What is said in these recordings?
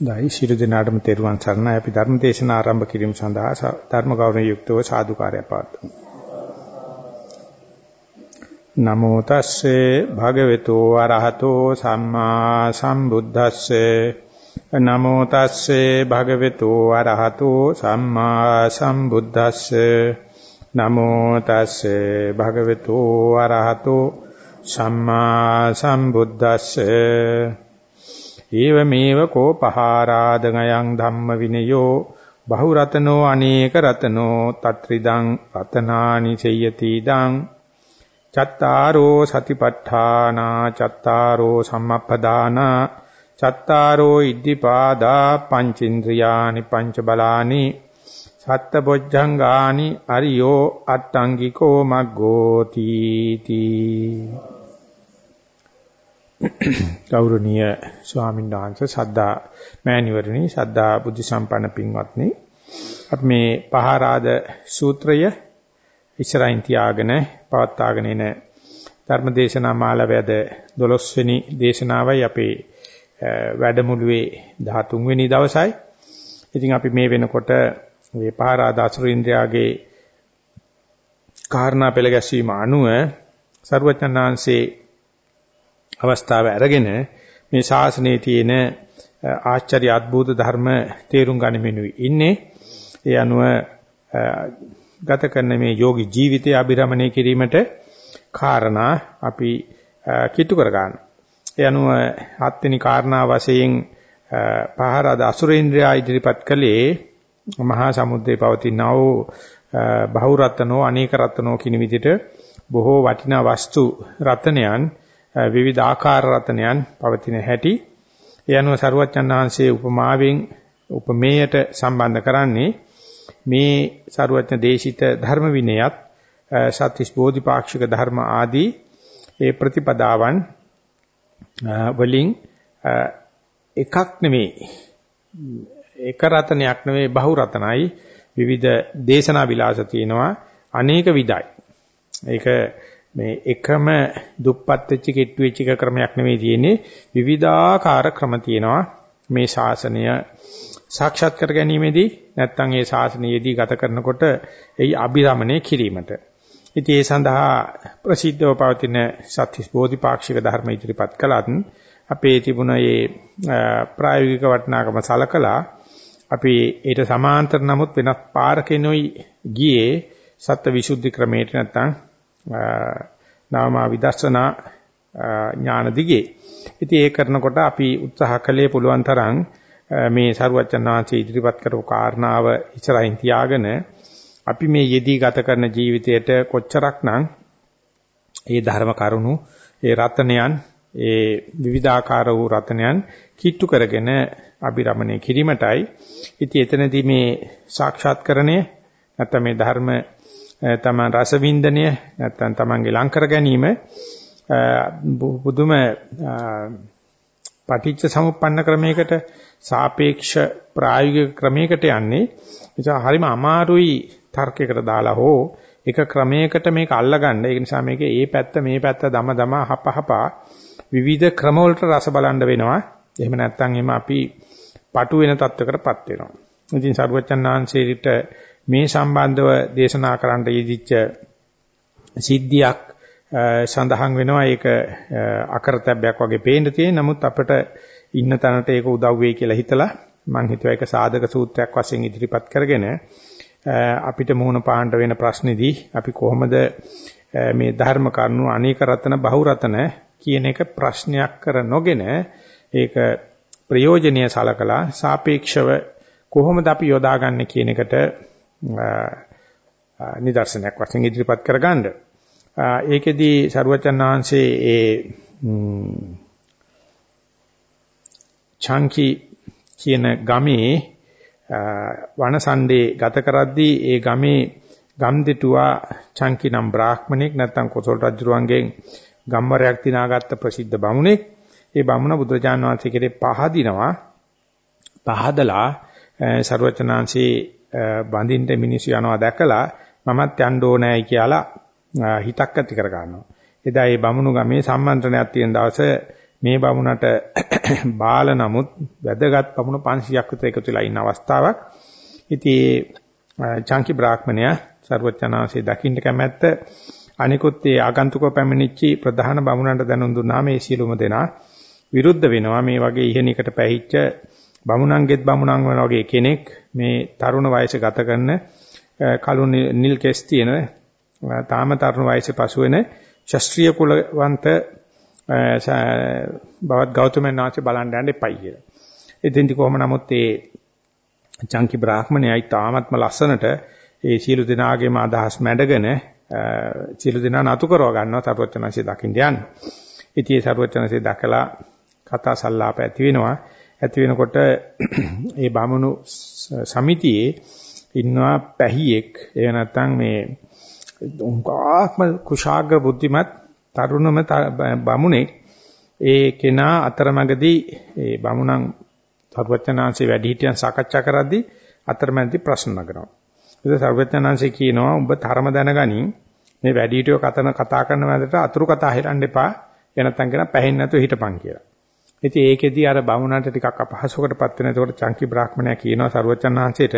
දෛ ශිරු දිනාටම තෙරුවන් සරණයි. අපි ධර්ම දේශන ආරම්භ කිරීම සඳහා ධර්ම ගෞරවයෙන් යුක්තව සාදුකාරය පවත්වමු. නමෝ තස්සේ භගවතු වරහතෝ සම්මා සම්බුද්දස්සේ. නමෝ තස්සේ භගවතු වරහතෝ සම්මා සම්බුද්දස්සේ. නමෝ තස්සේ භගවතු වරහතෝ සම්මා සම්බුද්දස්සේ. ඒව මේව කෝ පහාරාදගයන් ධම්ම විනයෝ බහුරතනෝ අනේක රතනෝ තත්‍රිදං රතනානි සේයති දං චත්තාරෝ සතිපට්ඨානා චත්තාරෝ සම්මප්පදානා චත්තාරෝ ඉද්ධිපාදා පංචේන්ද්‍රයානි පංච බලානි සත්තබොජ්ජංගානි අරියෝ අට්ටංගිකෝ මග්ගෝ තීති ගෞරවනීය ස්වාමීන් වහන්සේ සද්දා මෑණිවරණි සද්දා බුද්ධ සම්පන්න පින්වත්නි අපි මේ පහරාද සූත්‍රය ඉස්සරහින් තියාගෙන පවත්වාගෙන එන ධර්මදේශනා මාලාවේද 12 වෙනි දේශනාවයි අපේ වැඩමුළුවේ 13 වෙනි දවසයි. ඉතින් අපි මේ වෙනකොට මේ පහරාද අසුරින්ද්‍රයාගේ කාරණා පෙළ ගැස්වීම අනුව ਸਰවචන්නාංශේ අවස්ථාව අරගෙන මේ ශාසනයේ තියෙන ආශ්චර්ය අద్భుත ධර්ම තේරුම් ගනිමිනුයි ඉන්නේ. ඒ අනුව ගත කරන මේ යෝගී ජීවිතය අභිරමණය කිරීමට කාරණා අපි කිට්ටු කර ගන්න. ඒ අනුව හත්වෙනි කාරණා වශයෙන් පහරද අසුරේන්ද්‍රයා ඉදිරිපත් කළේ මහා සමුද්‍රයේ පවතිනා වූ බහුරත්නෝ අනේක රත්නෝ කියන විදිහට බොහෝ වටිනා වස්තු රත්නයන් විවිධ ආකාර රතනයන් පවතින හැටි. ඒ අනුව සරුවච්චන් වහන්සේ උපමාවෙන් උපමේයට සම්බන්ධ කරන්නේ මේ සරුවච්චන් දේශිත ධර්ම විනයත් සත්‍විස් බෝධිපාක්ෂික ධර්ම ආදී ඒ ප්‍රතිපදාවන් වලින් එකක් නෙමෙයි. එක රතනයක් නෙවෙයි බහු රතනයි. විවිධ දේශනා විලාස තියෙනවා. අනේක විදයි. ඒක මේ එකම දුප්පත් වෙච්ච කෙට්ටු වෙච්ච එක ක්‍රමයක් නෙවෙයි තියෙන්නේ. විවිධාකාර ක්‍රම තියෙනවා මේ ශාසනය. සාක්ෂාත් කර ගැනීමේදී නැත්නම් ඒ ශාසනයේදී ගත කරනකොට එයි අභිරමණය කිරීමට. ඉතින් ඒ සඳහා ප්‍රසිද්ධව පවතින සත්‍විස් බෝධිපාක්ෂික ධර්ම ඉදිරිපත් කළත් අපේ තිබුණ මේ ප්‍රායෝගික වටිනාකම සලකලා අපි ඊට සමාන්තර නමුත් වෙනස් පාරකිනුයි ගියේ සත්‍ය විසුද්ධි ක්‍රමයට නැත්නම් නාමා විදර්ශනා ඥාන දිගේ. ඉතින් ඒ කරනකොට අපි උත්සාහ කළේ පුළුවන් තරම් මේ සරුවච්චන් වහන්සේ ඉදිරිපත් කරපු කාරණාව ඉස්සරහින් තියාගෙන අපි මේ යෙදී ගත කරන ජීවිතයට කොච්චරක්නම් ඒ ධර්ම කරුණු ඒ රත්නයන් ඒ විවිධාකාර වූ රත්නයන් කිට්ටු කරගෙන අභිරමණය කිරීමටයි ඉතින් එතනදී මේ සාක්ෂාත්කරණය නැත්නම් මේ ධර්ම තමන් රස වින්දනය නැත්නම් තමන්ගේ ලං කර ගැනීම බුදුම පටිච්ච සමුප්පන්න ක්‍රමයකට සාපේක්ෂ ප්‍රායෝගික ක්‍රමයකට යන්නේ. නිසා හරිම අමාරුයි තර්කයකට දාලා හෝ එක ක්‍රමයකට මේක අල්ලගන්න. ඒ නිසා මේකේ ඒ පැත්ත මේ පැත්ත දම දම හපහපා විවිධ ක්‍රම වලට රස බලන්න වෙනවා. එහෙම නැත්නම් එimhe අපි පටු වෙන තත්වයකටපත් වෙනවා. ඉතින් සරුවචන් ආංශේරිට මේ සම්බන්ධව දේශනා කරන්න යෙදිච්ච සිද්ධියක් සඳහන් වෙනවා. ඒක අකරතැබ්බයක් වගේ පේන්න තියෙන. නමුත් අපිට ඉන්න තැනට ඒක උදව් වෙයි කියලා හිතලා මම හිතුවා ඒක සාධක සූත්‍රයක් වශයෙන් ඉදිරිපත් කරගෙන අපිට මුහුණ පාන්න වෙන ප්‍රශ්නේදී අපි කොහොමද මේ ධර්ම කරුණු අනේක රතන බහු රතන කියන එක ප්‍රශ්නයක් කර නොගෙන ඒක ප්‍රයෝජනීය සලකලා සාපේක්ෂව කොහොමද අපි යොදාගන්නේ කියන එකට නිදර්ශනයක් වශයෙන් ඉදිරිපත් කරගන්න. ඒකෙදී සරුවචන් වහන්සේ ඒ චංකි කියන ගමේ වනසණ්ඩේ ගත කරද්දී ඒ ගමේ ගම් දෙටුවා චංකි නම් බ්‍රාහ්මණෙක් නැත්නම් කොසල් රජුරුවන්ගෙන් ගම්වරයක් දිනාගත්ත ප්‍රසිද්ධ බමුණෙක් ඒ බමුණ බුදුරජාණන් වහන්සේ කෙරේ පහදිනවා පහදලා ਸਰවචනාංශේ බඳින්න මිනිස්සු යනවා දැකලා මමත් යන්න ඕනෑයි කියලා හිතක් ඇති කර ගන්නවා. එදා මේ බමුණු ගමේ සම්මන්ත්‍රණයක් තියෙන දවසේ මේ බමුණට බාල නමුත් වැදගත් බමුණ 500ක් විතර එකතු වෙලා ඉන්න අවස්ථාවක්. ඉතින් චාන්කි බ්‍රාහ්මණයා ਸਰවචනාංශේ දකින්න කැමැත්ත අනිකුත් ඒ ආගන්තුක පැමිණිච්චි ප්‍රධාන බමුණන්ට දැනුම් දුන්නා මේ සියලුම දෙනා විරුද්ධ වෙනවා මේ වගේ ඉහෙනිකට පැහිච්ච බමුණන්ගෙත් බමුණන් වන වගේ කෙනෙක් මේ තරුණ වයසේ ගත කරන කළු නිල් කෙස් තියෙන තාම තරුණ වයසේ පසු වෙන ශාස්ත්‍රීය කුලවන්ත බවත් ගෞතමයන් වහන්සේ බලන්න යන්න එපයි කියලා. ඉතින් කොහොම නමුත් ඒ චංකි බ්‍රාහ්මණයයි තාමත්ම ලස්සනට ඒ සියලු දෙනාගේම අදහස් මැඩගෙන සියලු දෙනා නතු කරව ගන්නවා සරුවචනanse දකින්න යන්න. ඉතින් ඒ සරුවචනanse දැකලා කතා සල්ලාප ඇති වෙනවා. ඇති වෙනකොට ඒ බාමුණු සමිතියේ ඉන්නවා පැහියෙක්. ඒ නැත්තම් මේ උන්කාත්ම කුශාග්‍ර බුද්ධිමත් තරුණම බමුණෙක් ඒ කෙනා අතරමඟදී ඒ බමුණන් සර්වඥාන්සේ වැඩි හිටියන් සාකච්ඡා කරද්දී අතරමැදි ප්‍රශ්න නගනවා. ඒක සර්වඥාන්සේ කියනවා උඹ තරම දැනගනින් මේ වැඩි හිටියෝ කතන කතා කරන වැදට අතුරු කතා හෙලන්න එපා. එනතන් කියන පැහෙන්නේ නැතුව හිටපන් කියලා. ඉතින් ඒකෙදී අර බමුණන්ට ටිකක් අපහසුකටපත් වෙන. ඒකට චංකි බ්‍රාහ්මණයා කියනවා සර්වඥාන්සේට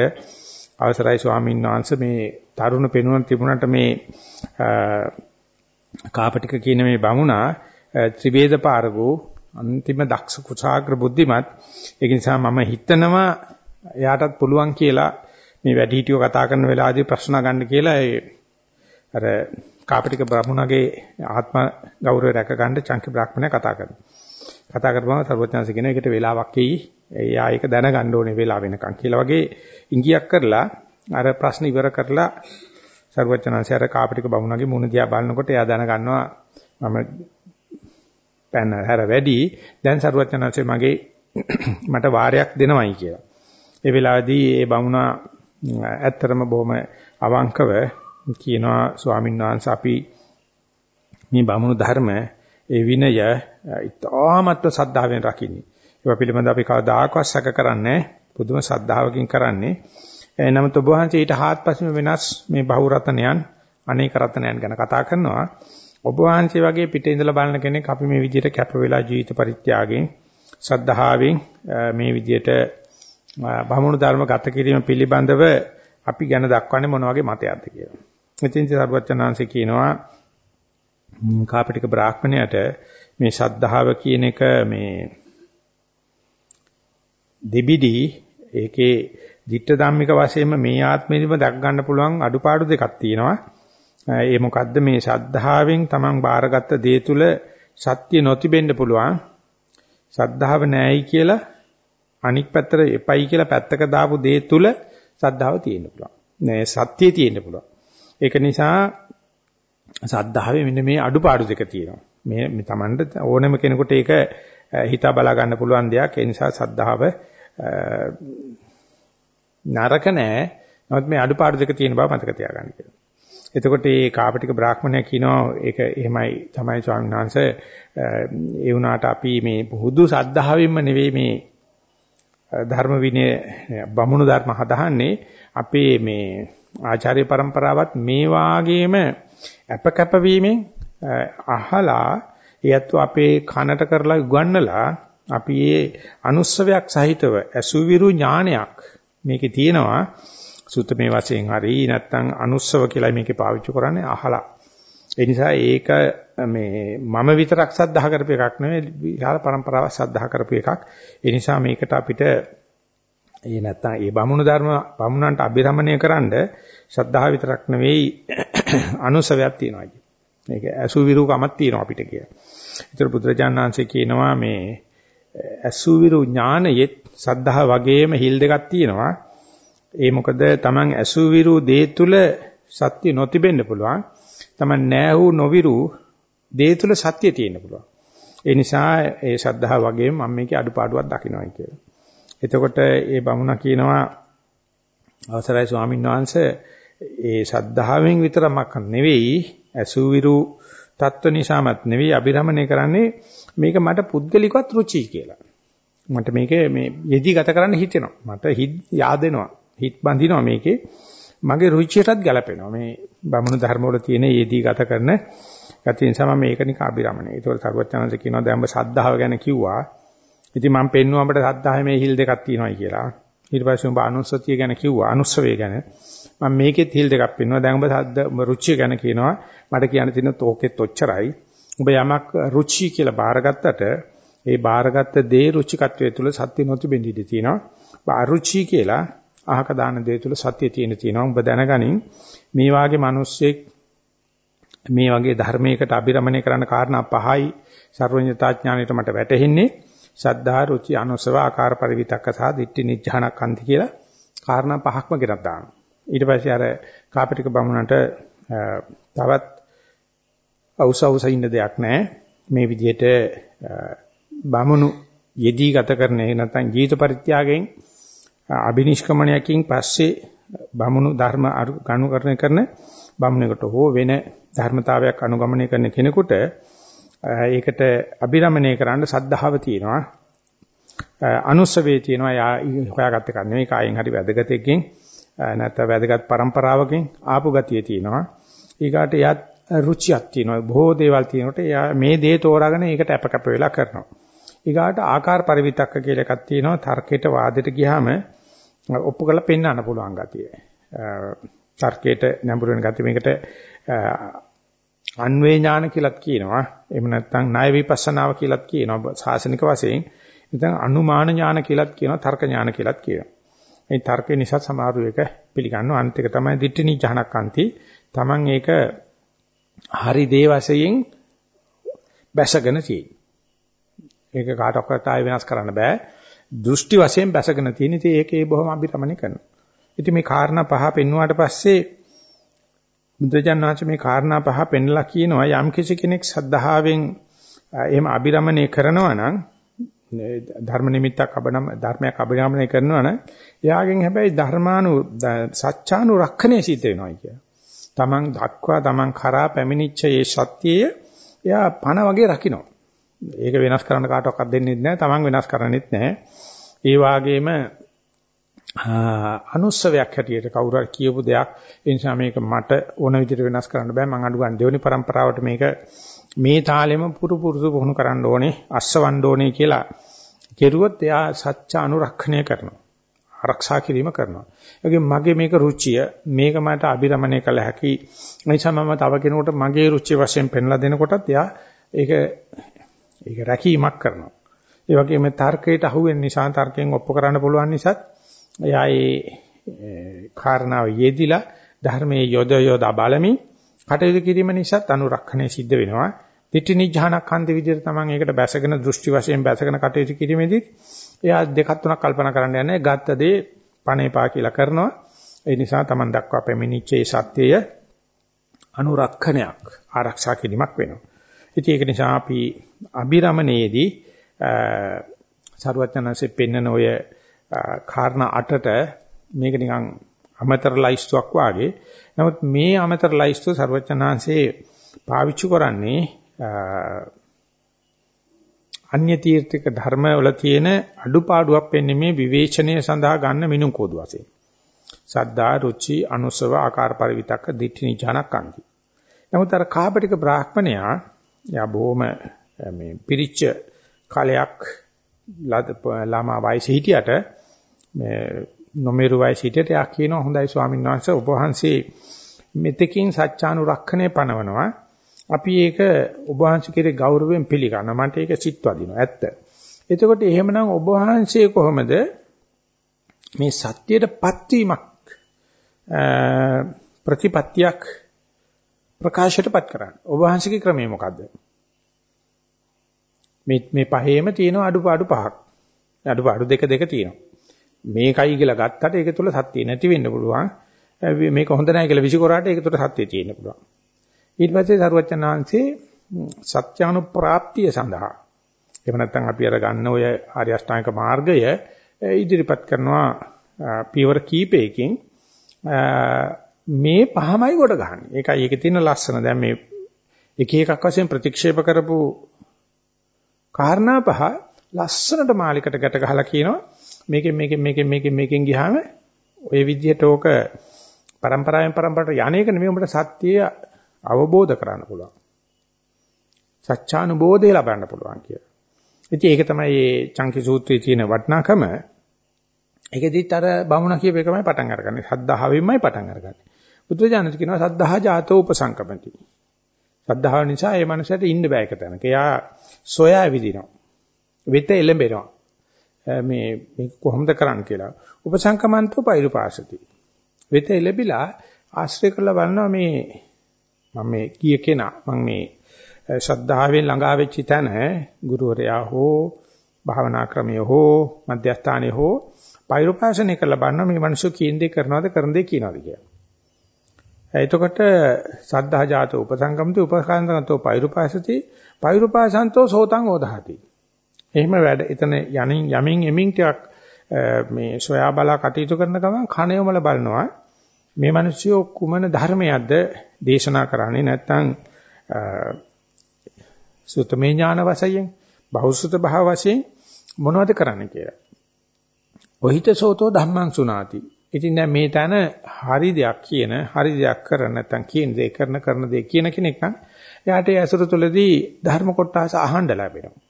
අවසරයි ස්වාමීන් වහන්සේ මේ තරුණ පෙනුන තිබුණට මේ කාපටික කියන මේ බමුණා ත්‍රිවේද පාරගෝ අන්තිම දක්ෂ කුසాగ්‍ර බුද්ධිමත් ඒක නිසා මම හිතනවා එයාටත් පුළුවන් කියලා මේ වැඩිහිටියෝ කතා කරන වෙලාවදී ප්‍රශ්න ගන්න කියලා ඒ අර කාපටික බ්‍රහ්මණගේ ආත්ම ගෞරවය රැක ගන්න චංකි බ්‍රාහ්මණය කතා කරනවා. කතා කරපුවම සර්වඥාන්සේ කියන එකට වෙලාවක් එයි. එයා ඒක දැනගන්න ඕනේ වෙලාව වෙනකන් කියලා වගේ ඉංගියක් කරලා අර ප්‍රශ්න ඉවර කරලා සර්වඥාන්සේ අර කාපටික බමුණගේ මුණ දිහා බලනකොට එයා දැනගන්නවා මම පැන හැර වැඩි දැන් සර්වඥාන්සේ මගේ මට වාරයක් දෙනවයි කියලා. ඒ වෙලාවේදී ඒ බමුණා ඇත්තරම බොහොම අවංකව කියනවා ස්වාමීන් වහන්සේ අපි මේ බමුණු ධර්ම ඒ විනය ඉතාමත් සද්ධාවෙන් රකින්නේ. ඒවා පිළිබඳව අපි කවදාකවත් සැක කරන්නේ පුදුම සද්ධාවකින් කරන්නේ. නමුත් ඔබ වහන්සේ ඊට හාත්පසින්ම වෙනස් මේ බහුරතනයන් අනේක රතනයන් ගැන කතා කරනවා. ඔබ වහන්සේ වගේ පිටේ ඉඳලා බලන කෙනෙක් අපි මේ විදිහට කැප වෙලා ජීවිත පරිත්‍යාගයෙන් සද්ධාවෙන් මේ විදිහට බමුණු ධර්ම ගත කිරීම පිළිබඳව අපි ගැන දක්වන්නේ මොන වගේ මතයක්ද කියලා. ඉතින් සර්වචනාංශ කියනවා කාපටික බ්‍රාහ්මණයට මේ ශද්ධාව කියන එක මේ දෙබිඩි ඒකේ ditta ධම්මික වශයෙන්ම මේ ආත්මෙදිම දක් ගන්න පුළුවන් අඩුපාඩු දෙකක් තියෙනවා. ඒ මොකද්ද මේ ශද්ධාවෙන් Taman බාරගත්ත දේ තුල සත්‍ය නොතිබෙන්න පුළුවන්. ශද්ධාව නැහැයි කියලා අනික් පැත්තට එපයි කියලා පැත්තක දාපු දේ තුල ශද්ධාව තියෙන්න පුළුවන්. නෑ සත්‍යය තියෙන්න පුළුවන්. ඒක නිසා සද්ධාවේ මෙන්න මේ අඩුපාඩු දෙක තියෙනවා. මේ Tamanට ඕනම කෙනෙකුට ඒක හිතා බලා ගන්න පුළුවන් දෙයක්. ඒ නිසා සද්ධාව නරක නෑ. නමුත් මේ අඩුපාඩු දෙක තියෙන බව මතක තියාගන්න කියලා. එතකොට මේ කාපටික බ්‍රාහ්මණය කියනවා ඒක එහෙමයි තමයි ස්වාමීන් වහන්සේ ඒ වුණාට අපි මේ බුදු සද්ධාවෙන්ම නෙවෙයි මේ ධර්ම විනය බමුණු ධර්ම හදාන්නේ අපේ මේ ආචාර්ය પરම්පරාවත් මේ වාගේම අපකප වීමෙන් අහලා ඒත් අපේ කනට කරලා උගන්නලා අපි මේ අනුස්සවයක් සහිතව අසුවිරු ඥානයක් මේකේ තියෙනවා. සුත්තමේ වශයෙන් හරි නැත්නම් අනුස්සව කියලා මේකේ පාවිච්චි කරන්නේ අහලා. ඒ නිසා ඒක මේ මම විතරක් සද්ධා කරපු එකක් නෙවෙයි විශාල પરම්පරාවක් සද්ධා කරපු එකක්. ඒ නිසා මේකට අපිට ඒ නැත්තම් ඒ බමුණු ධර්ම බමුණන්ට අභිරමණය කරන්න ශ්‍රද්ධාව විතරක් නෙවෙයි අනුසවයක් තියෙනවා කිය. මේක අසුවිරුකමක් තියෙනවා අපිට කියලා. ඒතර බුදුරජාණන් වහන්සේ කියනවා මේ අසුවිරු ඥානයෙත් සද්ධා වගේම හිල් දෙකක් තියෙනවා. ඒ මොකද Taman අසුවිරු දේ තුල සත්‍ය නොතිබෙන්න පුළුවන්. Taman නෑ වූ නොවිරු දේ තුල සත්‍ය තියෙන්න පුළුවන්. ඒ නිසා ඒ ශ්‍රද්ධාව වගේම මම මේකේ අඩුපාඩුවක් දකින්නයි කියලා. එතකොට ඒ බමුණා කියනවා අවසරයි ස්වාමීන් වහන්සේ ඒ සද්ධාවෙන් විතරමක් නෙවෙයි අසුවිරු තත්ත්ව නිසාමත් නෙවෙයි අභිරමණය කරන්නේ මේක මට පුද්ගලිකවත් රුචි කියලා. මට මේක මේ යෙදි ගත කරන්න හිතෙනවා. මට හිත් yaadෙනවා. හිත් බඳිනවා මේකේ. මගේ රුචියටත් ගැලපෙනවා. මේ බමුණු ධර්ම වල තියෙන යෙදි ගත කරන ගතිය නිසා මම මේක නිකන් අබිරමණය. ඒතකොට සරුවචනන්ද කියනවා දැන් ඔබ සද්ධාව ගැන කිව්වා. ඉතින් මම පෙන්නුවා අපිට සද්ධාවේ මේ හිල් දෙකක් තියෙනවායි කියලා. ඊට පස්සේ ඔබ අනුස්සතිය ගැන කිව්වා. අනුස්සවේ ගැන. මම මේකෙත් හිල් දෙකක් පෙන්නුවා. දැන් ඔබ සද්ද ඔබ රුචිය ගැන කියනවා. මට කියන්න තියෙන තෝකෙත් ඔච්චරයි. ඔබ යමක් රුචි කියලා බාරගත්තට ඒ බාරගත්ත දේ රුචිකත්වයේ තුල සත්‍ය නොතිබෙන්න ඉඩ තියෙනවා. අරුචි කියලා අහක දාන දේ තුල සත්‍ය තියෙන තියෙනවා. ඔබ දැනගනින් මේ වාගේ මිනිස්සෙක් මේ වගේ ධර්මයකට අභිරමණය කරන්න කාරණා පහයි සර්වඥතා ඥාණයට මට වැටහෙන්නේ. සද්ධා රුචි අනුසව ආකාර පරිවිතක්ක සහ දිට්ඨි නිජ්ජානකන්ති කියලා කාරණා පහක්ම ගෙනත් දානවා. ඊට පස්සේ අර කාපටික බමුණන්ට තවත් අවසවස ඉන්න දෙයක් නැහැ. මේ විදිහට බමුණු යෙදී ගත කරන ඒ නැත්නම් ජීවිත පරිත්‍යාගයෙන් අබිනිෂ්ක්‍මණයකින් පස්සේ බමුණු ධර්ම අනුකරණය කරන බමුණෙකුට හෝ වෙන ධර්මතාවයක් අනුගමනය කරන කෙනෙකුට ඒකට අබිරමණය කරන්න සද්ධාව තියෙනවා. අනුස්සවේ තියෙනවා යා හොයාගත්ත එක නෙවෙයි කායෙන් හරි වැදගත්කකින් නැත්නම් වැදගත් પરම්පරාවකින් ආපු ගතිය තියෙනවා. ඊගාට එයාත් රුචියක් තියෙනවා. බොහෝ දේවල් තියෙනකොට එයා මේ දේ තෝරාගෙන ඒකට අපකප වෙලා කරනවා. ඊගාට ආකාර පරිවිතක්ක කියලා එකක් තියෙනවා. තර්කයට වාදයට ගියාම ඔප්පු කරලා පෙන්වන්න පුළුවන් ගතිය. තර්කයට නැඹුරු වෙන ගතිය. මේකට අන්වේ ඥාන කියලාත් කියනවා. එහෙම නැත්නම් ණය විපස්සනාව කියලාත් කියනවා. සාසනික වශයෙන්. නැත්නම් අනුමාන ඥාන කියලාත් කියනවා. තර්ක ඥාන කියලාත් කියනවා. මේ තර්කේ නිසා සමහරු එක පිළිගන්නවා. අනිත් එක තමයි දිට්ඨිනී ඥානකන්ති. Taman ඒක හරි දේ වශයෙන් බැසගෙන තියෙන්නේ. ඒක කාටවත් ආයෙ වෙනස් කරන්න බෑ. දෘෂ්ටි වශයෙන් බැසගෙන තියෙන. ඉතින් ඒකේ බොහොම අභිරමණය කරනවා. ඉතින් මේ කාරණා පහ පෙන්වුවාට පස්සේ බුද්ධජන වහන්සේ මේ කාරණා පහ පෙන්ලා කියනවා යම් කිසි කෙනෙක් සද්ධාවෙන් එහෙම අභිරමණය කරනවා නම් ධර්ම නිමිත්තක් අබනම් ධර්මයක් අභිරමණය කරනවා නම් එයාගෙන් හැබැයි ධර්මානු සත්‍යානුරක්ෂණය සිද්ධ වෙනවා කිය. තමන් දක්වා තමන් කරා පැමිණිච්ච ඒ සත්‍යය එයා පණ වගේ රකින්න. ඒක වෙනස් කරන්න කාටවත් දෙන්නේ නැහැ. තමන් වෙනස් කරන්නේත් නැහැ. ඒ වාගේම අනුස්සවයක් හැටියට කවුරු හරි කියපු දෙයක් ඒ නිසා මේක මට ඕන විදිහට වෙනස් කරන්න බෑ. මම අඩු ගන්න දෙවෙනි પરම්පරාවට මේක මේ තාලෙම පුරු පුරුදු පුහුණු කරන්න ඕනේ අස්සවන්න ඕනේ කියලා කෙරුවොත් එයා සත්‍ය අනුරක්ෂණය කරනවා. ආරක්ෂා කිරීම කරනවා. ඒකෙන් මගේ මේක රුචිය මේක මට අභිරමණය කළ හැකි. නිසා මම තව කෙනෙකුට මගේ රුචිය වශයෙන් පෙන්ලා දෙනකොටත් එයා ඒක ඒක රැකීමක් කරනවා. ඒ වගේම තර්කයට අහුවෙන නිසා තර්කයෙන් ඔප්පු කරන්න පුළුවන් නිසා එයා ඒ කාරණාව යෙදිලා ධර්මයේ යොද යොද බලමින් කටයුතු කිරීම නිසා අනුරක්ෂණය සිද්ධ වෙනවා. දිට්ඨි නිජහනකන්ද විදිහට තමන් ඒකට බැසගෙන දෘෂ්ටි වශයෙන් බැසගෙන කටයුතු කිරීමේදී එයා දෙකක් තුනක් කල්පනා කරන්න යන්නේ ගත්ත දේ පණේපා කියලා කරනවා. ඒ නිසා තමන් දක්වා පැමිණිච්ච ඒ සත්‍යය අනුරක්ෂණයක් ආරක්ෂා කිරීමක් වෙනවා. ඉතින් ඒක නිසා අපි අබිරමණයේදී සරුවචනanse පෙන්නන ඔය කාරණා 8ට මේක නිකන් අමතර ලයිස්තුවක් වාගේ. නමුත් මේ අමතර ලයිස්තුව සරුවචනanse පාවිච්චි කරන්නේ අන්‍ය තීර්ථක ධර්ම වල තියෙන අඩුපාඩුවක් වෙන්නේ මේ විවේචනය සඳහා ගන්න මිනුම් කෝඩු වශයෙන්. සද්දා රුචි අනුසව ආකාර පරිවිතක දිඨි නිජානකන්ති. නමුත් අර කාපටික බ්‍රාහ්මණයා යා බොහොම මේ පිරිච්ච කාලයක් ළමා වයසේ හිටියට මේ නොමේරු වයසේ හිටියට යා කියනවා හොඳයි ස්වාමීන් වහන්සේ ඔබ වහන්සේ මෙතකින් සත්‍යානුරක්ෂණය පනවනවා. අපි ඒක ඔබ වහන්සේ කෙරේ ගෞරවයෙන් පිළිගන්නවා. මට ඒක සිත් වදිනවා. ඇත්ත. එතකොට එහෙමනම් ඔබ වහන්සේ කොහොමද මේ සත්‍යයටපත් වීමක් ප්‍රතිපත්තියක් ප්‍රකාශයටපත් කරන්නේ? ඔබ වහන්සේගේ ක්‍රමය මොකද්ද? මේ මේ පහේම තියෙන අඩුපාඩු පහක්. අඩුපාඩු දෙක දෙක තියෙනවා. මේකයි කියලා ගත්තට ඒක තුල සත්‍ය නැති වෙන්න පුළුවන්. මේක හොඳ නැහැ කියලා විසිකරාට ඒක තුල සත්‍ය තියෙන්න පුළුවන්. ඊට පස්සේ සරුවචනාංශේ සත්‍යානුප්‍රාප්තිය සඳහා එහෙම නැත්නම් අපි අර ගන්න ඔය ආර්ය අෂ්ටාංගික මාර්ගය ඉදිරිපත් කරනවා පියවර කීපයකින් මේ පහමයි කොට ගන්න. ඒකයි ඒකේ තියෙන ලස්සන. දැන් මේ එක එකක් වශයෙන් ප්‍රතික්ෂේප කරපු කාරණා පහ ලස්සනට මාලිකට ගැට ගහලා කියනවා මේකෙන් මේකෙන් මේකෙන් මේකෙන් මේකෙන් ගියාම ওই විදිහට ඕක પરම්පරාවෙන් પરම්පරාවට යන්නේක නෙමෙයි උඹට සත්‍යය අවබෝධ කරගන්න පුළුවන්. සත්‍යානුබෝධය ලබන්න පුළුවන් කියලා. ඉතින් ඒක තමයි මේ චංකි සූත්‍රයේ තියෙන වටිනාකම. ඒකෙදිත් අර බමුණ කියප එකමයි පටන් අරගන්නේ. සද්ධාවෙන්මයි පටන් අරගන්නේ. බුදුරජාණන් කියනවා සද්ධා ජාතෝ උපසංකමති. සද්ධාව නිසා ඒ මනසට ඉන්න බෑ එක තැනක. එයා සොයා විදිනවා. වෙත එළඹෙනවා. මේ මේක කොහොමද කරන්න කියලා. උපසංකමන්තෝ පෛරුපාසති. වෙත එළඹිලා ආශ්‍රය කරලා බලනවා මේ මම මේ කීය කෙනා මම මේ ශ්‍රද්ධාවෙන් ළඟා වෙච්ච තැන ගුරුවරයා හෝ භාවනා ක්‍රමය හෝ මධ්‍යස්ථානයේ හෝ පෛරුපාසනය කරලා බලනවා මේ මිනිස්සු කියන දේ කරනවද කරන දේ කියනවද කියලා. එතකොට සද්ධා ජාත උපසංගමති උපසංගමතෝ පෛරුපාසති පෛරුපාසන්තෝ සෝතං ඕදහති. එහෙම වැඩ එතන යමින් යමින් එමින් ටිකක් මේ සොයා බලා කටයුතු කරන ගමන් කණයොමල බලනවා මේ මිනිස්සු කුමන ධර්මයක්ද දේශනා කරන්නේ නැත්නම් සුතමේ ඥාන වශයෙන් බහුසුත භාව වශයෙන් මොනවද කරන්නේ කියලා. ඔහිත සෝතෝ ධම්මං සුනාති ඉතින් දැන් මේ තන හරි දෙයක් කියන, හරි දෙයක් කරන නැත්නම් කියන දේ කරන කරන දේ කියන කෙනෙක් නම් එයාට ඒ අසුර තුලදී ධර්ම කොටස අහන්න ලැබෙනවා.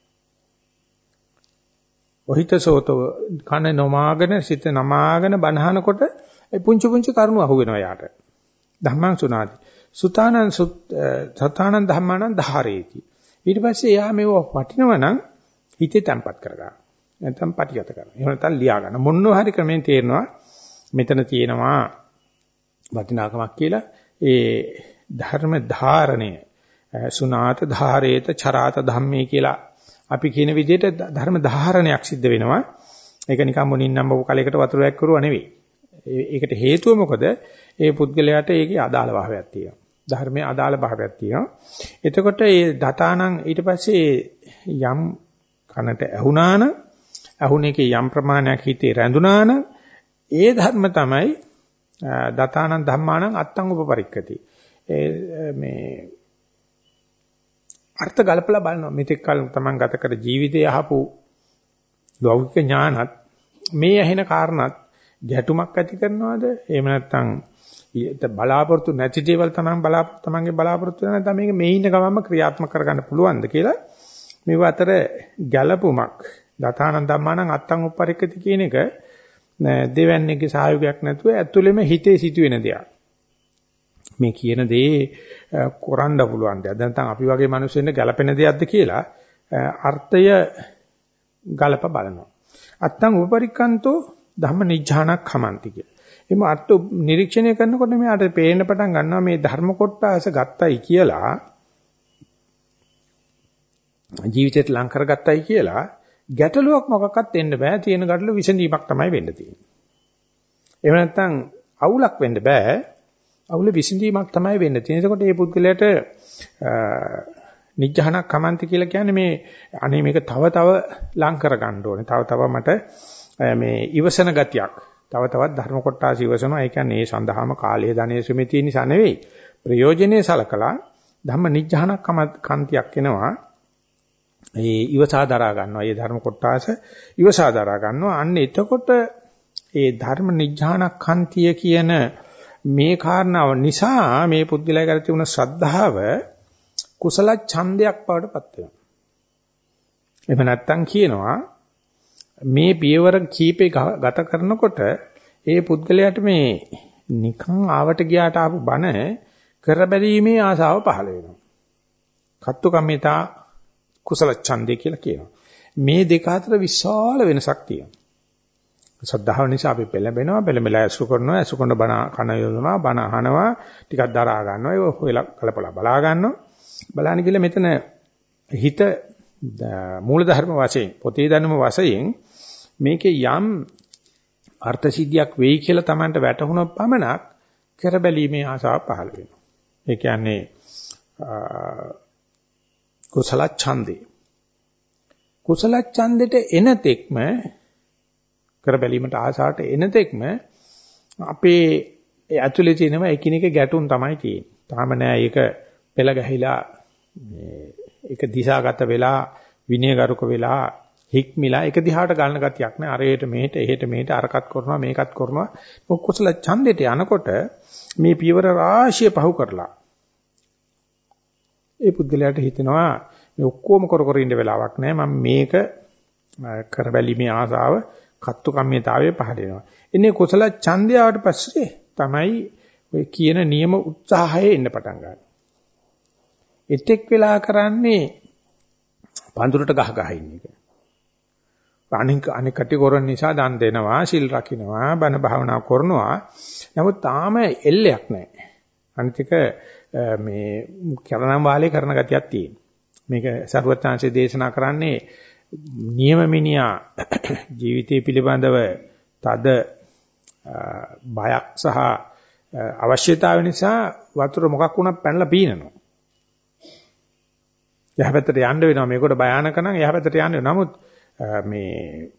ඔහිතසෝතව කන නොමාගෙන සිත නමාගෙන බනහනකොට ඒ පුංචි පුංචි කරුණු අහු වෙනවා යාට. ධම්මං සුනාති. සුතානං සතානං ධම්මානං ධාරේති. ඊට පස්සේ එයා මේව වටිනවනම් හිතේ තැම්පත් කරගන්න. නැත්නම් පටිගත කරනවා. එහෙම නැත්නම් ලියා ගන්න. මොනවා හරි ක්‍රමෙන් තේරෙනවා මෙතන තියෙනවා වටිනාකමක් කියලා ඒ ධර්ම ධාරණය සුනාත ධාරේත චරාත ධම්මේ කියලා අපි කියන විදිහට ධර්ම ධාරණයක් සිද්ධ වෙනවා. ඒක නිකන් මොනින් නම් බබු කලයකට වතුරයක් කරුවා නෙවෙයි. ඒකට හේතුව මොකද? ඒ පුද්ගලයාට ඒකේ අදාළ භාවයක් තියෙනවා. ධර්මයේ අදාළ භාවයක් තියෙනවා. එතකොට ඒ දතානම් ඊට පස්සේ යම් කනට ඇහුණාන ඇහුණේකේ යම් ප්‍රමාණයක් හිතේ රැඳුණාන ඒ ධර්ම තමයි දතානං ධම්මානං අත්තං උපපරික්කති. ඒ මේ අර්ථ ගලපලා බලනවා. මෙතෙක් කල තමන් ගත කර ජීවිතය අහපු ලෞකික ඥානත් මේ ඇහෙන කාරණත් ගැටුමක් ඇති කරනවද? එහෙම නැත්නම් බලාපොරොත්තු නැති දේවල් තමන් බලාපොරොත්තු තමන්ගේ බලාපොරොත්තු වෙන නැත්නම් මේක මේ ඉන්න ගමන්ම ක්‍රියාත්මක කරගන්න පුළුවන්ද කියලා මේව අතර ගැළපුමක් දතානන් ධම්මානං අත්තං උපපරික්කති කියන එක දෙවන්නේගේ සහයෝගයක් නැතුව ඇතුළෙම හිතේ සිදුවෙන දෙයක්. මේ කියන දේ කරන්න පුළුවන් දෙයක්. දැන් අපි වගේ මිනිස්සුන්ට ගැළපෙන දෙයක්ද කියලා අර්ථය ගලප බලනවා. අත්තං උපරික්කන්තෝ ධම්ම නිජ්ජානක් khමන්ති කියලා. එimhe අර්ථ නිරීක්ෂණය කරනකොට මෙයාට පේන්න පටන් ගන්නවා මේ ධර්ම කොටස ගත්තයි කියලා ජීවිතේට ලං කරගත්තයි කියලා ගැටලුවක් මොකක්වත් එන්න බෑ. තියෙන ගැටලුව විසඳීමක් තමයි වෙන්න තියෙන්නේ. එහෙම නැත්නම් අවුලක් වෙන්න බෑ. අවුල විසඳීමක් තමයි වෙන්න තියෙන්නේ. එතකොට මේ පුද්ගලයාට නිජහනක් කමන්ති කියලා කියන්නේ මේ අනේ මේක තව තව ලං කර ගන්න ඕනේ. තව තව මට මේ ඉවසන ගතියක්. තව තවත් ධර්ම කොටස ඉවසනවා. ඒ කියන්නේ ඒ සඳහාම කාලය ධනෙ සුමිතිය නිසා නෙවෙයි. ප්‍රයෝජනේ සලකලා ධම්ම නිජහනක් කන්තියක් එනවා. ඒ ඉවසා දරා ගන්නවා. ඒ ධර්ම කොටස ඉවසා දරා ගන්නවා. අන්න එතකොට ඒ ධර්ම නිජ්ජානක්ඛන්තිය කියන මේ කාරණාව නිසා මේ පුද්ගලයා කර තිබුණ ශ්‍රද්ධාව කුසල ඡන්දයක් බවට පත් වෙනවා. එහෙම නැත්තම් කියනවා මේ පියවර කීපේ ගත කරනකොට ඒ පුද්ගලයාට මේ නිකන් ආවට ගියාට ආපු බණ කර බැලීමේ ආසාව පහළ වෙනවා. කත්තු කම්මිතා කුසල ඡන්දය කියලා කියනවා. මේ දෙක අතර විශාල වෙනසක් තියෙනවා. සද්ධාව නිසා අපි පෙළඹෙනවා, පෙළඹලා ඇසු කරනවා, ඇසු කරන බණ කන යොදනවා, බණ අහනවා, ටිකක් දරා ගන්නවා, ඒක හොයලා කලපලා බලා ගන්නවා. බලන්න කියලා මෙතන හිත මූල ධර්ම වශයෙන්, පොතේ දැනුම වශයෙන් මේකේ යම් අර්ථ සිද්ධියක් වෙයි කියලා Tamanට වැටහුණොත් පමණක් කරබැලීමේ ආසාව පහළ වෙනවා. ඒ කියන්නේ කුසල ඡන්දේ. කුසල ඡන්දෙට එන තෙක්ම කර බැලීමට ආසාවට එන තෙක්ම අපේ ඇතුලේ තියෙනවා එකිනෙක ගැටුම් තමයි තියෙන්නේ. තාම නෑ ඒක පෙළ ගැහිලා ඒක දිශාගත වෙලා විනයගරුක වෙලා හික්මිලා එක දිහාට ගන්න ගතියක් නෑ. අරයට මෙහෙට එහෙට මෙහෙට අරකට කරනවා මේකත් කරනවා. කුසල ඡන්දෙට යනකොට මේ පියවර රාශිය පහු කරලා ඒ පුද්ගලයාට හිතෙනවා මේ ඔක්කොම කර කර ඉන්න වෙලාවක් නැහැ. මම මේක කරබැලීමේ ආසාව කත්තු කම්මිතාවයේ පහළ වෙනවා. එන්නේ කුසල ඡන්දයාට පස්සේ තමයි ඔය කියන නියම උත්සාහයේ එන්න පටන් ගන්න. එතෙක් වෙලා කරන්නේ පඳුරට ගහ ගහ ඉන්න එක. අනික අනික කටි කරන නිසා දන් දෙනවා, සිල් රකින්නවා, බණ භාවනා කරනවා. නමුත් තාම එල්ලයක් නැහැ. අනිත් එක මේ කරනම් වාලේ කරන ගතියක් තියෙනවා. මේක සරුවත්ාංශයේ දේශනා කරන්නේ නියමමිනියා ජීවිතය පිළිබඳව තද බයක් සහ අවශ්‍යතාවය නිසා වතුර මොකක් වුණත් පැනලා පීනනවා. යහපැත්තට යන්න වෙනවා මේකට භයානක නම් යහපැත්තට යන්න වෙනවා. නමුත් මේ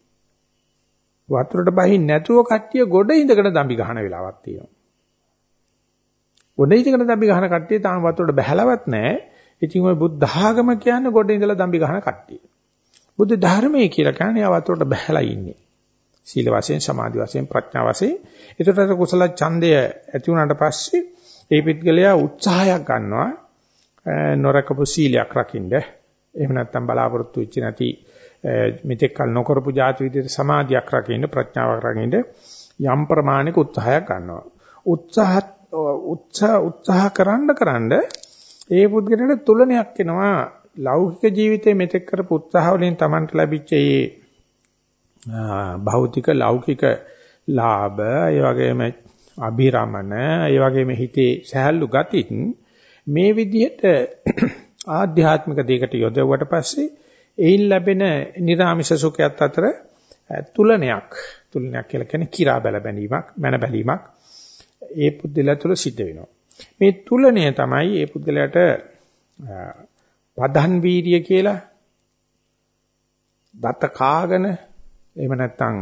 වතුරට බහින් නැතුව කට්ටිය ගොඩ ඉඳගෙන දම්බි ගහන වෙලාවක් තියෙනවා. ගොඩ ඉඳගෙන දම්බි ගහන කට්ටිය තාම වතුරට බහැලවත් නැහැ. ඉතින් ওই බුද්ධ ආගම කියන්නේ ගොඩ ඉඳලා දම්බි ගහන කට්ටිය. බුද්ධ ධර්මයේ කියලා කියන්නේ ආවතරට බහැලා ඉන්නේ. සීල වශයෙන්, සමාධි වශයෙන්, ප්‍රඥා වශයෙන්. ඒකට කුසල ඡන්දය ඇති වුණාට පස්සේ ඒ පිටගලයා උත්සාහයක් ගන්නවා නොරකපු සීලයක් රකින්න. එහෙම නැත්නම් බලාපොරොත්තු වෙච්ච නැති මෙතෙක් කල නොකරපු જાති විදිහට සමාධියක් රකින්න, ප්‍රඥාවක් රකින්න යම් ප්‍රමාණික උත්සාහයක් ගන්නවා. උත්සාහ උත්සාහ උත්සාහ කරන්න කරන්න ඒ පුද්ගලයාට තුලනයක් එනවා ලෞකික ජීවිතයේ මෙතෙක් කරපු උත්සාහ වලින් Tamanට ලැබිච්ච මේ භෞතික ලෞකික ලාභ ඒ වගේම අභිරමණ ඒ වගේම හිතේ සහැල්ලු ගතිත් මේ විදිහට ආධ්‍යාත්මික දෙයකට යොදවුවට පස්සේ එයින් ලැබෙන නිර්ආමිෂ සුඛයත් අතර තුලනයක් තුලනයක් කියලා කියන්නේ කිරා බැල බැලීමක් මන බැලීමක් ඒ පුද්දලයා තුල සිද්ධ වෙනවා. මේ තුලණය තමයි ඒ පුද්ගලයාට පදන් වීර්ය කියලා දත කාගෙන එහෙම නැත්නම්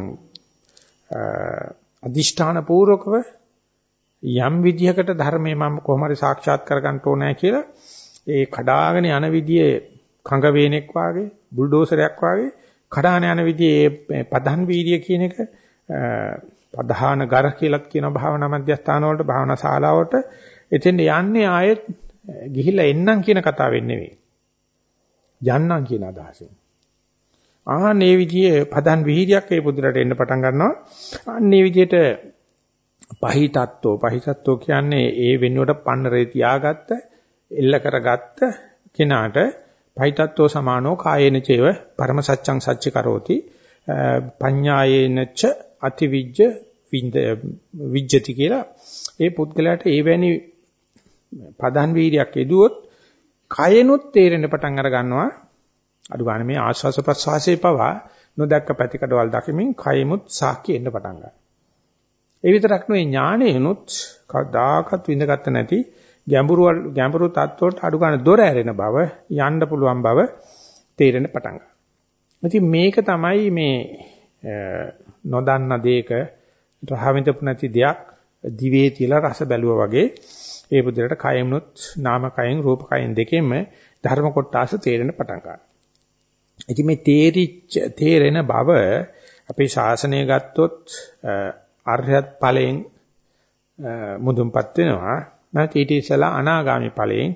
අදිෂ්ඨාන පූර්වකව යම් විදිහකට ධර්මයේ මම කොහොම හරි සාක්ෂාත් කරගන්න ඕනේ කියලා ඒ කඩාගෙන යන විදිහේ කඟ වේනෙක් වාගේ බුල්ඩෝසරයක් වාගේ කඩාන යන විදිහේ පදන් වීර්ය කියන එක ප්‍රධාන ගර කියලා කියන භාවනා මධ්‍යස්ථාන වලට භාවනා ශාලාවට එතෙන් යන්නේ ආයෙත් ගිහිල්ලා එන්නම් කියන කතාවෙන් නෙවෙයි. යන්නම් කියන අදහසෙන්. ආන්නේ විදිහේ පදන් විහිදියක් ඒ පුදුරට එන්න පටන් ගන්නවා. ආන්නේ විදිහට පහිතත්වෝ පහිතත්වෝ කියන්නේ ඒ වෙනුවට පන්නරේ තියාගත්ත එල්ල කරගත්ත කෙනාට පහිතත්වෝ සමානෝ කායේන චේව පරම සත්‍යං සච්ච කරෝති පඤ්ඤායේනච අතිවිජ්ජ විජ්ජති කියලා ඒ පුද්ගලයාට ඒවැනි පදන් වීර්යයක් යෙදුවොත් කයෙනුත් තේරෙන්න පටන් අර ගන්නවා අඩු ගන්න මේ ආශ්වාස ප්‍රශ්වාසයේ පවා නොදැක්ක පැතිකඩවල් දකිමින් කයෙමුත් සාක්ෂි එන්න පටන් ගන්නවා. ඒ විතරක් නෙවෙයි ඥාණයනුත් කවදාකවත් විඳගත්ත නැති ගැඹුරු ගැඹුරු තත්ත්වයට අඩු ගන්න දොර ඇරෙන බව යන්න පුළුවන් බව තේරෙන්න පටන් ගන්නවා. ඉතින් මේක තමයි මේ නොදන්න දෙයක රහවින්දපු නැති දෙයක් දිවේ තියලා රස බැලුවා වගේ ඒ බුදුරට කයෙමුත් නාම කයෙන් රූප කයෙන් දෙකෙන්ම ධර්ම කොටස තේරෙන පටන් ගන්නවා. ඉතින් මේ තේරිච්ච තේරෙන බව අපේ ශාසනය ගත්තොත් අරහත් ඵලයෙන් මුදුන්පත් වෙනවා. නැත්නම් ඊට ඉස්සලා අනාගාමි ඵලයෙන්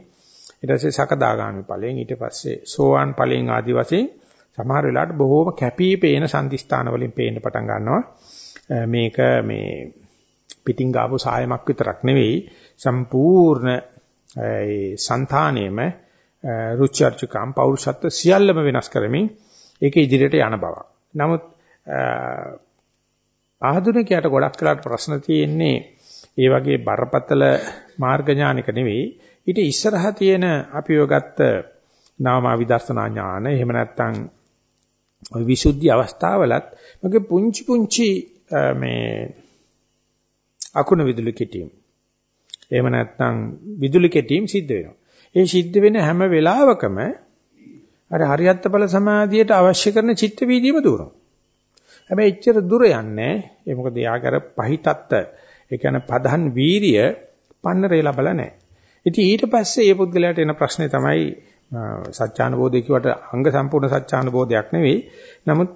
ඊට පස්සේ සකදාගාමි ඵලයෙන් ඊට පස්සේ සෝවාන් ඵලයෙන් ආදි වශයෙන් සමහර වෙලාවට බොහෝම කැපී පේන සංදිස්ථාන වලින් පේන්න පටන් ගන්නවා. මේක මේ පිටින් ගාපු සායමක් විතරක් නෙවෙයි සම්පූර්ණ ඒ సంతානෙම රුචි අරුචිකම් පෞරුෂත්ව සියල්ලම වෙනස් කරමින් ඒක ඉදිරියට යන බව. නමුත් ආධුනිකයට ගොඩක් කලකට ප්‍රශ්න තියෙන්නේ ඒ වගේ බරපතල මාර්ග ඥානික නෙවෙයි ඊට ඉස්සරහ තියෙන අපිව ගත්ත නාමා විදර්ශනා ඥාන එහෙම නැත්නම් විසුද්ධි අවස්ථාවලත් මගේ පුංචි පුංචි මේ අකුණ විදුලි කිටීම් එහෙම නැත්නම් විදුලි කෙටීම් සිද්ධ වෙනවා. ඒ සිද්ධ වෙන හැම වෙලාවකම අර හරියත්ත බල සමාධියට අවශ්‍ය කරන චිත්ත වීදීම දුරනවා. හැබැයි එච්චර දුර යන්නේ ඒ මොකද යාගර පහිතත්ත ඒ කියන්නේ පදන් වීරිය පන්නරේ ලබලා නැහැ. ඉතින් ඊට පස්සේ මේ පුද්ගලයාට එන ප්‍රශ්නේ තමයි සත්‍යානුබෝධය කියවට අංග සම්පූර්ණ සත්‍යානුබෝධයක් නෙවෙයි. නමුත්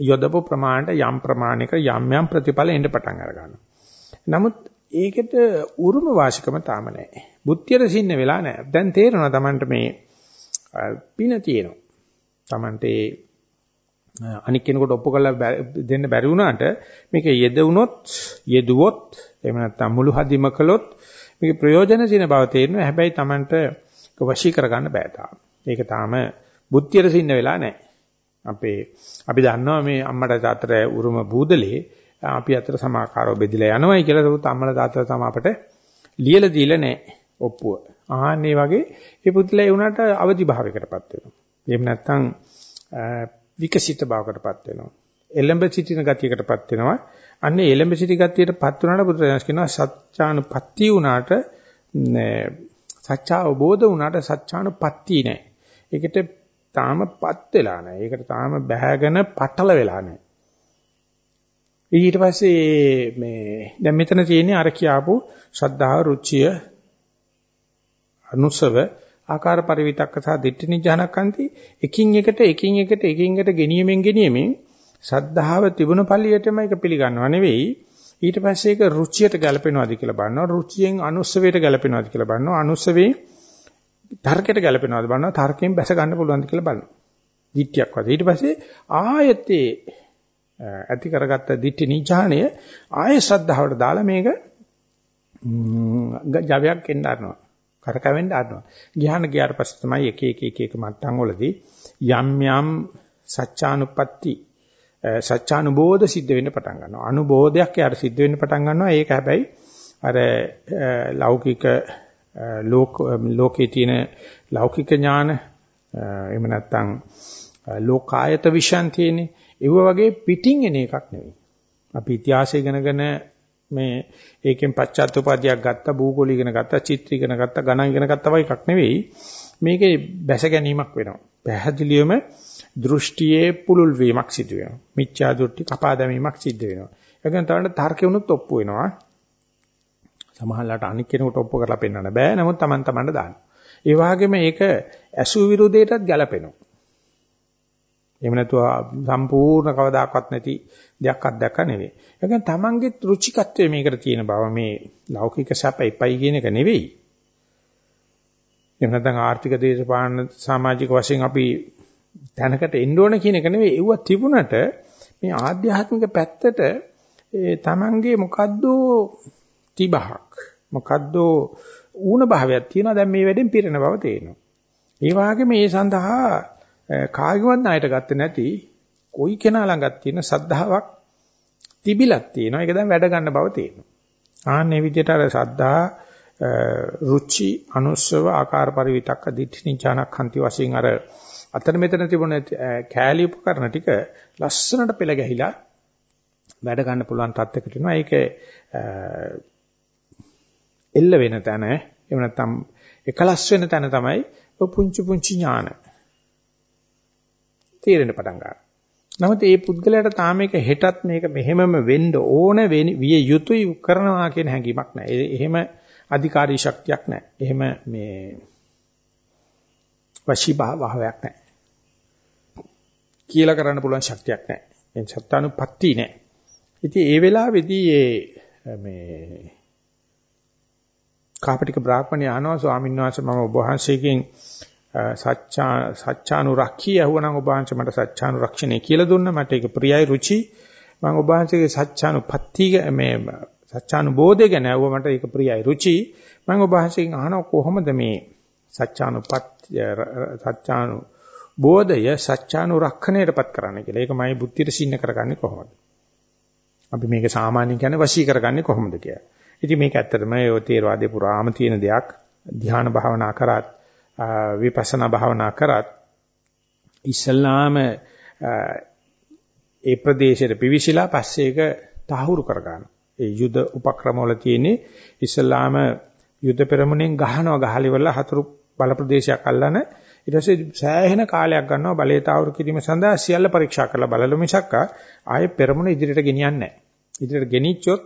යොදපු ප්‍රමාණයට යම් ප්‍රමාණයක යම් යම් ප්‍රතිඵල එන්න පටන් අර ගන්නවා. නමුත් ඒකට උරුම වාසිකම තාම නැහැ. බුද්ධියට සින්න වෙලා නැහැ. දැන් තේරෙනවා Tamanට මේ පින තියෙනවා. Tamante අනික් කෙනෙකුට ඔප්පු කරලා දෙන්න බැරි වුණාට මේක යෙදුනොත් යෙදුවොත් එහෙම නැත්නම් මුළු හදිම කළොත් මේක ප්‍රයෝජන සින බව තේරෙනවා. හැබැයි Tamanට වශී කරගන්න බෑ තාම. ඒක තාම බුද්ධියට සින්න වෙලා නැහැ. අපේ අපි දන්නවා මේ අම්මට තාත්තට උරුම බූදලේ අපි අතර සමාකාරව බෙදිලා යනවායි කියලා ඒක අම්මලා තාත්තලා තම අපට ලියලා දීලා නැහැ ඔප්පුව. ආන්නේ වගේ මේ පුදුලේ වුණාට අවදි භාවයකටපත් වෙනවා. එහෙම නැත්නම් විකසිත භාවයකටපත් වෙනවා. එලඹ සිටින ගතියකටපත් වෙනවා. අන්නේ එලඹ සිටි ගතියටපත් වුණාට බුදුරජාණන් කියනවා සත්‍යානුපත්ති වුණාට සත්‍යා අවබෝධ වුණාට සත්‍යානුපත්ති නෑ. ඒකට තාමපත් වෙලා නැහැ. ඒකට තාම බැහැගෙන පටල වෙලා නැහැ. ඊට පස්සේ මේ දැන් මෙතන තියෙන්නේ අර කියාපු ශ්‍රද්ධාව, රුචිය, අනුසව, ආකාර පරිවිතක්ක සහ දිට්ඨි නිජානකන්ති එකින් එකට එකින් එකට එකින් එකට ගෙනියමින් ගෙනියමින් ශ්‍රද්ධාව තිබුණ පළියටම ඒක පිළිගන්නව නෙවෙයි ඊට පස්සේ ඒක රුචියට ගැලපෙනවද කියලා බලනවා රුචියෙන් අනුස්සවයට ගැලපෙනවද කියලා බලනවා අනුස්සවේ තර්කයට ගැලපෙනවද බලනවා තර්කයෙන් බැස ගන්න පුළුවන්ද කියලා බලනවා. දිට්ඨියක් වගේ. ඊට පස්සේ ආයතේ ඇති කරගත්ත දිට්ඨි නිචාණය ආය ශ්‍රද්ධාවට දාලා මේක ජවයක් එන්න ගන්නවා. කරකවෙන්න ගන්නවා. ගියාන ගියාට පස්සේ තමයි එක එක එක එක මට්ටම් වලදී යම් යම් සත්‍යානුපatti සත්‍යානුබෝධ සිද්ධ වෙන්න පටන් ගන්නවා. අනුබෝධයක් යාට සිද්ධ වෙන්න පටන් ගන්නවා. ඒක හැබැයි අර ලෞකික ලෝක ලෝකේ තියෙන ලෞකික ඥාන එහෙම නැත්නම් ලෝකායත විශ්යන් තියෙන්නේ ඒව වගේ පිටින් එන එකක් නෙවෙයි. අපි ඉතිහාසය ඉගෙනගෙන මේ ඒකෙන් පශ්චාත්තුපාදියක් ගත්තා භූගෝල ඉගෙන ගත්තා චිත්‍ර ඉගෙන ගත්තා ගණන් ඉගෙන ගත්තා වගේ එකක් නෙවෙයි. මේකේ බැස ගැනීමක් වෙනවා. පැහැදිලිවම දෘෂ්ටියේ පුලුල් වීමක් සිදු වෙනවා. මිච්ඡා දෘෂ්ටි කපා දැමීමක් සිද්ධ වෙනවා. ඒකෙන් තමයි තර්කෙුණුත් ඔප්පු වෙනවා. සමහරලාට අනික් කෙනෙකුට ඔප්පු කරලා පෙන්වන්න බෑ. නමුත් Taman Tamanට දාන්න. ඒ වගේම ඒක ඇසු විරුද්ධයටත් ගැලපෙනවා. එහෙම නැතුව සම්පූර්ණ කවදාකවත් නැති දෙයක් අත්දැක නෙවෙයි. ඒ කියන්නේ Tamanගේ රුචිකත්වයේ මේකට තියෙන බව මේ ලෞකික සැප එපයි කියන එක නෙවෙයි. එහෙම නැත්නම් ආර්ථික දේශපාලන සමාජික වශයෙන් අපි තැනකට එන්න ඕන කියන එක නෙවෙයි. ඒව තිබුණට මේ ආධ්‍යාත්මික පැත්තට ඒ Tamanගේ මොකද්ද තිබහක් මොකද්ද ඌණ භාවයක් තියෙනවා දැන් මේ වැඩෙන් පිරෙන බව තේරෙනවා. ඒ වගේම මේ සඳහා කාගේවත් ණයට ගත්තේ නැති කොයි කෙනා ළඟත් තියෙන සද්ධාාවක් තිබිලක් තියෙනවා. ඒක දැන් වැඩ ගන්න බව තේරෙනවා. ආන්නේ විදිහට අර සද්ධා රුචි අනුස්සව ආකාර පරිවිතක්ක දිඨි නිචානක්ඛන්ති වශයෙන් අර අතන මෙතන තිබුණ කෑලි උපකරණ ටික ලස්සනට පෙළ ගැහිලා වැඩ ගන්න පුළුවන් තත්යකට එනවා. ඒක එල්ල වෙන තැන එහෙම නැත්නම් එකලස් වෙන තැන තමයි පුංචි පුංචි ඥාන. තීරණ පටන් ගන්නවා. නමුත් මේ පුද්ගලයාට තාම මේක හෙටත් මේක මෙහෙමම වෙන්න ඕන විය යුතුයි කරනවා කියන හැඟීමක් නැහැ. එහෙම අධිකාරී ශක්තියක් නැහැ. එහෙම මේ වශී භාවයක් නැහැ. කියලා කරන්න පුළුවන් ශක්තියක් නැහැ. එන් සත්‍යානුපත්ති නැහැ. ඉතින් ඒ වෙලාවේදී මේ කාපටික බ්‍රාහ්මණය අහනවා ස්වාමීන් වහන්සේ මම ඔබ වහන්සේගෙන් සත්‍චා සත්‍චානුරක්ඛී ඇහුවනම් ඔබ වහන්සේ මට සත්‍චානුරක්ෂණය කියලා දුන්නා මට ඒක ප්‍රියයි රුචි මම ඔබ වහන්සේගේ සත්‍චානුපත්ති මේ සත්‍චානුබෝධය ගැන ඇහුවා මට ඒක ප්‍රියයි රුචි මම ඔබ වහන්සේගෙන් අහනවා කොහොමද මේ සත්‍චානුපත් සත්‍චානු බෝධය සත්‍චානුරක්ෂණයටපත් කරන්න කියලා. ඒක මයි බුද්ධියට සින්න කරගන්නේ කොහොමද? අපි මේක සාමාන්‍යයෙන් කියන්නේ වශී කරගන්නේ කොහොමද කියලා. ඉතින් මේක ඇත්තටම ඒ තේරවාදේ පුරාම තියෙන දෙයක්. ධ්‍යාන භාවනා කරත් විපස්සනා භාවනා කරත් ඉස්ලාම ඒ ප්‍රදේශයට පිවිසිලා පස්සේ ඒක තහවුරු කරගන්න. ඒ යුද උපක්‍රම වල තියෙන්නේ ඉස්ලාම යුද පෙරමුණෙන් ගහනවා ගහලිවල හතුරු බල ප්‍රදේශයක් අල්ලන ඊට පස්සේ සෑහෙන කාලයක් ගන්නවා බලය තාවුරු කිරීම සඳහා සියල්ල පරීක්ෂා කරලා බලලු මිසක් ආයේ පෙරමුණ ඉදිරියට ගෙනියන්නේ නැහැ. ඉදිරියට ගෙනිච්චොත්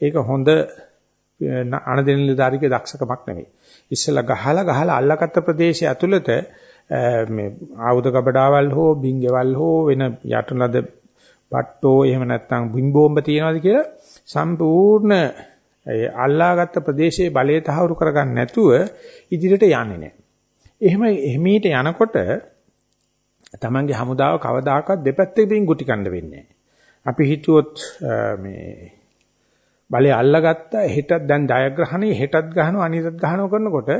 ඒක හොඳ අනදෙන නිලධාරිකේ දක්ෂකමක් නෙවෙයි. ඉස්සලා ගහලා ගහලා අල්ලගත්ත ප්‍රදේශය ඇතුළත මේ ආයුධ කබඩාවල් හෝ බින්ගෙවල් හෝ වෙන යටනද පට්ටෝ එහෙම නැත්නම් බිම්බෝම්බ තියනවාද කියලා සම්පූර්ණ අල්ලාගත්ත ප්‍රදේශයේ බලය තහවුරු කරගන්න නැතුව ඉදිරියට යන්නේ නැහැ. එහෙම එහිමීට යනකොට තමන්ගේ හමුදාව කවදාකවත් දෙපැත්තකින් ගුටි කන්න වෙන්නේ අපි හිතුවොත් මේ බලය අල්ලගත්ත හෙටත් දැන් ජයග්‍රහණේ හෙටත් ගහනවා අනිතත් ගහනවා කරනකොට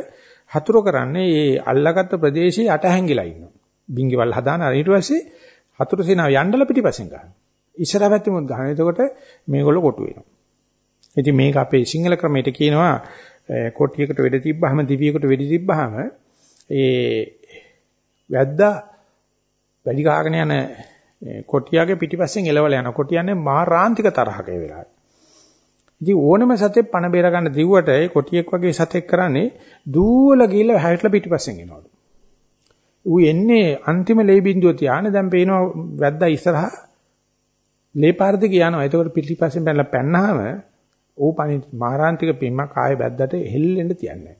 හතුරු කරන්නේ මේ අල්ලගත්ත ප්‍රදේශයේ යට හැංගිලා ඉන්නවා. බින්ගිවල් හදාන ඊට පස්සේ හතුරු සේනාව යන්නල පිටිපස්සෙන් ගන්නවා. ඉස්සරහ පැත්තෙමුත් ගහනවා. එතකොට මේගොල්ලෝ කොටු වෙනවා. ඉතින් මේක අපේ සිංහල ක්‍රමයට කියනවා කොටියකට වෙඩ තිබ්බහම දිවියකට වෙඩි තිබ්බහම ඒ වැද්දා වැඩි ගහගෙන යන කොටියාගේ පිටිපස්සෙන් එලවල යන කොටියන්නේ මහාරාන්තික තරහක ඒ වෙලාවේ. ඉතින් ඕනම සතෙක් පණ බේර ගන්න දිව්වට ඒ කොටියෙක් වගේ සතෙක් කරන්නේ දූවල ගිහිල්ලා හැවිట్లా පිටිපස්සෙන් එනවලු. ඌ එන්නේ අන්තිම ලේ බින්දුව තියාන දැන් පේනවා වැද්දා ඉස්සරහා ලේ පාර දිගේ යනවා. එතකොට පිටිපස්සෙන් බැලලා පැන්නාම ඌ පණි මහාරාන්තික පින්මක් ආයේ වැද්දට හෙල්ලෙන්න තියන්නේ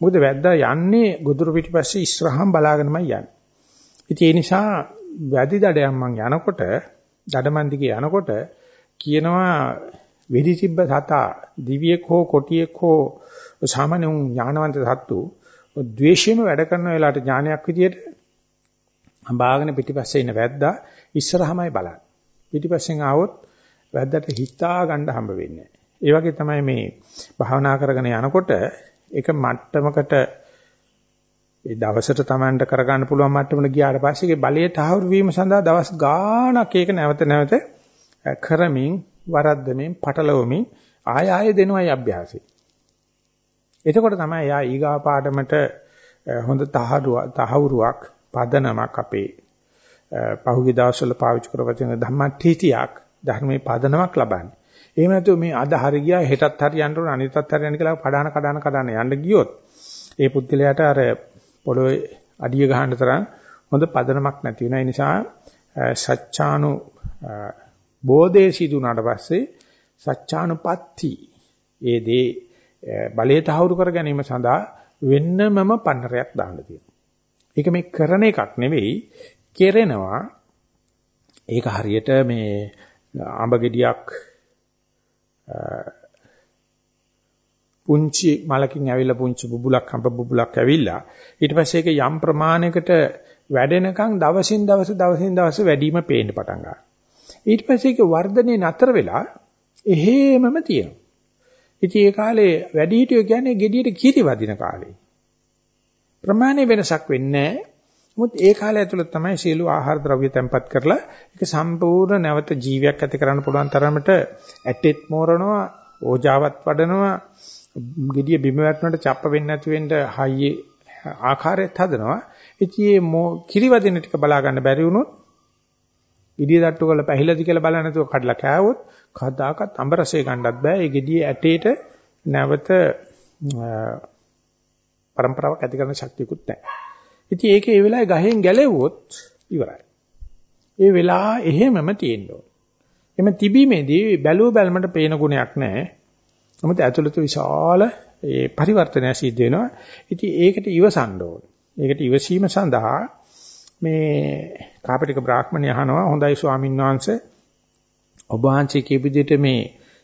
මොකද වැද්දා යන්නේ ගොදුරු පිටිපස්සේ ඉස්සරහාම බලාගෙනමයි යන්නේ. ඉතින් ඒ නිසා වැදි දඩයන් මං යනකොට දඩමන්දිගේ යනකොට කියනවා වෙඩි තිබ්බ සතා දිවියෙක් හෝ කොටියෙක් හෝ සාමාන්‍ය ඥානවන්ත සත්තු ද්වේෂයෙන්ම වැඩ කරන වෙලාවට ඥානයක් විදියට අඹාගෙන පිටිපස්සේ ඉන්න වැද්දා ඉස්සරහමයි බලන්නේ. පිටිපස්සෙන් ආවොත් වැද්දට හිතා ගන්න හම්බ වෙන්නේ ඒ වගේ තමයි මේ භාවනා කරගෙන යනකොට එක මට්ටමකට ඒ දවසට Tamanට කරගන්න පුළුවන් මට්ටමට ගියාට පස්සේ ඒ බලයේ තහවුරු වීම සඳහා දවස් ගාණක් ඒක නැවත නැවත කරමින් වරද්දමින් පටලවමින් ආය ආය දෙනවයි අභ්‍යාසය. එතකොට තමයි යා ඊගා පාඩමට හොඳ තහවුරුවක් පදනමක් අපේ පහුගිය දවස්වල පාවිච්චි කරපු ධම්මට්ඨීතියක් ධර්මයේ පදනමක් ලබන්නේ. එහෙම නැතුව මේ අද හරි ගියා හෙටත් හරියන්න ඕන අනිතත් හරියන්න කියලා කඩාන කඩාන කඩාන යන්න ගියොත් ඒ පුද්ගලයාට අර පොළොවේ අඩිය ගහන්න තරම් හොඳ පදනමක් නැති වෙන නිසා සත්‍චානු බෝධේ සිදු වුණාට පස්සේ සත්‍චානුපත්ති ඒ දේ බලය තහවුරු කර ගැනීම සඳහා වෙන්නමම පන්නරයක් දාන්න තියෙනවා. ඒක මේ කරන එකක් නෙවෙයි කෙරෙනවා. ඒක හරියට මේ අඹ ගෙඩියක් පුංචි මලකින් ඇවිල්ලා පුංචි බුබුලක් හම්බ බුබුලක් ඇවිල්ලා ඊට පස්සේ ඒක යම් ප්‍රමාණයකට වැඩෙනකන් දවසින් දවස දවසින් දවස වැඩිම පේන්න පටන් ගන්නවා. ඊට පස්සේ ඒක වර්ධනේ නතර වෙලා එහෙමම තියෙනවා. ඉතින් ඒ කාලේ වැඩි හිටියෝ කියන්නේ gediයට කිරි වදින කාලේ. ප්‍රමාණය වෙනසක් වෙන්නේ නැහැ. මොකද ඒ කාලය ඇතුළත තමයි සියලු ආහාර ද්‍රව්‍ය තැම්පත් කරලා ඒක සම්පූර්ණ නැවත ජීවියක් ඇති කරන්න පුළුවන් තරමට ඇටෙත් මෝරනවා, ඕජාවත් වඩනවා, gediya බිම වැටුණට චප්ප වෙන්නේ නැති වෙන්න හයියේ ආකාරයත් හදනවා. ඉතින් මේ කිරිවදින ටික බලා ගන්න බැරි වුණොත් gediya තට්ටු කරලා පැහිලාද කියලා බලන්න නැතුව කඩලා කෑවොත් කවදාකවත් අඹ රසය ගන්නත් බෑ. ඒ gediya ඇටේට නැවත પરම්පරාවක් ඇති කරන ශක්තියකුත් නැහැ. ඉතින් ඒක ඒ වෙලාවේ ගහෙන් ගැලෙව්වොත් ඉවරයි. ඒ වෙලාව එහෙමම තියෙන්න ඕන. එමෙ තිබීමේදී බැලුව බැලමට පේන ගුණයක් නැහැ. මොකද ඇතුළත විශාල ඒ පරිවර්තනය සිද්ධ වෙනවා. ඉතින් ඒකට ඉවසන්න ඕන. ඒකට ඉවසීම සඳහා මේ කාපටික බ්‍රාහ්මණය අහනවා හොඳයි ස්වාමීන් වහන්සේ. ඔබ වහන්සේ කියපු විදිහට මේ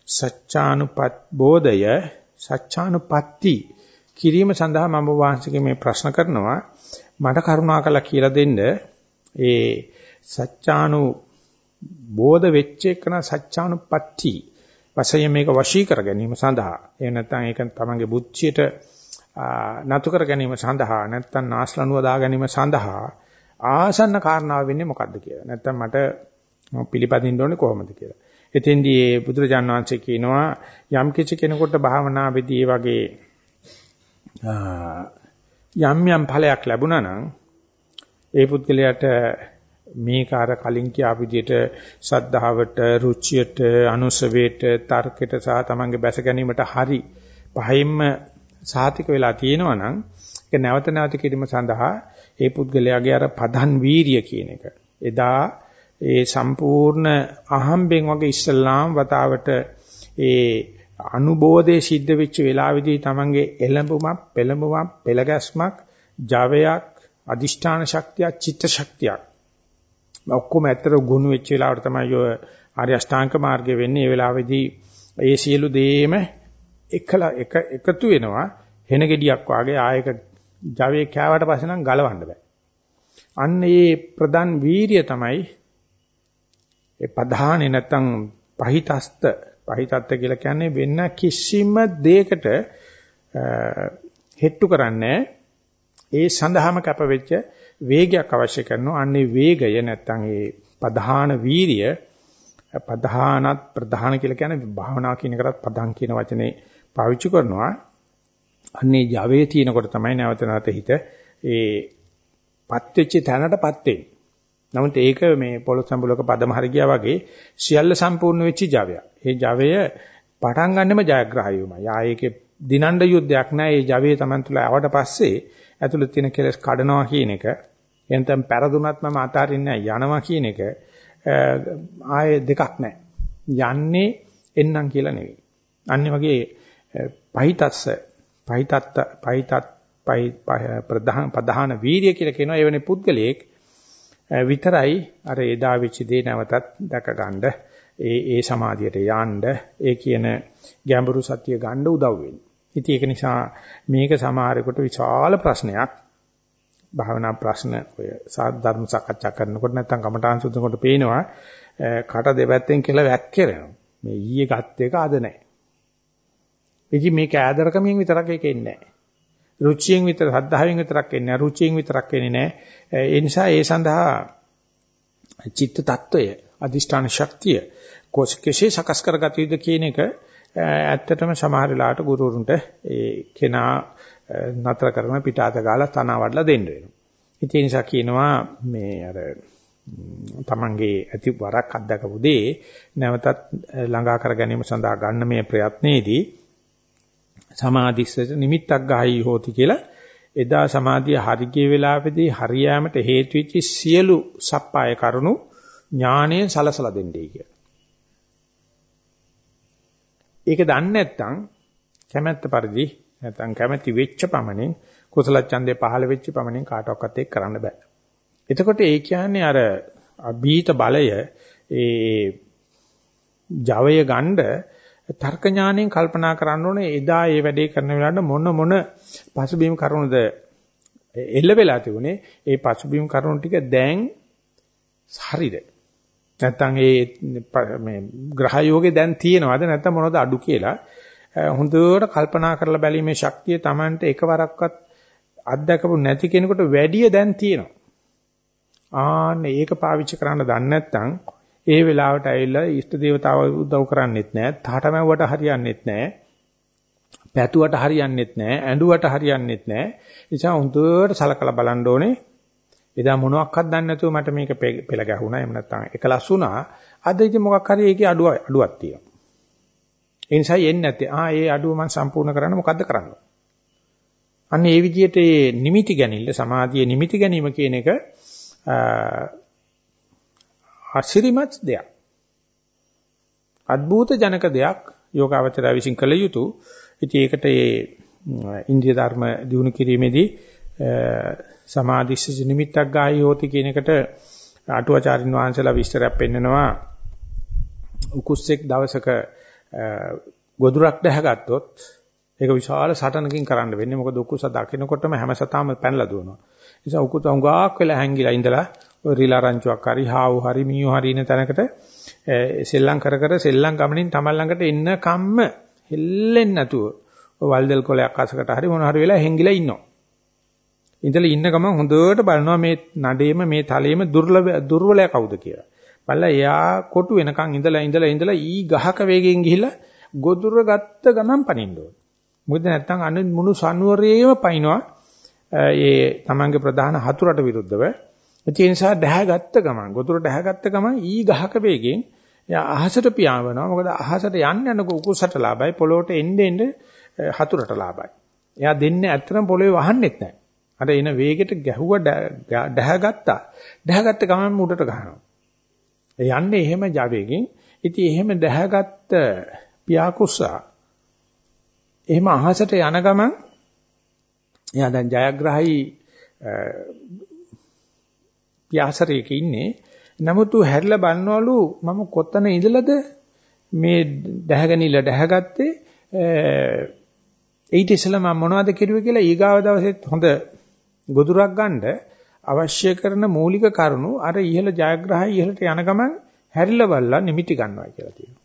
සත්‍යානුපත් බෝධය සත්‍යානුපatti කිරීම සඳහා මම වහන්සේගේ මේ ප්‍රශ්න කරනවා. මට කරුණාකරලා කියලා දෙන්න. ඒ සත්‍යානු බෝධ වෙච්ච එකන සත්‍යානුපatti වශයෙන් මේක වශී කර ගැනීම සඳහා. එහෙම නැත්නම් ඒක තමන්ගේ බුද්ධියට නතු කර ගැනීම සඳහා නැත්නම් නාස්ලනුව දා ගැනීම සඳහා ආසන්න කාරණාව වෙන්නේ මොකද්ද කියලා. නැත්නම් මට පිළිපදින්න ඕනේ කොහොමද කියලා. එතෙන්දී මේ බුදුරජාන් වහන්සේ කියනවා යම් කිසි කෙනෙකුට භාවනාවේදී වගේ යම් යම් ඵලයක් ලැබුණා නම් ඒ පුද්ගලයාට මේ කාර කලින් කියාපු විදිහට සද්ධාවට, රුචියට, අනුසවයට, තර්කයට සහ තමන්ගේ බැස ගැනීමට හරි පහින්ම සාතික වෙලා තියෙනවා නම් ඒක නැවත නැවත කිරීම සඳහා ඒ පුද්ගලයාගේ අර පදන් වීරිය කියන එක. එදා ඒ සම්පූර්ණ අහම්බෙන් වගේ ඉස්සල්ලාම් වතාවට ඒ අනුබෝධයේ සිද්ධ වෙච්ච වෙලාවේදී තමන්ගේ එළඹුමක්, පෙළඹුමක්, පෙළගැස්මක්, ජවයක්, අදිෂ්ඨාන ශක්තියක්, චිත්ත ශක්තියක්. ඔක්කොම ඇත්තට ගුණ වෙච්ච වෙලාවට තමයි ඔය ආර්ය අෂ්ටාංග මාර්ගය වෙන්නේ. ඒ වෙලාවේදී ඒ සියලු දේම එකලා එක එකතු වෙනවා. හෙන ගෙඩියක් වාගේ ආයක Javaයේ කෑවට පස්සේ නම් ගලවන්න බෑ. අන්න ඒ ප්‍රධාන වීරිය තමයි ඒ ප්‍රධානේ නැත්තම් පහිතස්ත පහිතත්ත කියලා කියන්නේ වෙන කිසිම දෙයකට හෙට්ටු කරන්නේ ඒ සඳහාම කැපවෙච්ච වේගයක් අවශ්‍ය කරනවා. අන්නේ වේගය නැත්තම් ඒ ප්‍රධාන වීරිය ප්‍රධානත් ප්‍රධාන කියලා කියන්නේ භාවනා කියන එකටත් ප්‍රධාන කියන වචනේ පාවිච්චි කරනවා. අන්නේ Javaයේ තියෙනකොට තමයි නැවත නැවත හිත ඒ පත් වෙච්ච තැනටපත් වෙන්නේ. නමුත් ඒක මේ පොළොස් සම්බුලක පදම හරි ගියා වගේ සියල්ල සම්පූර්ණ වෙච්ච Javaය. ඒ Javaය පටන් ගන්නෙම ජයග්‍රහයුමයි. ආ ඒකේ දිනණ්ඩ යුද්ධයක් නැහැ. ඒ Javaye Taman තුල ආවට පස්සේ ඇතුළත තියෙන කෙලස් කඩනවා කියන එක එතෙන් පෙරදුනත් මම අතාරින්නේ යනවා කියන එක ආයේ දෙකක් නැහැ. යන්නේ එන්නම් කියලා නෙවෙයි. අන්නේ වගේ පහිතස්ස පහිතත්ත පහිතත් ප්‍රධාන ප්‍රධාන වීර්ය කියලා කියනවා එවැනි පුද්ගලයෙක් විතරයි අර එදා වෙච්ච දේ නැවතත් දැක ගන්න ඒ ඒ සමාධියට යන්න ඒ කියන ගැඹුරු සත්‍ය ගන්න උදව් වෙන්නේ. ඉතින් ඒක නිසා මේක සමහරෙකුට විශාල ප්‍රශ්නයක් භාවනා ප්‍රශ්න ඔය සාධර්ම සාකච්ඡා කරනකොට නැත්නම් කමඨාන් සුද්ධකොට පේනවා කට දෙපැත්තෙන් කියලා වැක්කිරෙනවා. මේ ඊයේ ගත් එක අද නැහැ. ඉතින් මේක ආදරකමින් විතරක් ඒක එන්නේ නැහැ. රුචියෙන් විතර සද්ධාවෙන් විතරක් එන්නේ නැහැ. රුචියෙන් විතරක් එන්නේ නැහැ. ඒ නිසා ඒ සඳහා චිත්ත tattවය, අදිෂ්ඨාන ශක්තිය කෙසේ සකස් කරගත යුතුද කියන එක ඇත්තටම සමහර වෙලාවට ගුරුවරුන්ට ඒ කෙනා නතර කරන පිටාත ගාලා තනවා වඩලා දෙන්න වෙනවා. ඒ නිසා කියනවා මේ අර තමන්ගේ ඇති වරක් අත්දකපු දේ නැවතත් ළඟා කර ගැනීම සඳහා ගන්න මේ ප්‍රයත්නයේදී සමාධිස්සට නිමිත්තක් ගහයි හෝති කියලා එදා සමාධිය හරිගේ වෙලාවේදී හරියෑමට හේතු වෙච්ච සියලු සප්පාය කරුණු ඥාණයෙන් සලසලා දෙන්නේ කියලා. ඒක දන්නේ නැත්නම් කැමැත්ත පරිදි නැත්නම් කැමැති වෙච්ච පමණින් කුසල ඡන්දේ පහළ වෙච්ච පමණින් කාටවත් ඒක කරන්න බෑ. එතකොට ඒ කියන්නේ අර අභීත බලය ඒ ජවය ගණ්ඩ තර්ක ඥාණයෙන් කල්පනා කරන්න ඕනේ එදා ඒ වැඩේ කරන වෙලාවට මොන මොන පසුබිම් කරුණුද එල්ල වෙලා තිබුණේ. ඒ පසුබිම් කරුණු ටික දැන් හරිද? නැත්තම් ඒ මේ ග්‍රහ යෝගේ දැන් තියෙනවද? නැත්තම් මොනවද අඩු කියලා? හොඳට කල්පනා කරලා බැලීමේ ශක්තිය Tamanට එකවරක්වත් අත්දකපු නැති කෙනෙකුට වැඩිය දැන් තියෙනවා. ආන්න ඒක පාවිච්චි කරන්න දන්නේ නැත්නම් ඒ වෙලාවට ඇවිල්ලා ඉෂ්ට දේවතාව උදව් කරන්නෙත් නැහැ. තාඨමැව්වට හරියන්නෙත් නැහැ. පැතුවට හරියන්නෙත් නැහැ. ඇඬුවට හරියන්නෙත් නැහැ. ඒ නිසා හොඳට සලකලා බලන්න ඕනේ. එදා මොනවත්වත් දන්නේ නැතුව මට මේක පෙළ ගැහුණා. එහෙම නැත්නම් එකලස් වුණා. අද ඉතින් මොකක් හරි ඒකේ අඩුව අඩුවක් තියෙනවා. ඒ නිසා යන්නේ නැත්තේ. ආ ඒ අඩුව මම සම්පූර්ණ කරන්න මොකද්ද කරන්න? අන්න ඒ විදිහට මේ නිමිති ගැනීම සමාධියේ නිමිති ගැනීම කියන එක අසිරිමත් දෙයක්. අద్භූත ජනක දෙයක් යෝගාවචරය විසින් කළ යුතු. ඉතින් ඒකට මේ ඉන්දිය ධර්ම දිනු කිරීමේදී සමාධිස්ස නිමිත්තක් ගායි හොති කියන එකට අටුවාචාරින් වහන්සේලා විස්තරයක් පෙන්නනවා. උකුස්සෙක් දවසක ගොදුරක් දැහගත්තොත් ඒක විශාල සටනකින් කරන්න වෙන්නේ. මොකද උකුස දකිනකොටම හැම සතාම පැනලා දුවනවා. ඒ නිසා උකුස උඟාක් වෙලා හැංගිලා ඉඳලා ඔය රිලා රංචුවක් හරි හාවු හරි මීයෝ හරි ඉන තැනකට සෙල්ලම් කර කර සෙල්ලම් ගමනින් තමන් ළඟට එන්න කම්ම හෙල්ලෙන්නේ නැතුව ඔය වල්දල් කොලයක් අසකට හරි මොන හරි වෙලා හැංගිලා ඉන්නවා. ඉඳලා ඉන්න ගමන් හොඳට බලනවා මේ නඩේම මේ තලයේම දුර්ලභ දුර්වලය කවුද කියලා. බලලා එයා කොටු වෙනකන් ඉඳලා ඉඳලා ඉඳලා ඊ ගහක වේගෙන් ගිහිල්ලා ගොදුර ගත්ත ගමන් පනින්න ඕන. මොකද නැත්තම් අනු මුණු සනුවරේම පයින්නවා ඒ තමන්ගේ ප්‍රධාන හතුරට විරුද්ධව. ඒ නිසා දැහැගත්ත ගමන් ගොදුර දැහැගත්ත ගමන් ඊ ගහක වේගෙන් එයා අහසට පියාඹනවා. මොකද අහසට යන්න යන කුකුසට ලාභයි පොළොවට එන්න එන්න හතුරට ලාභයි. එයා දෙන්නේ ඇත්තටම පොළොවේ වහන්නෙත් නැහැ. අර එන වේගෙට ගැහුව දැහැගත්තා. දැහැගත්ත ගමන් මුඩට ගහනවා. යන්නේ එහෙම ජවයෙන්. ඉතින් එහෙම දැහැගත්ත පියාකුසා එහෙම අහසට යන ගමන් එයා දැන් ජයග්‍රහයි පියාසරයක ඉන්නේ. නමුත් ඌ හැරිලා බලනවලු මම කොතන ඉඳලාද මේ දැහැගනිලා දැහැගත්තේ ඊට ඉස්සෙල්ලා මම මොනවද කෙරුවේ කියලා ඊගාව දවසෙත් හොඳ ගොදුරක් ගන්න අවශ්‍ය කරන මූලික කරුණු අර ඉහළ ජයග්‍රහය ඉහළට යන ගමන් හැරිලා බලලා නිමිටි ගන්නවා කියලා තියෙනවා.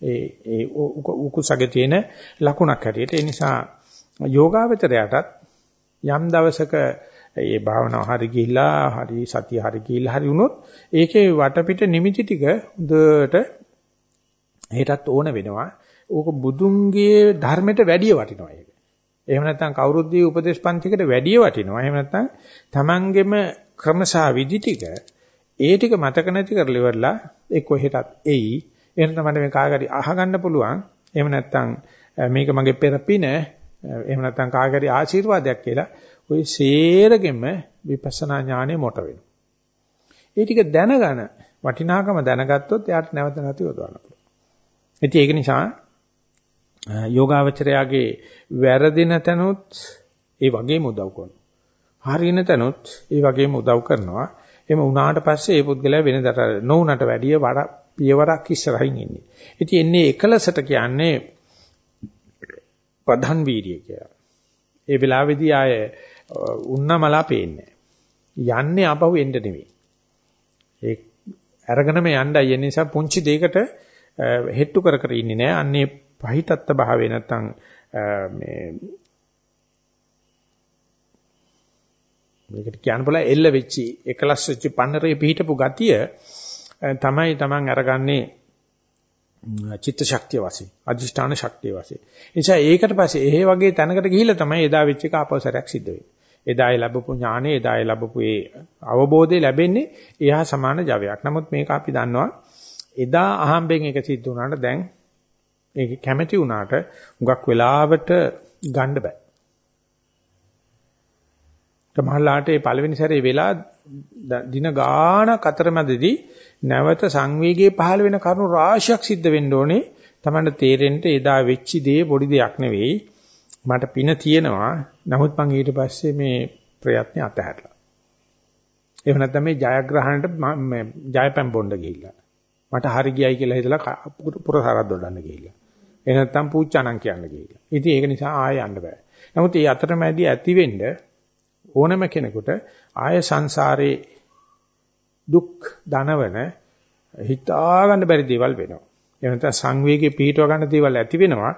ඒ ඒ උකුසගේ තියෙන ලකුණක් හැටියට ඒ නිසා යෝගාවචරයටත් යම් දවසක ඒ භාවනාව හරි ගිහිල්ලා හරි සතිය හරි ගිහිල්ලා හරි වුණොත් ඒකේ වටපිට නිමිති ටික හොඳට හෙටත් ඕන වෙනවා. ඕක බුදුන්ගේ ධර්මයට වැඩිය වටිනවා ඒක. එහෙම නැත්නම් කවුරුත් දී උපදේශ පන්තිකට වැඩිය වටිනවා. එහෙම නැත්නම් Tamanගෙම ක්‍රමසා විදි ටික ඒ ටික මතක නැති කරලා ඉවරලා එක්ක හෙටත් එයි. එහෙනම් මට මේ කාගරි අහගන්න පුළුවන්. එහෙම නැත්නම් මේක මගේ පෙරපින එහෙම නැත්නම් කාගරි ආශිර්වාදයක් කියලා ওই සේරගෙම විපස්සනා ඥානෙ මොට වෙනවා. ඒ ටික දැනගන වටිනාකම දැනගත්තොත් එයාට නැවත නැති යොදවන්න පුළුවන්. ඉතින් ඒක නිසා යෝගාවචරයාගේ වැරදින තැනොත් ඒ වගේම උදව් කරනවා. හරින තැනොත් ඒ වගේම උදව් කරනවා. එහෙම වුණාට පස්සේ ඒ පුද්ගලයා වෙනදට නොඋනට වැඩිය වඩ පියවරක් ඉස්සරහින් ඉන්නේ. ඉතින් එන්නේ එකලසට කියන්නේ ප්‍රධාන වීර්යය කියලා. ඒ වෙලාවේදී ආය උන්නමලා පේන්නේ. යන්නේ ආපහු එන්න නෙවෙයි. ඒ අරගෙනම යන්නයි ඒ නිසා පුංචි දෙයකට හෙට්ටු කර කර ඉන්නේ නෑ. අන්නේ පහිතත්ත භාවේ නැත්තම් මේ මේකට කියන්න බලා එල්ල වෙච්චි එකලස් වෙච්චි පන්නරේ පිහිටපු ගතිය තමයි Taman අරගන්නේ චිත්ත ශක්තිය වශයෙන් අධිෂ්ඨාන ශක්තිය වශයෙන්. එනිසා ඒකට පස්සේ එහෙ වගේ තැනකට ගිහිල්ලා තමයි එදා වෙච්ච එක ආපස්සරයක් සිද්ධ වෙන්නේ. එදායි ලැබපු ඥානෙ එදායි ලැබපු ඒ අවබෝධය ලැබෙන්නේ එහා සමාන ජවයක්. නමුත් මේක අපි දන්නවා එදා අහම්බෙන් එක සිද්ධ වුණාට දැන් ඒක කැමැති වුණාට හුඟක් වෙලාවට ගන්න බෑ. තමහලාට මේ පළවෙනි සැරේ වෙලා දින ගාණක් අතරමැදදී නැවත සංවේගයේ පහළ වෙන කරුණු රාශියක් සිද්ධ වෙන්න ඕනේ. Tamanට තේරෙන්න එදා වෙච්ච දේ පොඩි දෙයක් නෙවෙයි. මට පින තියෙනවා. නමුත් මං ඊට පස්සේ මේ ප්‍රයත්න අතහැරලා. එහෙම නැත්නම් මේ ජයග්‍රහණයට ජයපැම් බොණ්ඩ ගිහිල්ලා. මට හරි ගියයි කියලා හිතලා පුරසාරක් දොඩන්න ගිහිල්ලා. එහෙ නැත්නම් පූච්චානම් කියන්න ගිහිල්ලා. ඉතින් ඒක නිසා ආයෙ යන්න බෑ. නමුත් මේ අතරමැදි ඇති වෙන්න ඕනම කෙනෙකුට ආය සංසාරේ දුක් දනවන හිතා ගන්න බැරි දේවල් වෙනවා. එහෙම නැත්නම් සංවේගයේ පිහිටව ගන්න දේවල් ඇති වෙනවා.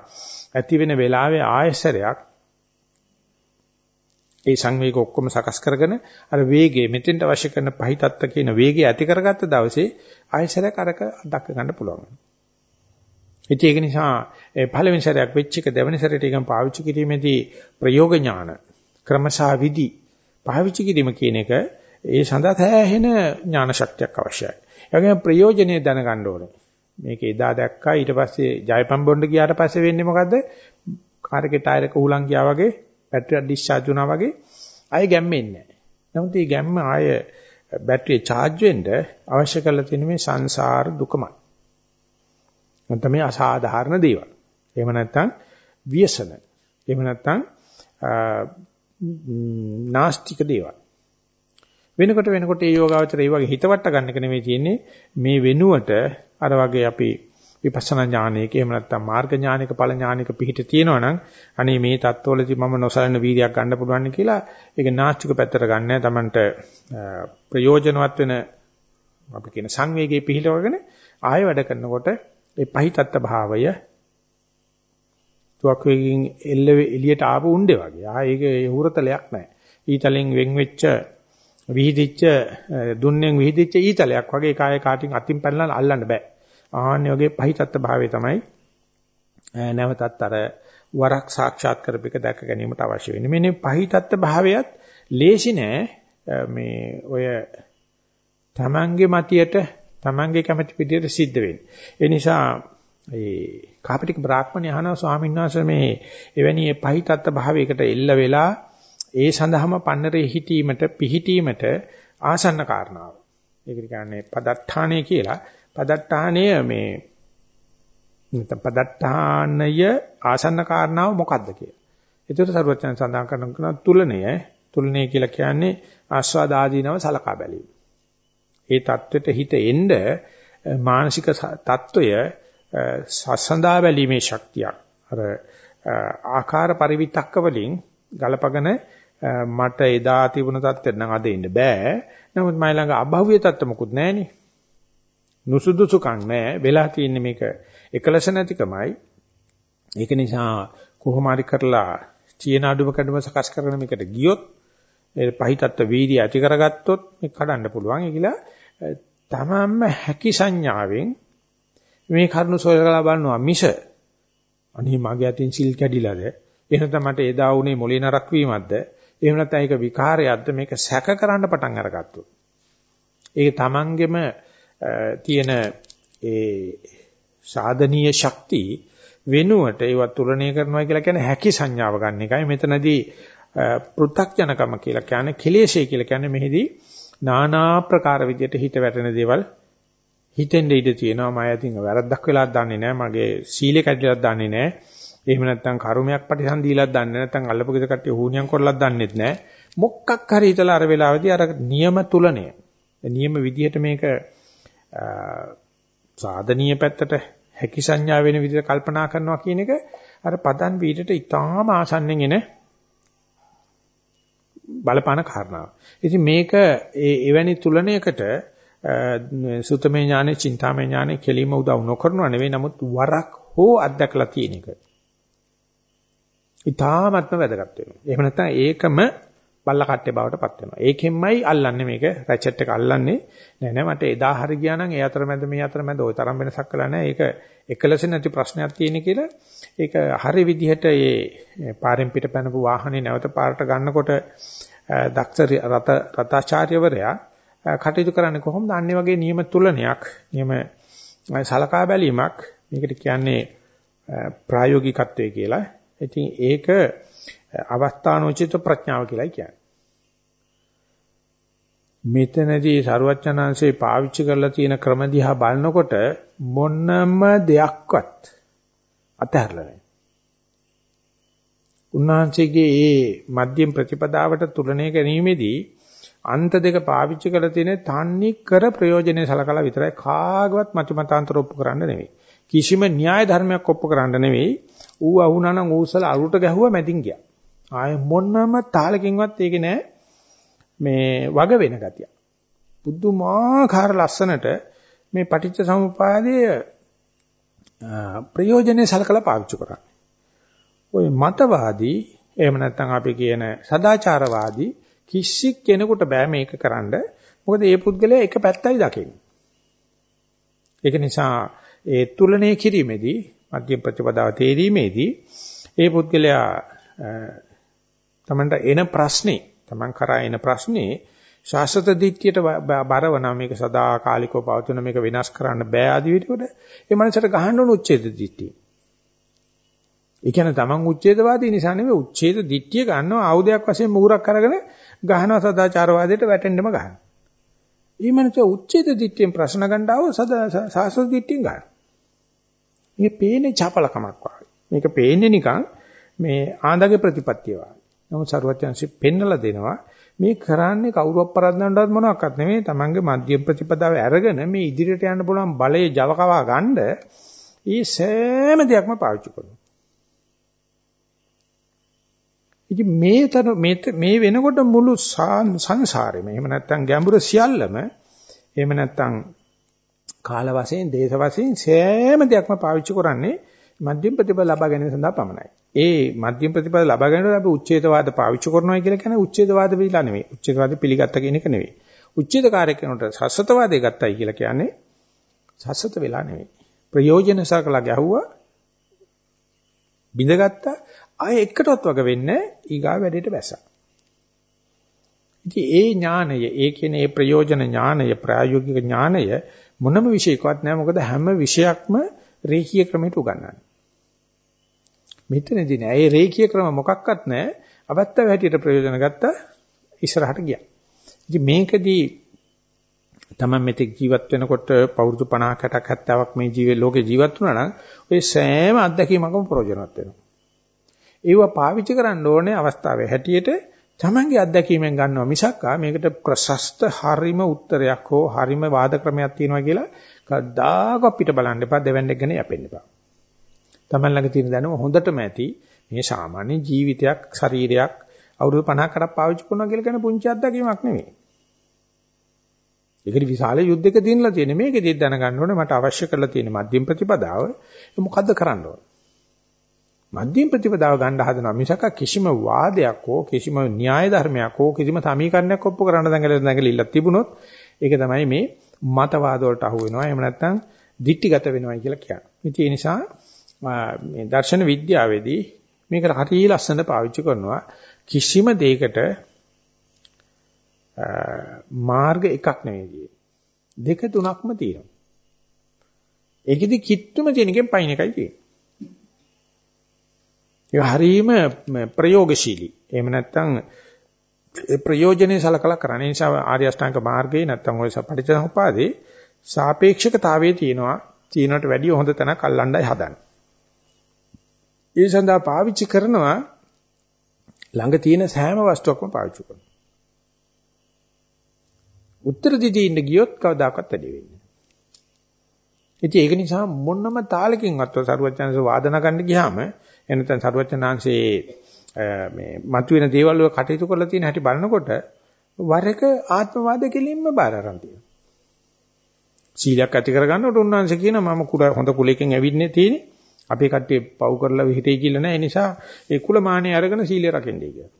ඇති වෙන වෙලාවේ ආයසරයක් ඒ සංවේග ඔක්කොම සකස් කරගෙන අර වේගය මෙතෙන්ට අවශ්‍ය කරන පහිතත්ත කියන වේගය ඇති කරගත්ත දවසේ ආයසරයක් අරක දක්ක ගන්න පුළුවන්. ඉතින් ඒක නිසා පළවෙනි සැරයක් වෙච්ච එක දෙවෙනි සැරේට එකම පාවිච්චි කිරීමේදී ප්‍රයෝග ඥාන ක්‍රමසා විදි පාවිච්චි කිරීම කියන එක ඒ සඳහා සෑහෙන ඥාන ශක්තියක් අවශ්‍යයි. ඒ වගේම ප්‍රයෝජනෙ දැනගන්න ඕනේ. මේක එදා දැක්කා ඊට පස්සේ ජයපම් බොණ්ඩ ගියාට පස්සේ වෙන්නේ මොකද්ද? කාර් එකේ ටයර් එක උලන් ගියා වගේ බැටරිය ඩිස්චාර්ජ් වුණා වගේ ආයෙ ගැම්මෙන්නේ නැහැ. නමුත් මේ ගැම්ම ආයෙ බැටරිය charge වෙන්න අවශ්‍ය කරලා තියෙන මේ සංසාර දුකමයි. නැත්නම් මේ අසාධාරණ දේවල්. එහෙම නැත්නම් ව්‍යසන. එහෙම නැත්නම් නාස්තික දේවල්. වෙනකොට වෙනකොට මේ යෝගාවචරය ඒ වගේ හිතවට ගන්න එක නෙමෙයි තියෙන්නේ මේ වෙනුවට අර වගේ අපි විපස්සනා ඥානයක එහෙම නැත්නම් මාර්ග ඥානයක ඵල ඥානයක පිහිට තියෙනවා නම් අනේ මේ தත්වලදී මම නොසලන වීර්යයක් ගන්න පුළුවන් කියලා ඒක නාස්තික පැත්තට ගන්න තමන්ට ප්‍රයෝජනවත් වෙන අපි කියන සංවේගයේ පිහිටවගෙන ආය වැඩ කරනකොට ඒ පහිතත් භාවය තුවක් වේගින් එළියට ආපු උණ්ඩේ වගේ. ආ ඒක හුරතලයක් නැහැ. ඊතලෙන් වෙන් වෙච්ච විහිදිච්ච දුන්නෙන් විහිදිච්ච ඊතලයක් වගේ කාය කාටින් අතින් පැනලා අල්ලන්න බෑ. ආන්නේ වගේ පහිතත්ත භාවය තමයි නැවතත් අර වරක් සාක්ෂාත් කරපෙක දැක ගැනීමට අවශ්‍ය වෙන්නේ. මෙන්න පහිතත්ත භාවයත් ලේසි නෑ මේ ඔය තමන්ගේ මතියට තමන්ගේ කැමැති විදිහට සිද්ධ වෙන්නේ. ඒ නිසා ඒ කාපටික බ්‍රාහ්මණය අහනවා ස්වාමීන් වහන්සේ මේ එවැනි පහිතත්ත භාවයකට එල්ල වෙලා ඒ සඳහාම පන්නරේ හිටීමට පිහිටීමට ආසන්න කාරණාව. ඒක කියන්නේ පදත්තාණය කියලා. පදත්තාණය මේ නැත්නම් පදත්තාණය ආසන්න කාරණාව මොකද්ද කියලා. ඒතර සරුවචන සඳහන් කරන තුලණය තුලණය කියලා කියන්නේ ආස්වාද ආදීනව සලකා බැලීම. ඒ தത്വෙට හිත එන්න මානසික தত্ত্বය සසඳා බැලීමේ ශක්තියක්. අර ආකාර පරිවිතක්ක වලින් ගලපගෙන මට එදා තිබුණ තත්ත්වෙට නම් අද ඉන්න බෑ. නමුත් මයි ළඟ අභව්‍ය තත්ත්ව මොකුත් නැහෙනේ. නුසුදුසුකම් නැහැ. වෙලා තියෙන්නේ මේක එකලස නැතිකමයි. ඒක නිසා කොහොම හරි කරලා චීන අඩුම කඩම සකස් කරන මේකට ගියොත් ඒ පහිතත්ව වීර්ය ඇති කරගත්තොත් මේ කඩන්න පුළුවන්. ඒකිලා තමන්ම හැකි සංඥාවෙන් මේ කරුණු සොයලා බලනවා මිස අනේ මගේ අතින් සිල් කැඩිලාද එහෙනම් මට එදා වුණේ මොලේ නරක් වීමක්ද එහෙම නැත්නම් ඒක විකාරයක්ද මේක සැක කරන්න පටන් අරගත්තොත්. ඒක තමන්ගෙම තියෙන ඒ සාධනීය ශක්ති වෙනුවට ඒවත් තුලණය කරනවා කියලා කියන්නේ හැකි සංඥාව ගන්න එකයි. මෙතනදී පෘ탁ජනකම කියලා කියන්නේ කෙලෙෂය කියලා කියන්නේ මෙහිදී নানা ප්‍රකාර විදියට හිත වැටෙන දේවල් හිතෙන් ඉඳ තියෙනවා මම අතින් වැරද්දක් වෙලා දන්නේ නැහැ මගේ සීලේ කැඩිලාද දන්නේ නැහැ එහෙම නැත්නම් කර්මයක් ප්‍රතිසන්දීලාද දන්නේ නැත්නම් අල්ලපු ගෙද කට්ටිය හුණියම් කරලාද දන්නේත් නැහැ මොකක් හරි හිතලා අර වෙලාවේදී අර නියම තුලණය නියම විදියට මේක සාධනීය පැත්තට හැකි සංඥා වෙන විදිහට කල්පනා කරනවා කියන එක අර පදන් වීඩට ඉතාම ආසන්නෙන් එන බලපාන කාරණාව. ඉතින් මේක ඒ එවැනි තුලනයකට සුතමේ ඥානෙ, චින්තාමේ ඥානෙ කෙලිම උදව් නොකරනවා නෙවෙයි නමුත් වරක් හෝ අත්දකලා තියෙන එක. ඊටාත්ම වැදගත් වෙනවා. එහෙම නැත්නම් ඒකම බල්ල කට්ටේ බවට පත් වෙනවා. ඒකෙන්මයි අල්ලන්නේ මේක රැචට් එක අල්ලන්නේ. නෑ නෑ මට එදා හරි ගියා නම් ඒ අතරමැද මේ අතරමැද ওই තරම් වෙනසක් කළා නෑ. ඒක එකලස නැති ප්‍රශ්නයක් තියෙන කියලා ඒක හරි විදිහට ඒ පාරෙන් පිට පැනපු වාහනේ නැවත පාරට ගන්නකොට දක්ෂ රත රතාචාර්යවරයා කටයුතු කරන්නේ කොහොමද? අන්නේ වගේ නියම තුලනයක්, නියම සලකා බැලීමක් මේකට කියන්නේ ප්‍රායෝගිකත්වය කියලා. ඉතින් ඒක අවස්ථානෝචිත ප්‍රඥාව කියලායි කියන්නේ. මෙතනදී සරුවචනාංශේ පාවිච්චි කරලා තියෙන ක්‍රම දිහා බලනකොට මොනම දෙයක්වත් අතහැරලා නැහැ. උන්වහන්සේගේ ඒ මධ්‍යම ප්‍රතිපදාවට තුලණය ගැනීමේදී අන්ත දෙක පාවිච්චි කරලා තියෙන තන්නේ කර ප්‍රයෝජනේ සලකලා විතරයි කාගවත් මතිමතාන්තර ඔප්පු කරන්න නෙවෙයි. කිසිම න්‍යාය ධර්මයක් ඔප්පු කරන්න නෙවෙයි. ඌ අහුණා නම් ඌසල අරුට ගැහුවා මැදින් ගියා. ආය මොනම තාලකින්වත් ඒකේ නෑ මේ වග වෙන ගතිය. බුද්ධමාකාර ලස්සනට මේ පටිච්ච සමුපාදයේ ප්‍රයෝජනේ සලකලා පාවිච්චි කරන්නේ. ওই මතවාදී එහෙම නැත්නම් අපි කියන සදාචාරවාදී කිසි කෙනෙකුට බෑ මේක කරන්න. මොකද මේ පුද්ගලයා එක පැත්තයි දකින්නේ. ඒක නිසා ඒ තුලනය කිරීමේදී මධ්‍යම ප්‍රතිපදාව තේරීමේදී ඒ පුද්ගලයා තමන්ට එන ප්‍රශ්නේ තමන් කරා එන ප්‍රශ්නේ ශාස්ත්‍ර දිට්ඨියට බරවන මේක සදාකාලිකව පවතුන මේක වෙනස් කරන්න බෑ ආදි විදිහට ඒ මනසට ගහන්න ඕන උච්ඡේද දිට්ඨිය. ඒ කියන්නේ තමන් උච්ඡේදවාදී නිසා නෙවෙයි උච්ඡේද දිට්ඨිය ගන්නවා ආයුධයක් වශයෙන් මුහුරක් අරගෙන ගහනවා සදාචාරවාදයට වැටෙන්නම ගහනවා. ඊ මනස උච්ඡේද දිට්ඨියෙන් ප්‍රශ්න ගන්නව සදා සාස්ත්‍ර දිට්ඨියෙන් ගන්න. මේ පේන්නේ චපලකමක් වගේ. මේක පේන්නේ නිකන් මේ ආන්දගේ ප්‍රතිපත්තිය වගේ. නමුත් සරුවත්‍යංශي පෙන්නලා දෙනවා මේ කරන්නේ කවුරුවක් පරද්දන්නවත් මොනවත් නෙමෙයි තමන්ගේ මධ්‍යම ප්‍රතිපදාව අරගෙන මේ ඉදිරියට යන්න පුළුවන් බලයේ ජවකවා ගන්න ඊ සෑම දෙයක්ම පාවිච්චි කරනවා. ඉතින් මේතර මේ වෙනකොට මුළු සංසාරෙම එහෙම නැත්නම් ගැඹුර සියල්ලම එහෙම නැත්නම් කාල වශයෙන් දේශ වශයෙන් සෑම දෙයක්ම පාවිච්චි කරන්නේ මධ්‍යම ප්‍රතිපද ලබා ගැනීම සඳහා පමණයි. ඒ මධ්‍යම ප්‍රතිපද ලබා ගැනීමට අපි උච්ඡේදවාද පාවිච්චි කරනවා කියලා කියන්නේ උච්ඡේදවාද පිළිලා නෙවෙයි. උච්ඡේදවාද පිළිගත්ත කියන එක නෙවෙයි. උච්ඡේදකාරක කෙනෙකුට සස්සතවාදය ගත්තයි කියලා කියන්නේ සස්සත වෙලා නෙවෙයි. ප්‍රයෝජන සකලා ගැහුවා බිඳගත්තා ආයෙ එකටවත් වග වෙන්නේ ඊගා වැඩේට බැස්සා. ඉතින් ඒ ඥානය, ඒ කියන්නේ ඒ ප්‍රයෝජන ඥානය, ප්‍රායෝගික ඥානය මොනම විශේෂකවත් නැහැ. මොකද හැම විෂයක්ම රේඛීය ක්‍රමයට උගන්වන්නේ. මෙතනදී නෑ. ඒ රේඛීය ක්‍රම මොකක්වත් නෑ. අවත්තව හැටියට ප්‍රයෝජන ගත්තා ඉස්සරහට ගියා. ඉතින් මේකදී තමයි මෙතෙක් ජීවත් වෙනකොට පවුරුදු 50 60ක් 70ක් මේ ජීවේ ලෝකේ ජීවත් වුණා නම් ඔය සෑම අත්දැකීමකම ප්‍රයෝජනවත් වෙනවා. ඒව පාවිච්චි කරන්න ඕනේ අවස්ථාවේ හැටියට තමන්ගේ අත්දැකීමෙන් ගන්නවා මිසක් මේකට ප්‍රශස්ත හරිම උත්තරයක් හෝ හරිම වාද ක්‍රමයක් තියෙනවා කියලා කද්දාක අපිට බලන්න එපා දෙවන්නේක් ගැන යපෙන්න එපා. තමන් ළඟ තියෙන දැනුම හොඳටම ඇති මේ සාමාන්‍ය ජීවිතයක් ශරීරයක් අවුරුදු 50කට පාවිච්චි කරනවා කියලා කියන පුංචි අත්දැකීමක් නෙමෙයි. ඒකේ විශාල යුද්ධයක දිනලා තියෙන මේකෙදි දැනගන්න ඕනේ මට අවශ්‍ය කරලා තියෙන මධ්‍යම ප්‍රතිපදාව මොකද්ද කරන්න ඕනේ. මධ්‍යම ප්‍රතිපදාව ගන්න හදනවා මිසක කිසිම වාදයක් හෝ කිසිම න්‍යාය ධර්මයක් හෝ කිසිම සමීකරණයක් ඔප්පු කරන්න දඟල දඟලිල්ලක් තිබුණොත් ඒක තමයි මේ මතවාද වලට අහු වෙනවා එහෙම නැත්නම් දික්ටිගත වෙනවා කියලා කියන්නේ. ඉතින් ඒ නිසා මේ දර්ශන විද්‍යාවේදී මේකට හරිය ලස්සන පාවිච්චි කරනවා කිසිම දෙයකට මාර්ග එකක් නෙවෙයි දෙක තුනක්ම තියෙනවා. ඒකෙදි කිට්ටුම තියෙන එකෙන් පයින් එකයි තියෙන්නේ. ඒක හරීම ප්‍රයෝගශීලී. එහෙම නැත්නම් ඒ ප්‍රයෝජනේ සලකලා කරන්නේ නිසා ආර්ය අෂ්ටාංග මාර්ගයේ නැත්නම් ඔය පටිච්චසමුපාදේ සාපේක්ෂකතාවයේ තියෙනවා. චීනට වැඩිය හොඳ තැනක් අල්ලන්නයි හදන්නේ. ඒ සඳහා පාවිච්චි කරනවා ළඟ තියෙන සෑම වස්තුවක්ම පාවිච්චි කරනවා. උත්තර දිදී ඉන්න ගියොත් කවදාකවත් වැඩි වෙන්නේ නැහැ. ඉතින් ඒක නිසා මොනම තාලකින්වත් සරුවචනස වාදනා ගන්න ගියාම එනතන සරුවචනාංශයේ මේ මතුවෙන දේවල් වල කටයුතු කරලා තියෙන හැටි බලනකොට වර එක ආත්මවාද කෙලින්ම බාර අරන් තියෙනවා. සීලයක් ඇති කරගන්නකොට උන්වංශ කියන මම කුල හොඳ කුලයකින් ඇවිල්න්නේ තියෙන්නේ. අපේ කට්ටිය පව් කරලා හිතේ කියලා නැහැ. ඒ නිසා ඒ කුල මානෙ අරගෙන සීලය රකින්නයි කියලා.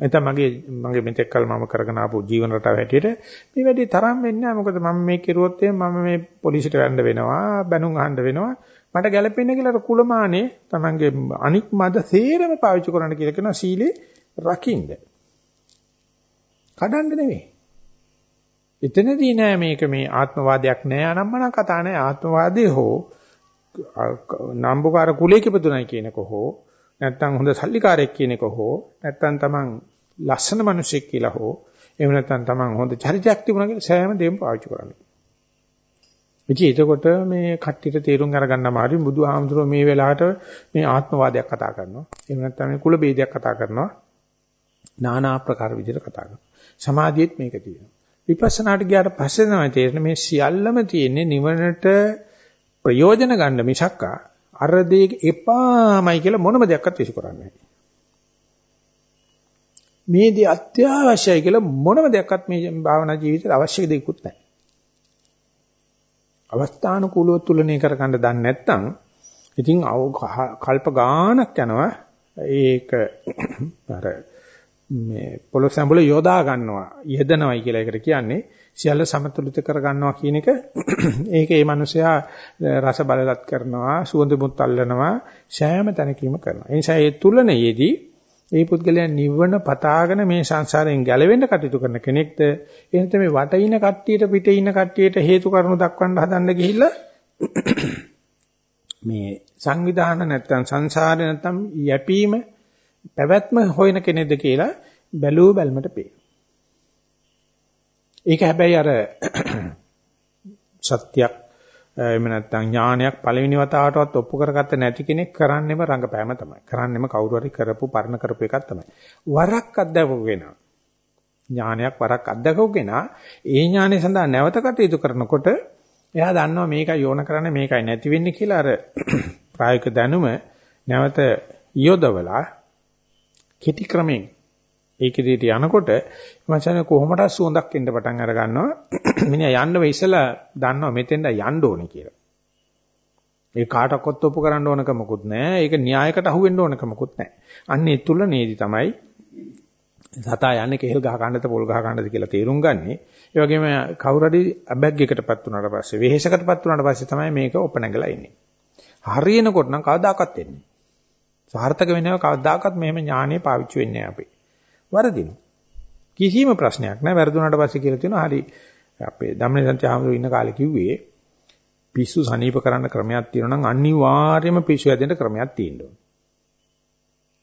එතන මගේ මගේ මෙතෙක් කල මම කරගෙන ආපු ජීවන රටාව හැටියට මේ වැඩි තරම් වෙන්නේ නැහැ. මොකද මම මේ කෙරුවොත් මම මේ පොලිසියට යන්න වෙනවා, බැනුම් අහන්න වෙනවා. මට ගැළපෙන්නේ කියලා කුලමානේ තමන්ගේ අනික් මද සේරම පාවිච්චි කරන්න කියලා කියන සීලේ රකින්න. කඩන්න නෙවෙයි. එතනදී නෑ මේක මේ ආත්මවාදයක් නෑ අනම්මන කතා නෑ ආත්මවාදයේ හෝ නම්බුකාර කුලයක ඉපදුණයි කියනක හෝ නැත්තම් හොඳ සල්ලිකාරයෙක් කියනක හෝ නැත්තම් තමන් ලස්සන මිනිසෙක් කියලා හෝ එහෙම නැත්තම් තමන් හොඳ චරිතයක් තිබුණා කියලා සෑම දෙයක්ම පාවිච්චි කරන්නේ. ඉතින් එතකොට මේ කට්ටියට තේරුම් අරගන්න අමාරුයි බුදුහාමුදුරුවෝ මේ වෙලාවට මේ ආත්මවාදයක් කතා කරනවා. එහෙම නැත්නම් මේ කුල ભેදයක් කතා කරනවා. নানা ආකාර විදිහට කතා කරනවා. සමාධියෙත් මේක තියෙනවා. විපස්සනාට ගියාට පස්සේ තමයි තේරෙන්නේ මේ සියල්ලම තියෙන්නේ නිවනට ප්‍රයෝජන ගන්න මිසක් අර දෙයක එපාමයි කියලා මොනම දෙයක්වත් විශ්ව කරන්නේ නැහැ. මේ දේ අත්‍යවශ්‍යයි කියලා මොනම දෙයක්වත් මේ භාවනා ජීවිතේ අවශ්‍ය දෙයක්වත් නැහැ. අවස්ථානුකූලව තුලනේ කරගන්න දන්නේ නැත්නම් ඉතින් කල්ප ගානක් යනවා ඒක අර මේ පොළොස් සම්බුල යොදා ගන්නවා යෙදනවයි කියලා ඒකට කියන්නේ. සියල්ල සමතුලිත කර ගන්නවා කියන එක ඒක ඒ මනුස්සයා රස බලලත් කරනවා සුවඳ මුත් අල්ලනවා සෑම තැනකීම කරනවා. ඒ නිසා ඒ තුලනයේදී ඒ පුද්ගලයා නිවන පතාගෙන මේ සංසාරයෙන් ගැලවෙන්න කටයුතු කරන කෙනෙක්ද එහෙනම් මේ වට ඉන කට්ටියට පිට ඉන කට්ටියට හේතු කරුණු දක්වන්න හදන්න ගිහිල්ලා මේ සංවිධාන නැත්තම් සංසාරේ නැත්තම් යැපීම පැවැත්ම හොයන කෙනෙක්ද කියලා බැලුව බැලමට පේනවා. ඒක හැබැයි අර සත්‍යයක් එහෙම නැත්නම් ඥානයක් පළවෙනි වතාවටවත් ඔප්පු කරගත්ත නැති කෙනෙක් කරන්නෙම රංගපෑම තමයි. කරන්නෙම කවුරු හරි කරපු පරණ කරපු එකක් තමයි. වරක් අත්දැකපු කෙනා. ඥානයක් වරක් අත්දැකපු කෙනා ඒ ඥානය සඳහා නැවත කටයුතු කරනකොට එයා දන්නවා මේකයි යෝන කරන්නේ මේකයි නැති වෙන්නේ කියලා අර ප්‍රායෝගික දැනුම නැවත යොදවලා කෙටි ක්‍රමෙන් ඒකෙදිට යනකොට මචං කොහොමද සුවඳක් එන්න පටන් අර ගන්නවා මිනිහා යන්න වෙ ඉස්සලා දන්නවා මෙතෙන්ද යන්න ඕනේ කියලා. ඒ කාටවත් ඔප්පු කරන්න ඕනක මොකුත් නැහැ. ඒක න්‍යායකට අහු වෙන්න ඕනක මොකුත් නැහැ. අන්න ඒ තුල නේදි තමයි සතා යන්නේ කෙහෙල් ගහ ගන්නද පොල් ගහ ගන්නද කියලා තේරුම් ගන්නෙ. ඒ වගේම කවුරු හරි අබැග් එකටපත් වුණාට පස්සේ වෙහෙසකටපත් වුණාට පස්සේ තමයි මේක ඔපනගලා ඉන්නේ. හරියනකොට නම් කවදාකවත් එන්නේ. සාර්ථක වෙනව කවදාකවත් මෙහෙම ඥානෙ පාවිච්චි වෙන්නේ නැහැ අපි. වරදිනවා. කිසිම ප්‍රශ්නයක් නැහැ. වැරදුනාට පස්සේ කියලා තියෙනවා හරි අපේ ධම්මනේ සත්‍ය ආමරු ඉන්න කාලේ කිව්වේ පිස්සු සනීප කරන්න ක්‍රමයක් තියෙනවා නම් අනිවාර්යයෙන්ම පිස්සු හැදෙන්න ක්‍රමයක් තියෙනවා.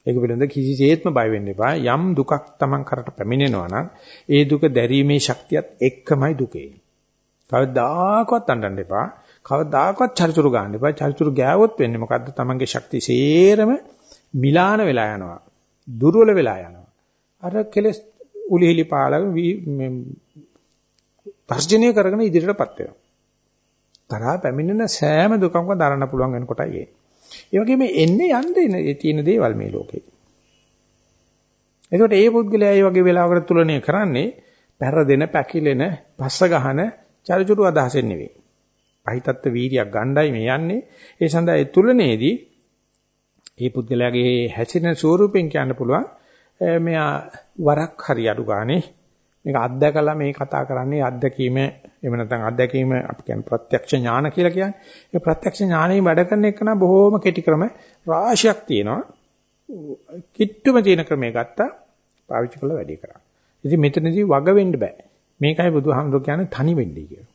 ඒක පිළිබඳ කිසිසේත්ම බය වෙන්න එපා. යම් දුකක් Taman කරට පැමිණෙනවා නම් ඒ දුක දැරීමේ ශක්තියත් එක්කමයි දුකේ. කවදාකවත් අඬන්න එපා. කවදාකවත් චරිචුරු ගන්න එපා. චරිචුරු ගෑවොත් වෙන්නේ මොකද්ද? Tamanගේ ශක්තිය සේරම මිලාන වෙලා යනවා. දුර්වල වෙලා යනවා. අර කෙලස් උලිහිලි පාලක තර්ජනය කරගෙන ඉදිරියටපත් වෙනවා. තරහා පැමිණෙන සෑම දුකක්ම දරන්න පුළුවන් වෙන කොටයි ඒ. ඒ වගේම එන්නේ යන්නේ තියෙන දේවල් මේ ලෝකේ. එතකොට ඒ පුද්ගලයා මේ වගේ වෙලාවකට තුලණය කරන්නේ පැරදෙන, පැකිලෙන, පස්ස ගහන චරිචුරු අදහසෙන් නෙවෙයි. පහිතත්ත්ව වීර්යයක් ගණ්ඩායි මේ යන්නේ. ඒ සඳහා ඒ තුලණයේදී මේ පුද්ගලයාගේ හැසිරෙන ස්වරූපෙන් කියන්න පුළුවන් මෙයා වරක් හරි අඩු ගානේ මේක අත්දැකලා මේ කතා කරන්නේ අත්දැකීම එහෙම නැත්නම් අත්දැකීම අපි කියන්නේ ප්‍රත්‍යක්ෂ ඥාන කියලා කියන්නේ. ඒ ප්‍රත්‍යක්ෂ ඥානෙයි වැඩ කරන එක නම් බොහෝම කෙටි ක්‍රම රාශියක් තියෙනවා. කිට්ටුම තියෙන ක්‍රමය ගත්තා පාවිච්චි කරලා වැඩේ කරා. ඉතින් මෙතනදී වග වෙන්න බෑ. මේකයි බුදුහාමුදුරු කියන්නේ තනි වෙන්නේ කියලා.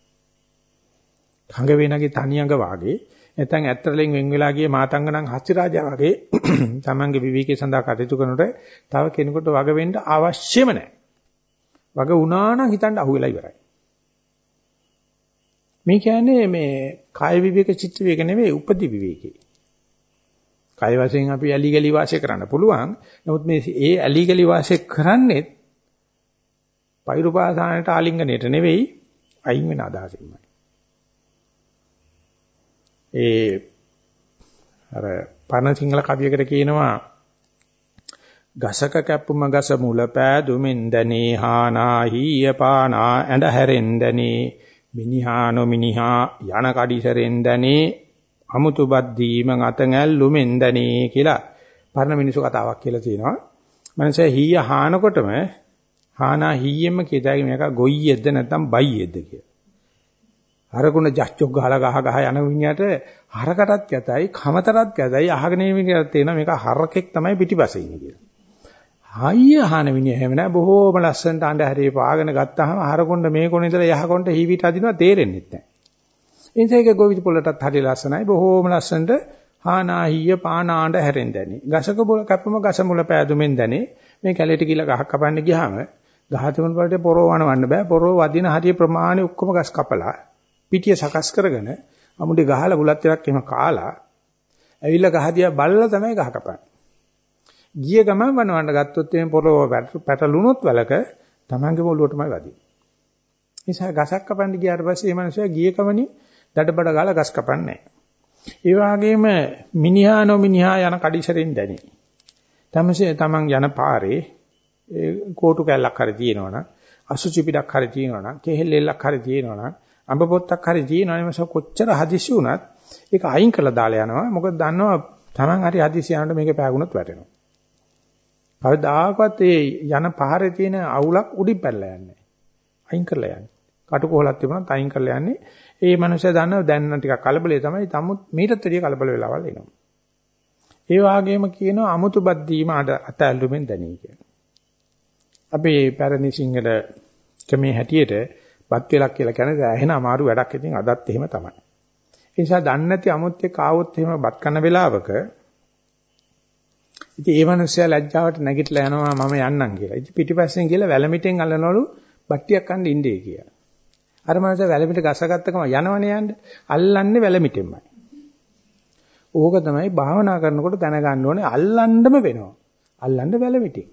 කඟ වේනගේ තනි අඟ වාගේ නැත්නම් ඇත්තරලෙන් වෙන් වෙලා ගිය මාතංගණන් හස්ති රාජා වගේ තමන්ගේ විවේකයේ සඳහා කටයුතු කරනකොට තව කෙනෙකුට වග වෙන්න අවශ්‍යම නැහැ. වග වුණා නම් හිතන්න අහුවෙලා ඉවරයි. මේ කියන්නේ මේ කාය විවේක චිත්ත විවේක නෙවෙයි උපදි විවේකේ. කාය වශයෙන් අපි ඇලි ගලි වාසය කරන්න පුළුවන්. නමුත් මේ ඒ ඇලි ගලි වාසය කරන්නේ පෛරුපාසානට ආලිංගනයට නෙවෙයි අයින් වෙන අදහසින්මයි. ඒ අර පරණ සිංහල කවියකට කියනවා ගසක කැපුම ගස මුල පෑදුමින් දනේ හානාහීය පානා ඇඳ හැරෙන්දනේ මිනිහා නොමිනිහා යන කඩිසරෙන් දනේ අමුතු බද්දීම අතඟැල්ලුමෙන් දනේ කියලා පරණ මිනිසු කතාවක් කියලා තියෙනවා. මනස හීය හානකොටම හානා හීයෙම කියතයි මේක ගොයියෙක්ද නැත්නම් බයියෙක්ද කියලා. හරකුණ ජච්චොක් ගහලා ගහ ගහ යන විඤ්ඤාට හරකටත් යතයි කමතරත් යතයි අහගෙන ඉන්න විදිහට තේනවා මේක හරකෙක් තමයි පිටිපස්සේ ඉන්නේ කියලා. හයිය අහන විනිය හැම නෑ බොහෝම ලස්සනට අඬ හැරේ පාගෙන ගත්තාම හරකොණ්ඩ මේ කොන ඉඳලා යහ කොණ්ඩ හීවිට අදිනවා තේරෙන්නේ නැහැ. ඉන්සේක ගොවිත පොළටත් හරි ලස්සනයි බොහෝම ලස්සනට හානාහිය පානාඬ හැරෙන් දැනේ. ගසක බොල කැපම ගස මුල පෑදුමෙන් දැනේ. මේ කැලේට ගිහලා ගහක් කපන්න ගියාම ගහ තිබුණ වලට පොරව වනවන්න බෑ. පොරව වදින හරිය ප්‍රමාණය ඔක්කොම ගස් කපලා පිටිය සකස් කරගෙන අමුඩේ ගහලා බුලත් ටිකක් එහෙම කාලා ඇවිල්ලා ගහ දිහා බලලා තමයි ගහ කපන්නේ. ගිය ගමන් වනවන්න ගත්තොත් එimhe පොළොව පැටලුනොත් වලක Tamange මොළුවටමයි වදින්නේ. නිසා ගසක් කපන්න ගියාට පස්සේ මේ මනුස්සයා ගිය කමනේ දඩබඩ ගාලා ගස් කපන්නේ ඒ වගේම මිනිහා නොමිනිහා යන කඩිසරෙන් දැනේ. තමසේ තමන් යන පාරේ කෝටු කැල්ලක් හරි තියෙනවනම් අසුචි පිටක් හරි තියෙනවනම් කෙහෙල් එල්ලක් හරි තියෙනවනම් අඹ පොත්තක් හරි තියෙනවනම් කොච්චර හදිසි වුණත් ඒක අයින් කරලා දාලා යනවා. මොකද දන්නවා තමන් හරි හදිසි යනකොට මේක පෑගුණොත් වැටෙනවා. කවදාකවත් ඒ යන පාරේ තියෙන අවුලක් උඩින් පැනලා යන්නේ අයින් කරලා යන්නේ. කටුකොහලක් තිබුණත් අයින් කරලා යන්නේ. ඒ මනුස්සයා දන්නවා දැන් නම් ටිකක් කලබලේ තමයි තමුත් මීටත් වැඩිය කලබල වෙලාවල් එනවා. ඒ වගේම කියනවා අමුතු බද්දීම අත ඇල්ලුමෙන් දැනී කියලා. අපි පැරණි සිංහල ක්‍රමේ හැටියට බත් වෙලක් කියලා කියන්නේ දැහෙන අමාරු වැඩක් ඉතින් අදත් එහෙම තමයි. ඒ නිසා දන්නේ නැති අමුත් එක්ක ආවොත් එහෙම බත් කන වෙලාවක ඉතින් ඒ මනුස්සයා ලැජ්ජාවට නැගිටලා යනවා මම යන්නම් කියලා. ඉතින් පිටිපස්සෙන් ගිහලා වැලමිටෙන් අල්ලනවලු බට්ටියක් කන්න ඉන්නේ කියලා. අර මනුස්සයා වැලමිට ගසගත්ත ගම යනවනේ යන්න. අල්ලන්නේ වැලමිටෙන්මයි. ඕක තමයි භාවනා කරනකොට දැනගන්න ඕනේ අල්ලන්නම වෙනවා. අල්ලන්න වැලමිටෙන්.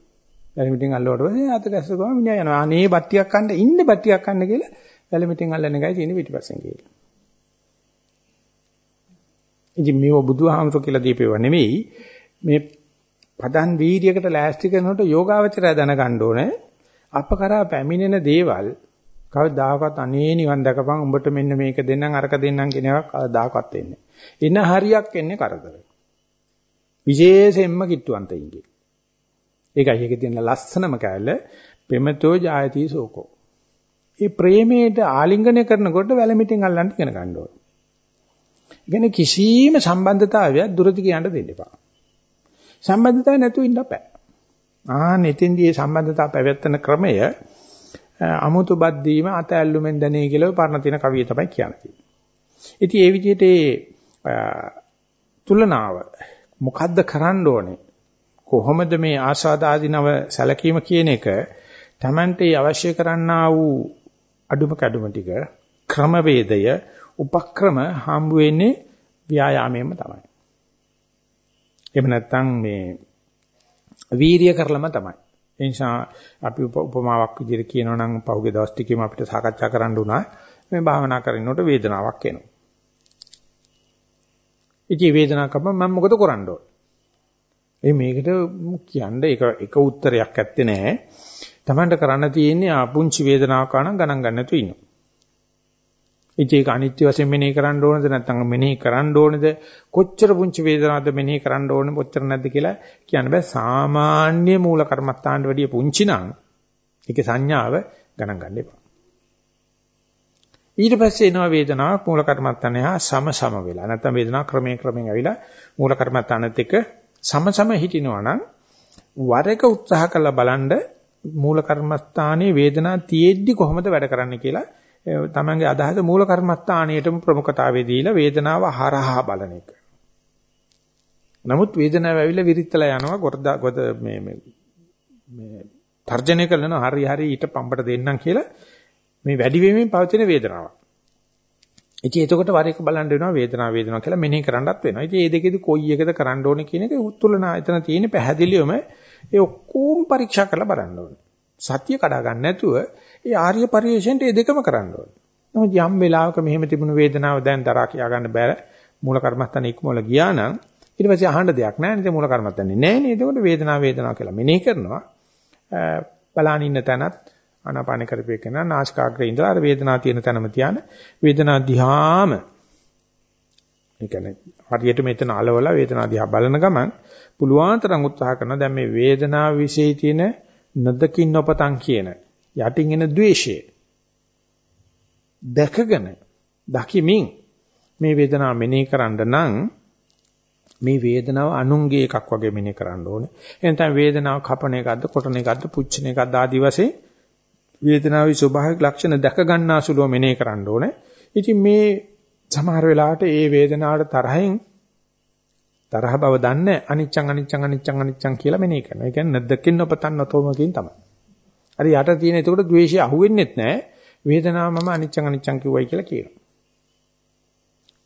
වැලමිටෙන් අල්ලුවට පස්සේ අත ගැස්ස ගම මිනිහා යනවා. අනේ බට්ටියක් කන්න ඉන්නේ බට්ටියක් කන්න කියලා වැලමිටෙන් අල්ලන එකයි තියෙන්නේ පිටිපස්සෙන් කියලා. ඉතින් මේව බුදුහාමුදුර කියලා දීපේව නෙමෙයි මේ පදන් වීර්යයකට ලෑස්ති කරනකොට යෝගාවචරය දැනගන්න ඕනේ අප කරා පැමිණෙන දේවල් කවදාකවත් අනේ නිවන් දැකපන් උඹට මෙන්න මේක දෙන්නම් අරක දෙන්නම් කියන එකක් කවදාකවත් එන්නේ. ඉන හරියක් එන්නේ කරදර. විශේෂයෙන්ම කිට්ටුවන්තයින්ගේ. ඒකයි ඒකේ තියෙන ලස්සනම කැලල ප්‍රේමතෝ ජායති සෝකෝ. මේ ප්‍රේමයට ආලිංගනය කරනකොට වැලමිටින් අල්ලන්න ඉගෙන ගන්න ඕනේ. ඉගෙන කිසිම සම්බන්ධතාවයක් දුරදි කියන්න දෙන්න එපා. සම්බන්ධතාවය නැතුව ඉන්න බෑ. ආ නෙතින්දී මේ සම්බන්ධතාව පැවැත්වෙන ක්‍රමය අමුතු බත් දීම අත ඇල්ලුමෙන් දැනේ කියලා පරණ තියෙන කවිය තමයි කියන්නේ. ඉතින් ඒ විදිහට තුලනාව මොකද්ද කරන්න ඕනේ? කොහොමද මේ ආස්වාද ආධිනව සැලකීම කියන එක Tamante අවශ්‍ය කරන්නා වූ අඩුම කැඩුම ටික ක්‍රමවේදය උපක්‍රම හම්බ වෙන්නේ ව්‍යායාමයෙන්ම තමයි. එහෙම නැත්නම් මේ වීරිය කරලම තමයි. ඒ නිසා අපි උපමාවක් විදිහට කියනවා නම් පහුගිය දවස් ටිකේම අපිට සාකච්ඡා කරන්න උනා මේ භාවනා කරනකොට වේදනාවක් එනවා. ඉතින් වේදනාවක් කපම මම මොකද කරන්න ඕන? ඒ මේකට කියන්නේ එක එක උත්තරයක් ඇත්තේ නැහැ. Tamanට කරන්න තියෙන්නේ ආපුංචි වේදනාවක් ආනම් ගණන් ගන්න නැතුව ඉන්නවා. ඉතින් ඒක අනිත්‍ය වශයෙන් මෙනෙහි කරන්න ඕනද නැත්නම් මෙනෙහි කරන්න ඕනද කොච්චර පුංචි වේදනාවක්ද මෙනෙහි කරන්න ඕනේ කොච්චර නැද්ද කියලා කියන්න බෑ සාමාන්‍ය මූල කර්මස්ථානට වැඩිය පුංචි නම් ඒකේ සංඥාව ගණන් ගන්න එපා ඊට පස්සේ එනවා වේදනාවක් මූල කර්මස්ථානය හා සම සම වෙලා නැත්නම් වේදනාව ක්‍රමයෙන් ක්‍රමයෙන් ඇවිලා මූල කර්මස්ථානත් එක්ක සම සම හිටිනවා නම් වර එක උත්සාහ කරලා බලන්න මූල කර්මස්ථානයේ වේදනාව තියෙද්දි කොහොමද වැඩ කරන්නේ කියලා තමන්ගේ අදහස මූල කර්මස්ථානයටම ප්‍රමුඛතාවය දීලා වේදනාව හරහා බලන එක. නමුත් වේදනාව ඇවිල්ලා විරිත්තලා යනවා ගොඩ ගොඩ මේ මේ මේ තර්ජනය කරනවා හරි හරි ඊට පම්බට දෙන්නම් කියලා මේ වැඩි වෙමින් පවතින වේදනාවක්. ඉතින් එතකොට වර එක බලන්න වෙනවා වේදනාව වේදනාව කියලා මෙනෙහි කරන්නත් වෙනවා. ඉතින් මේ දෙකේදී කොයි එකද කරන්න ඕනේ කියන එක උත්තුලනා එතන තියෙන පැහැදිලිවම ඒ ඔක්කොම පරීක්ෂා කරලා බලන්න ඕනේ. සත්‍ය කඩා ගන්න නැතුව ඒ ආර්ය පරිශ්‍රයෙන්ට මේ දෙකම කරන්න ඕනේ. නමුත් යම් වෙලාවක මෙහෙම තිබුණු වේදනාව දැන් දරා කියා ගන්න බෑ. මූල කර්මස්ථාන ඉක්මවල ගියා නම් ඊට පස්සේ අහන්න දෙයක් නැහැ නේද මූල කර්මස්ථානේ නැහැ නේද? එතකොට වේදනාව වේදනාව කියලා මෙනෙහි කරනවා. බලාන ඉන්න තැනත් ආනාපාන කරපේකන නාසිකාග්‍රේ ඉඳලා අර වේදනාව තියෙන තැනම තියාන වේදනාව දිහාම ඒ කියන්නේ හරියට මෙතන అలවලා වේදනාව දිහා බලන ගමන් පුළුවන් තරම් උත්සාහ කරනවා දැන් මේ වේදනාව વિશે තියෙන නදකින් නොපතන් කියන යටින් එන द्वේෂය දැකගෙන දකිමින් මේ වේදනාව මෙනෙහි කරන්න නම් මේ වේදනාව අනුන්ගේ එකක් වගේ මෙනෙහි කරන්න ඕනේ. එනතන වේදනාව කපණ එකක්ද, කොටන එකක්ද, පුච්චන එකක්ද ආදි වශයෙන් වේදනාවේ ස්වභාවික ලක්ෂණ දැක ගන්නාසුලුව මෙනෙහි කරන්න ඕනේ. ඉතින් මේ සමහර වෙලාවට ඒ වේදනාවට තරහින් තරහ බව දන්නේ අනිච්චං අනිච්චං අනිච්චං අනිච්චං කියලා මෙනෙහි කරනවා. ඒ කියන්නේ නැද්දකින් නොපතන් නොතෝමකින් තමයි. අර යට තියෙන එතකොට ද්වේෂය අහුවෙන්නෙත් නැහැ. වේදනාව මම අනිච්චං අනිච්චං කිව්වයි කියලා කියනවා.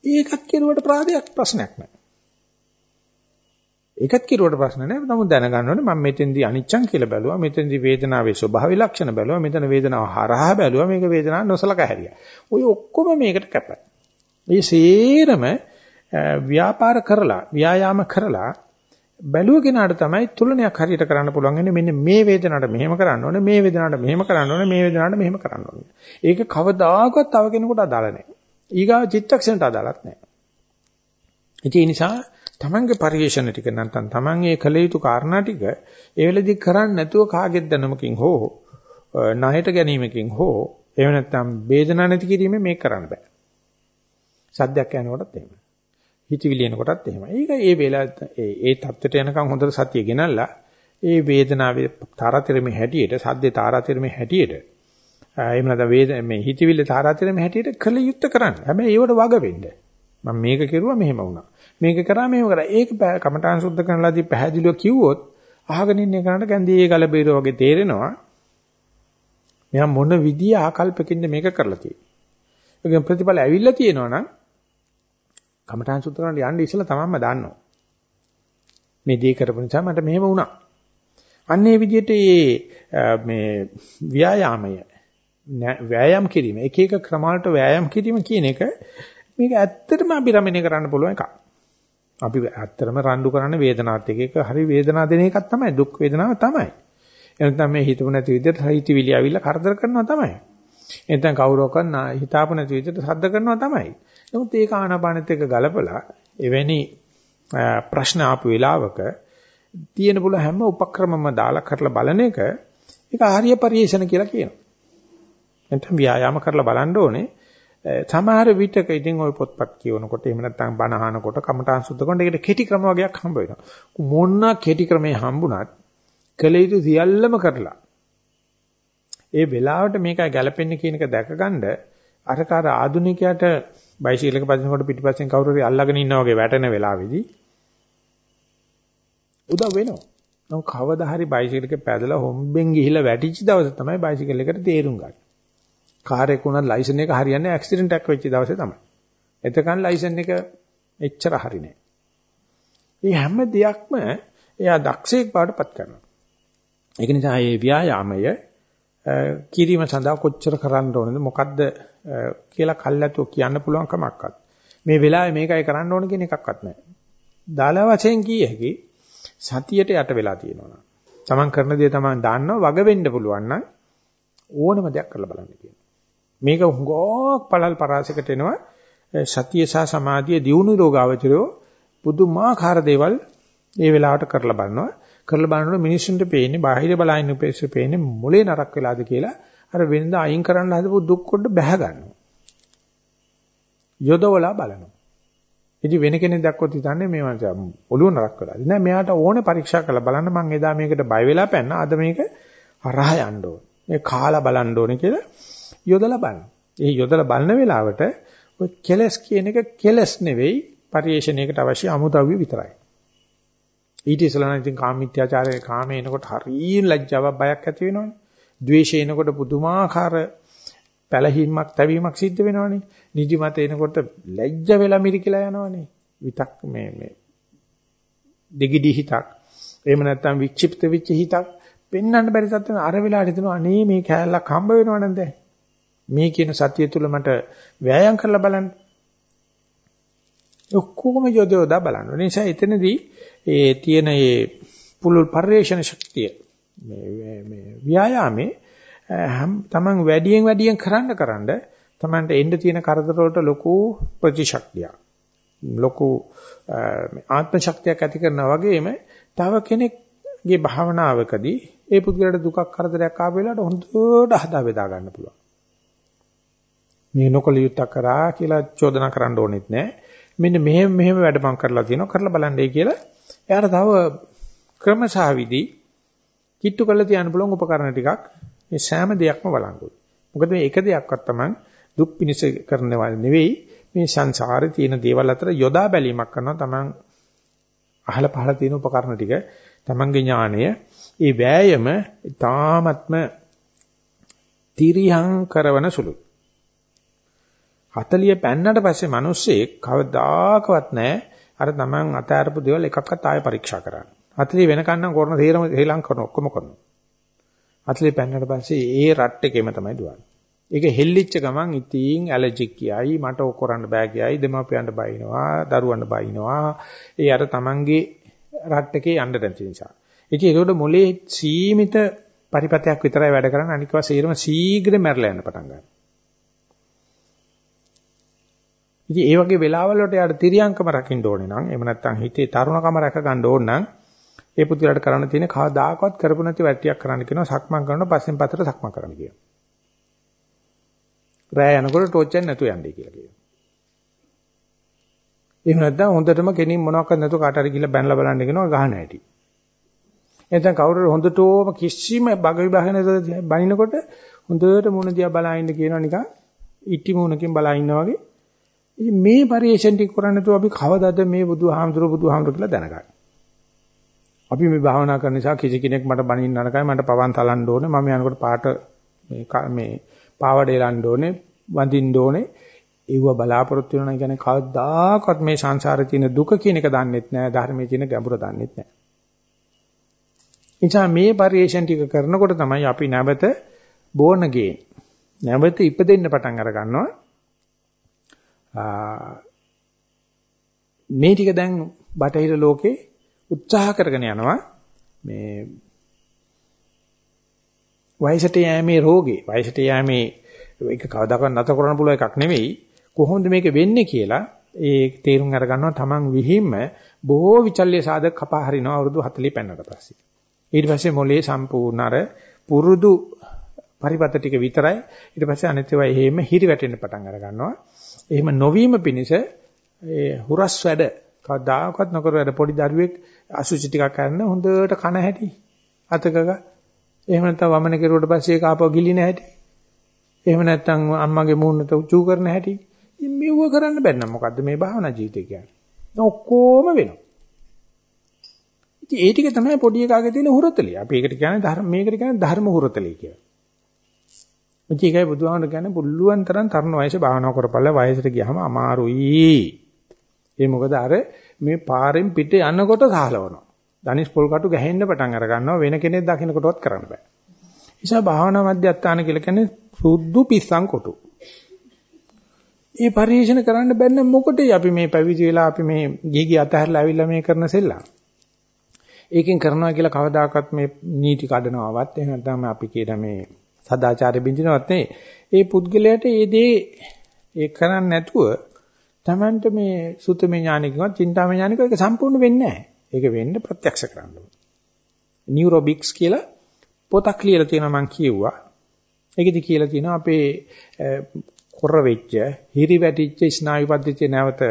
ඒකත් කෙරුවට ප්‍රාදයක් ප්‍රශ්නයක් නැහැ. ඒකත් කිරුවට ප්‍රශ්න නැහැ. නමුත් දැනගන්න ඕනේ මම මෙතෙන්දී අනිච්චං කියලා බැලුවා. මෙතෙන්දී වේදනාවේ ස්වභාව ලක්ෂණ බැලුවා. මෙතන වේදනාව හරහා බැලුවා. මේක වේදනාව නොසලකා හැරියා. ওই ඔක්කොම මේකට කැපයි. මේ සේරම ව්‍යාපාර කරලා, ව්‍යායාම කරලා බැලුව කෙනාට තමයි තුලනයක් හරියට කරන්න පුළුවන් වෙන්නේ මෙන්න මේ වේදනාවට මෙහෙම කරන්න ඕනේ මේ වේදනාවට මෙහෙම කරන්න ඕනේ මේ වේදනාවට මෙහෙම කරන්න ඕනේ. ඒක කවදාකවත් තව කෙනෙකුට අදාළ නැහැ. ඊගාව චිත්තක්ෂණයට අදාළත් නැහැ. ඒ නිසා තමන්ගේ පරිේශන ටික නැත්නම් තමන් ඒ කළ යුතු කාරණා ටික ඒ වෙලෙදි කරන්නේ නැතුව කාගෙත් දැනුමකින් හෝ ණයට ගැනීමකින් හෝ එහෙම නැත්නම් වේදනාව නැති කිරීමෙන් මේක කරන්න බෑ. සද්දයක් යනකොටත් එහෙමයි. හිතවිලි එනකොටත් එහෙමයි. ඒක ඒ වෙලාවට ඒ ඒ தත්ත්වයට යනකම් හොඳට සතිය ගෙනල්ලා ඒ වේදනාවේ තාරාතිරමේ හැටියට සද්දේ තාරාතිරමේ හැටියට එහෙම නැත්නම් වේද මේ හිතවිලි තාරාතිරමේ හැටියට කළ යුත්තේ කරන්න. හැබැයි ඒවට වග වෙන්න. මම මේක කෙරුවා මෙහෙම වුණා. මේක කරා මේව කරා. ඒක කමඨාන් සුද්ධ කරනලාදී පැහැදිලිව කිව්වොත් අහගෙන ඉන්න කෙනාට ගැන්දී ගල බේර වගේ තේරෙනවා. මෙයා මොන විදිය ආකල්පකින්ද මේක කරලා තියෙන්නේ. ඒකෙන් ප්‍රතිඵල ඇවිල්ලා තියෙනවා නම් කමඨාන් සුද්ධ කරන්න යන්න ඉස්සලා තමන්ම දන්නවා. මේ දේ කරපු නිසා මට මෙහෙම වුණා. අන්න ඒ විදිහට මේ ව්‍යායාමය ව්‍යායාම් කිරීම එක එක ක්‍රමවලට ව්‍යායාම් කිරීම කියන එක මේක ඇත්තටම අභිරමණය කරන්න පුළුවන් එකක්. අපි ඇත්තටම රණ්ඩු කරන්නේ වේදනාවත් එක්ක. ඒක හරි වේදනාව දෙන එකක් තමයි. දුක් වේදනාව තමයි. එනතම මේ හිතපු නැති විදිහට හිතවිලි ආවිල්ලා කරදර කරනවා තමයි. එතෙන් කවුරක්වත් හිතාපු නැති විදිහට සද්ද කරනවා තමයි. නමුත් ඒක ආනාපානෙත් එක්ක ගලපලා එවැනි ප්‍රශ්න ආපු වෙලාවක තියෙන බුල හැම උපක්‍රමම දාලා කරලා බලන එක ඒක ආර්ය පරිේශන කියලා කියනවා. නැත්නම් ව්‍යායාම කරලා බලන්න ඕනේ. සමහර විටක ඉතින් ওই පොත්පත් කියවනකොට එහෙම නැත්නම් බණ අහනකොට කමඨාන් සුද්ධ කරනකොට ඒකට කෙටි ක්‍රම වගේක් හම්බ වෙනවා. මොන කෙටි ක්‍රමේ හම්බුණත් කළ යුතු සියල්ලම කරලා ඒ වෙලාවට මේකයි ගැලපෙන්නේ කියන එක දැකගන්න අර කාර ආදුනිකයට බයිසිකලයක පදිනකොට පිටිපස්සෙන් කවුරු හරි අල්ලගෙන ඉන්නා වගේ වැටෙන වෙලාවේදී උදව් වෙනවා. නම් කවදා හරි බයිසිකලයක පැදලා හොම්බෙන් ගිහිලා වැටිච්ච දවස තමයි බයිසිකල් එකට තේරුම් ගන්නේ. කාර් එක උනත් ලයිසන් එක හරියන්නේ ඇක්සිඩන්ට් එකක් වෙච්ච දවසේ තමයි. එතකන් ලයිසන් එක එච්චර හරි නෑ. මේ හැම දෙයක්ම එයා දක්ෂයෙක් බවටපත් කරනවා. ඒක නිසා මේ ව්‍යායාමය කිරීම සඳහා කොච්චර කරන්න ඕනද මොකද්ද කියලා කල්ැතෝ කියන්න පුළුවන් කමක්වත්. මේ වෙලාවේ මේකයි කරන්න ඕන කියන එකක්වත් නැහැ. දාලා වශයෙන් කිය හැකි සතියට යට වෙලා තියෙනවා. තමන් කරන දේ තමන් දාන්නවා වග වෙන්න පුළුවන් නම් ඕනම දෙයක් කරලා බලන්න කියනවා. මේක හුඟක් පළල් පරාසයකට එනවා සතිය සහ සමාධිය දියුණු රෝගාවචරයෝ පුදුමාකාර දේවල් ඒ වෙලාවට කරලා බලනවා. කරලා බලනකොට මිනිස්සුන්ට පේන්නේ බාහිර බලයින් උපේක්ෂ පේන්නේ මොලේ නරක් වෙලාද කියලා අර වෙනදා අයින් කරන්න හදපු දුක් කොට බැහැ ගන්නවා. යොදවලා බලනවා. ඉතින් වෙන කෙනෙක් දැක්කොත් හිතන්නේ මේ මනස ඔළුව නරක් වෙලාද. නෑ මෙයාට ඕනේ පරීක්ෂා කරලා බලන්න මං එදා මේකට බය වෙලා පැන්න අද මේක හරහා යන්න ඕනේ. මේ කාලා බලන්න ඕනේ කියලා යොදලා බලන්න. ඒ යොදලා බලන වෙලාවට ඔය කෙලස් කියන එක කෙලස් නෙවෙයි පරිේශණයකට අවශ්‍ය අමුද්‍රව්‍ය විතරයි. ඊට ඉස්සෙල්ලා නම් ඉතින් කාමීත්‍යාචාරයේ කාමේ එනකොට හරිය ලැජ්ජාවක් බයක් ඇති වෙනවනේ. ද්වේෂය එනකොට පුදුමාකාර පැලහිමක් තැවීමක් සිද්ධ වෙනවනේ. නිදිමත එනකොට ලැජ්ජ වෙලා මිරිකලා යනවනේ. විතක් මේ මේ දෙගිඩි හිතක්. එහෙම නැත්නම් වික්ෂිප්ත වෙච්ච හිතක් පෙන්වන්න බැරි තත්ත්වෙ අර වෙලාවට හිතනවා අනේ මේ කෑල්ලක් හම්බ වෙනවනම් දැන්. මේ කියන සතිය තුල මට වෑයම් කරලා බලන්න. ඔක්කොම යොදවලා බලන්න. ඒ නිසා එතනදී ඒ තියෙන ඒ පුලුල් පරිේශන ශක්තිය මේ මේ ව්‍යායාමේ තමන් වැඩියෙන් වැඩියෙන් කරන්න කරන්න තමන්ට එන්න තියෙන කරදර වලට ලොකු ප්‍රතිශක්තියක් ලොකු ආත්ම ශක්තියක් ඇති කරනා වගේම තව කෙනෙක්ගේ භාවනාවකදී ඒ පුද්ගලයාට දුකක් කරදරයක් ආව වෙලාවට හොඳට හදා බෙදා ගන්න පුළුවන්. මේ නොකල යුත්තක් කරා කියලා චෝදනා කරන්න ඕනෙත් නැහැ. මෙන්න මෙහෙම මෙහෙම වැඩ මම කරලා තියෙනවා. කරලා බලන්නයි කියලා. එයාට තව ක්‍රමසහවිදි කිට්ටු කරලා තියන්න පුළුවන් උපකරණ ටිකක්. මේ සෑම දෙයක්ම බලංගුයි. මොකද මේ එක දෙයක්වත් තමයි දුක් පිනිස කරනවා නෙවෙයි. මේ සංසාරේ තියෙන දේවල් අතර යොදා බැලීමක් කරනවා. තමන් අහල පහල තියෙන උපකරණ ටික. තමන්ගේ ඥාණය. ඒ වෑයම ඊ타ත්ම තිරියං කරවන සුළුයි. 40 පෑන්නට පස්සේ මිනිස්සේ කවදාකවත් නැහැ අර තමන් අතෑරපු දේවල් එකක්වත් ආයෙ පරීක්ෂා කරන්න. 40 වෙනකන් නම් කරන තේරම ශ්‍රී ලංකන ඔක්කොම කරනවා. 40 පෑන්නට පස්සේ ඒ රට් එකේම තමයි දුවන්නේ. ඒක හෙල්ලිච්ච ගමන් ඉතින් ඇලර්ජික් කියයි මට ඔක් කරන්න බෑ කියයි දෙමාපියන්ට බයිනවා දරුවන්ට බයිනවා ඒ අර තමන්ගේ රට් එකේ යන්න නැති නිසා. ඉතින් ඒකෝට මොලේ සීමිත පරිපතයක් විතරයි වැඩ කරන්නේ අනික වශයෙන්ම ශීඝ්‍ර මැරලා යන්න පටන් ගන්නවා. ඉතින් ඒ වගේ වෙලාවල් වලට යාට තිරියංකම රකින්න ඕනේ නම් එහෙම නැත්නම් හිතේ තරුණකම රැක ගන්න ඕන නම් ඒ පුදුලට කරන්න තියෙන කවදාකවත් කරපු නැති වැටියක් කරන්න කියනවා සක්මන් කරනවා පස්සෙන් පතර සක්මන් කරන්න කියනවා. රෑ යනකොට ටෝච් එක නැතුව යන්නේ කියලා කියනවා. එහෙම නැත්නම් හොඳටම කෙනින් මොනවාක්වත් නැතුව කාට හරි ගිහලා බැනලා බලන්න කියනවා ගහන හැටි. එතෙන් කවුරු හොඳටම කිසිම බග විභාග නැතුව බනිනකොට හොඳට මුණ දිහා බලා ඉන්න කියනවා නිකන් ඉටි මුණකින් බලා ඉන්නා වගේ ඉතින් මේ පරිේශන ටික කරන්නේ නැතුව අපි කවදාද මේ බුදුහාමුදුරුවෝ බුදුහාමුදුරුවෝ කියලා දැනගන්නේ. අපි මේ භාවනා කරන නිසා කිසි කෙනෙක් මට බණින්න නරකයි මට පවන් තලන්න ඕනේ මම යනකොට පාට මේ මේ පාවඩේ ලන්න ඕනේ වඳින්න ඕනේ ඒව බලාපොරොත්තු වෙනවා නම් කියන්නේ කවදාකවත් මේ සංසාරේ තියෙන දුක කියන එක දන්නෙත් නෑ ධර්මයේ තියෙන ගැඹුර දන්නෙත් නෑ. එනිසා මේ පරිේශන ටික කරනකොට තමයි අපි නැවත බෝනගේ නැවත ඉපදෙන්න පටන් අර ගන්නවා. මේ ටික දැන් බටහිර ලෝකේ උත්සාහ කරගෙන යනවා. මේ වයසට යෑමේ රෝගේ වයසට යෑමේ ඒක කවදාකවත් නැත කරන්න පුළුවන් එකක් නෙවෙයි. කොහොමද මේක වෙන්නේ කියලා ඒ තේරුම් අරගන්නවා Taman විහිම්ම බොහෝ විචල්්‍ය සාධක කපා හරිනවා අවුරුදු 40 පෙන්නට පස්සේ. ඊට පස්සේ මොලේ සම්පූර්ණ අර පුරුදු පරිපත ටික විතරයි. ඊට පස්සේ අනිත් ඒවා එහෙම හිරි වැටෙන්න පටන් අර ගන්නවා එහෙම නොවීම පිණිස ඒ හුරස් වැඩ කවදාකවත් නොකර වැඩ පොඩි දරුවෙක් අසුචි ටිකක් කරන හොඳට කන හැටි අතකක එහෙම නැත්නම් වමන කෙරුවට පස්සේ ඒක ආපහු ගිලින හැටි. එහෙම නැත්නම් අම්මගේ මූණට උචු කරන හැටි. මෙව කරන්න බැන්න මොකද්ද මේ භාවනා ජීවිතය කියන්නේ? ඔක්කොම වෙනවා. ඉතින් ඒ ටික තමයි පොඩි එකාගේ තියෙන හුරතලිය. අපි ඒකට කියන්නේ ධර්ම මේකට කියන්නේ ධර්ම හුරතලිය කියලා. මුචිකයි බුදුහාමර කියන්නේ පුළුවන් තරම් තරුණ වයසේ භාවනා කරපළ වයසට ගියාම අමාරුයි. ඒ මොකද අර මේ පාරෙන් පිට යනකොට සහලවනවා. ධනිස් පොල් කටු ගැහෙන්න පටන් අර ගන්නවා වෙන කෙනෙක් දකින්නකොටවත් කරන්න බෑ. නිසා භාවනා මධ්‍යස්ථාන කියලා කියන්නේ සුද්ධු පිස්සන් කොටු. ඒ පරිශන කරන්න බැන්න මොකටද අපි මේ පැවිදි වෙලා අපි මේ ගිහි අතහැරලා ආවිල්ලා මේ කරන සෙල්ලම්. ඒකෙන් කරනවා කියලා කවදාකවත් මේ නීති කඩනවවත් එහෙම නැත්නම් අපි කියන මේ සදාචාරය බින්දිනවත් නෙවෙයි. ඒ පුද්ගලයාට ඒ දේ ඒ කරන්නේ නැතුව Tamanට මේ සුතමේ ඥානිකවත් චින්තාමේ ඥානිකව ඒක සම්පූර්ණ වෙන්නේ නැහැ. ඒක වෙන්න ප්‍රත්‍යක්ෂ කරන්න ඕනේ. නියුරොබික්ස් කියලා පොතක් ලියලා තියෙනවා මම කියෙව්වා. ඒකෙදි කියලා තියෙනවා අපේ කොර වෙච්ච, හිරි වැටිච්ච ස්නායු පද්ධතිය නැවත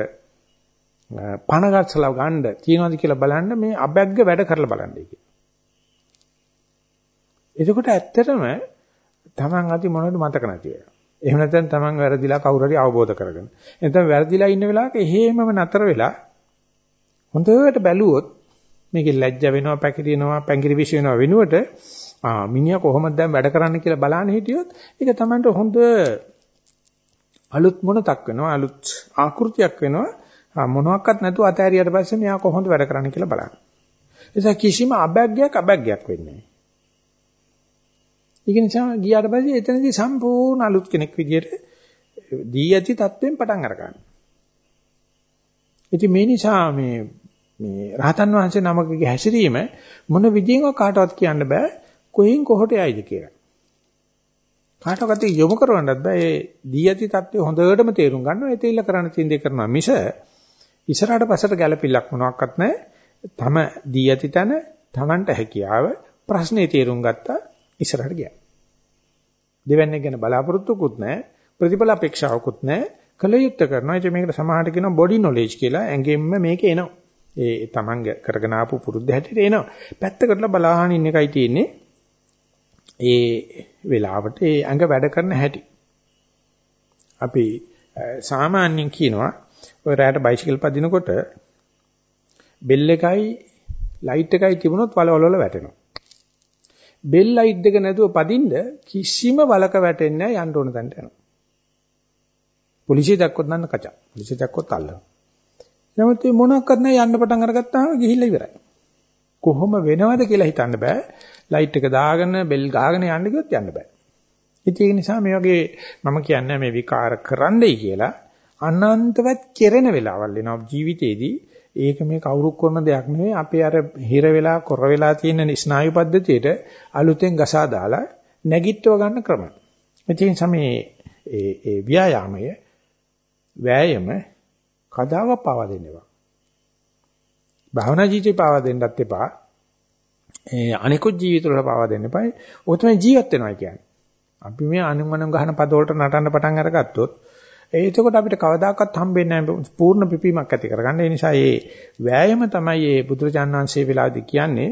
පණගස්සලා ගන්න තියනවාද කියලා බලන්න මේ අබැග්ග වැඩ කරලා බලන්නයි කියලා. එතකොට ඇත්තටම Taman අති මොනවද මතක නැති වෙනවා. එහෙම නැත්නම් Taman වැරදිලා කවුරු හරි අවබෝධ කරගන්න. එතන වැරදිලා ඉන්න වෙලාවක එහෙමම නතර වෙලා හොඳට බැලුවොත් මේකේ ලැජ්ජ වෙනවා, පැකිලෙනවා, පැංගිරි විශ් වෙනවා වෙනුවට ආ මිනිහා කොහොමද දැන් වැඩ කරන්න කියලා බලන්න හිටියොත් ඒක Tamanට හොඳ අලුත් මොනක් වෙනවා, අලුත් ආකෘතියක් වෙනවා. මොනවත් නැතුව අතෑරියට පස්සේ මෙයා කොහොමද වැඩ කරන්න කියලා බලන්න. ඒ කිසිම අබැග්යක් අබැග්යක් වෙන්නේ නැහැ. ඒක නිසා ගියාට පස්සේ එතනදී සම්පූර්ණ අලුත් කෙනෙක් විදියට දී ඇති තත්වෙන් පටන් අර ගන්නවා. ඉතින් මේ නිසා මේ මේ රහතන් වහන්සේ නමකගේ හැසිරීම මොන විදියෙන්වත් කාටවත් කියන්න බෑ කොහෙන් කොහොට යයිද කියලා. කාටවත් යොමු කරවන්නත් බෑ ඒ දී ඇති தත්ත්වය හොඳටම තේරුම් ගන්නවා ඒ තේිල්ල කරන්න තියෙන දේ කරනවා මිස ඉස්සරහට පස්සට ගැළපිල්ලක් මොනවත් නැහැ. තම දී ඇති තැන තමන්ට හැකියාව ප්‍රශ්නේ තේරුම් ගත්තා ඉස්සරහට ගියා. දෙවන්නේ ගැන බලාපොරොත්තුකුත් නැහැ, ප්‍රතිඵල අපේක්ෂාවකුත් නැහැ. කලයුත්ත කරනවා. ඒ මේකට සමාහට කියනවා බොඩි නොලෙජ් කියලා. ඇඟෙන්ම මේක එනවා. ඒ තමන් කරගෙන ආපු පුරුද්ද හැටියට එනවා. පැත්තකටලා බලාහන් ඉන්න එකයි තියෙන්නේ. ඒ වෙලාවට ඒ ඇඟ වැඩ කරන හැටි. අපි සාමාන්‍යයෙන් කියනවා ඔය රැයට බයිසිකල් පදිනකොට බෙල් එකයි ලයිට් එකයි තිබුණොත් වලවල වල වැටෙනවා. බෙල් ලයිට් දෙක නැතුව පදින්න කිසිම වලක වැටෙන්නේ නැහැ යන්න ඕන තැනට යනවා. පොලිසිය දැක්කොත් නන්න කචා. පොලිසිය දැක්කොත් අල්ලනවා. නමුත් මේ මොනක්වත් නැහැ යන්න පටන් අරගත්තාම ගිහිල්ලා ඉවරයි. කොහොම වෙනවද කියලා හිතන්න බෑ. ලයිට් එක දාගෙන බෙල් ගාගෙන යන්න ගියොත් යන්න බෑ. ඉතින් ඒක නිසා මේ වගේ මම කියන්නේ මේ විකාර කරන්නයි කියලා අනන්තවත් කෙරෙන වෙලාවල් එනවා ජීවිතේදී ඒක මේ කවුරු කරන දෙයක් නෙවෙයි අපේ අර හිර වෙලා කොර වෙලා තියෙන ස්නායු පද්ධතියට අලුතෙන් ගසා දාලා නැගිටව ගන්න ක්‍රම. ඒ සමේ ඒ ඒ ව්‍යායාමය වෑයම කදාව පාවා දෙන්නවා. භාවනා ජීවිතේ පාවා දෙන්නත් එපා. ඒ අනිකුත් ජීවිතවල පාවා දෙන්න එපා. ඔය තමයි ජීවත් වෙනවා කියන්නේ. අපි මේ අනුමනම් ගහන පද වලට නටන්න පටන් අරගත්තොත් එතකොට අපිට කවදාකවත් හම්බෙන්නේ නැහැ පූර්ණ පිපීමක් ඇති කරගන්න. ඒ නිසා මේ වෑයම තමයි මේ බුදුරජාණන් වහන්සේ වෙලාදී කියන්නේ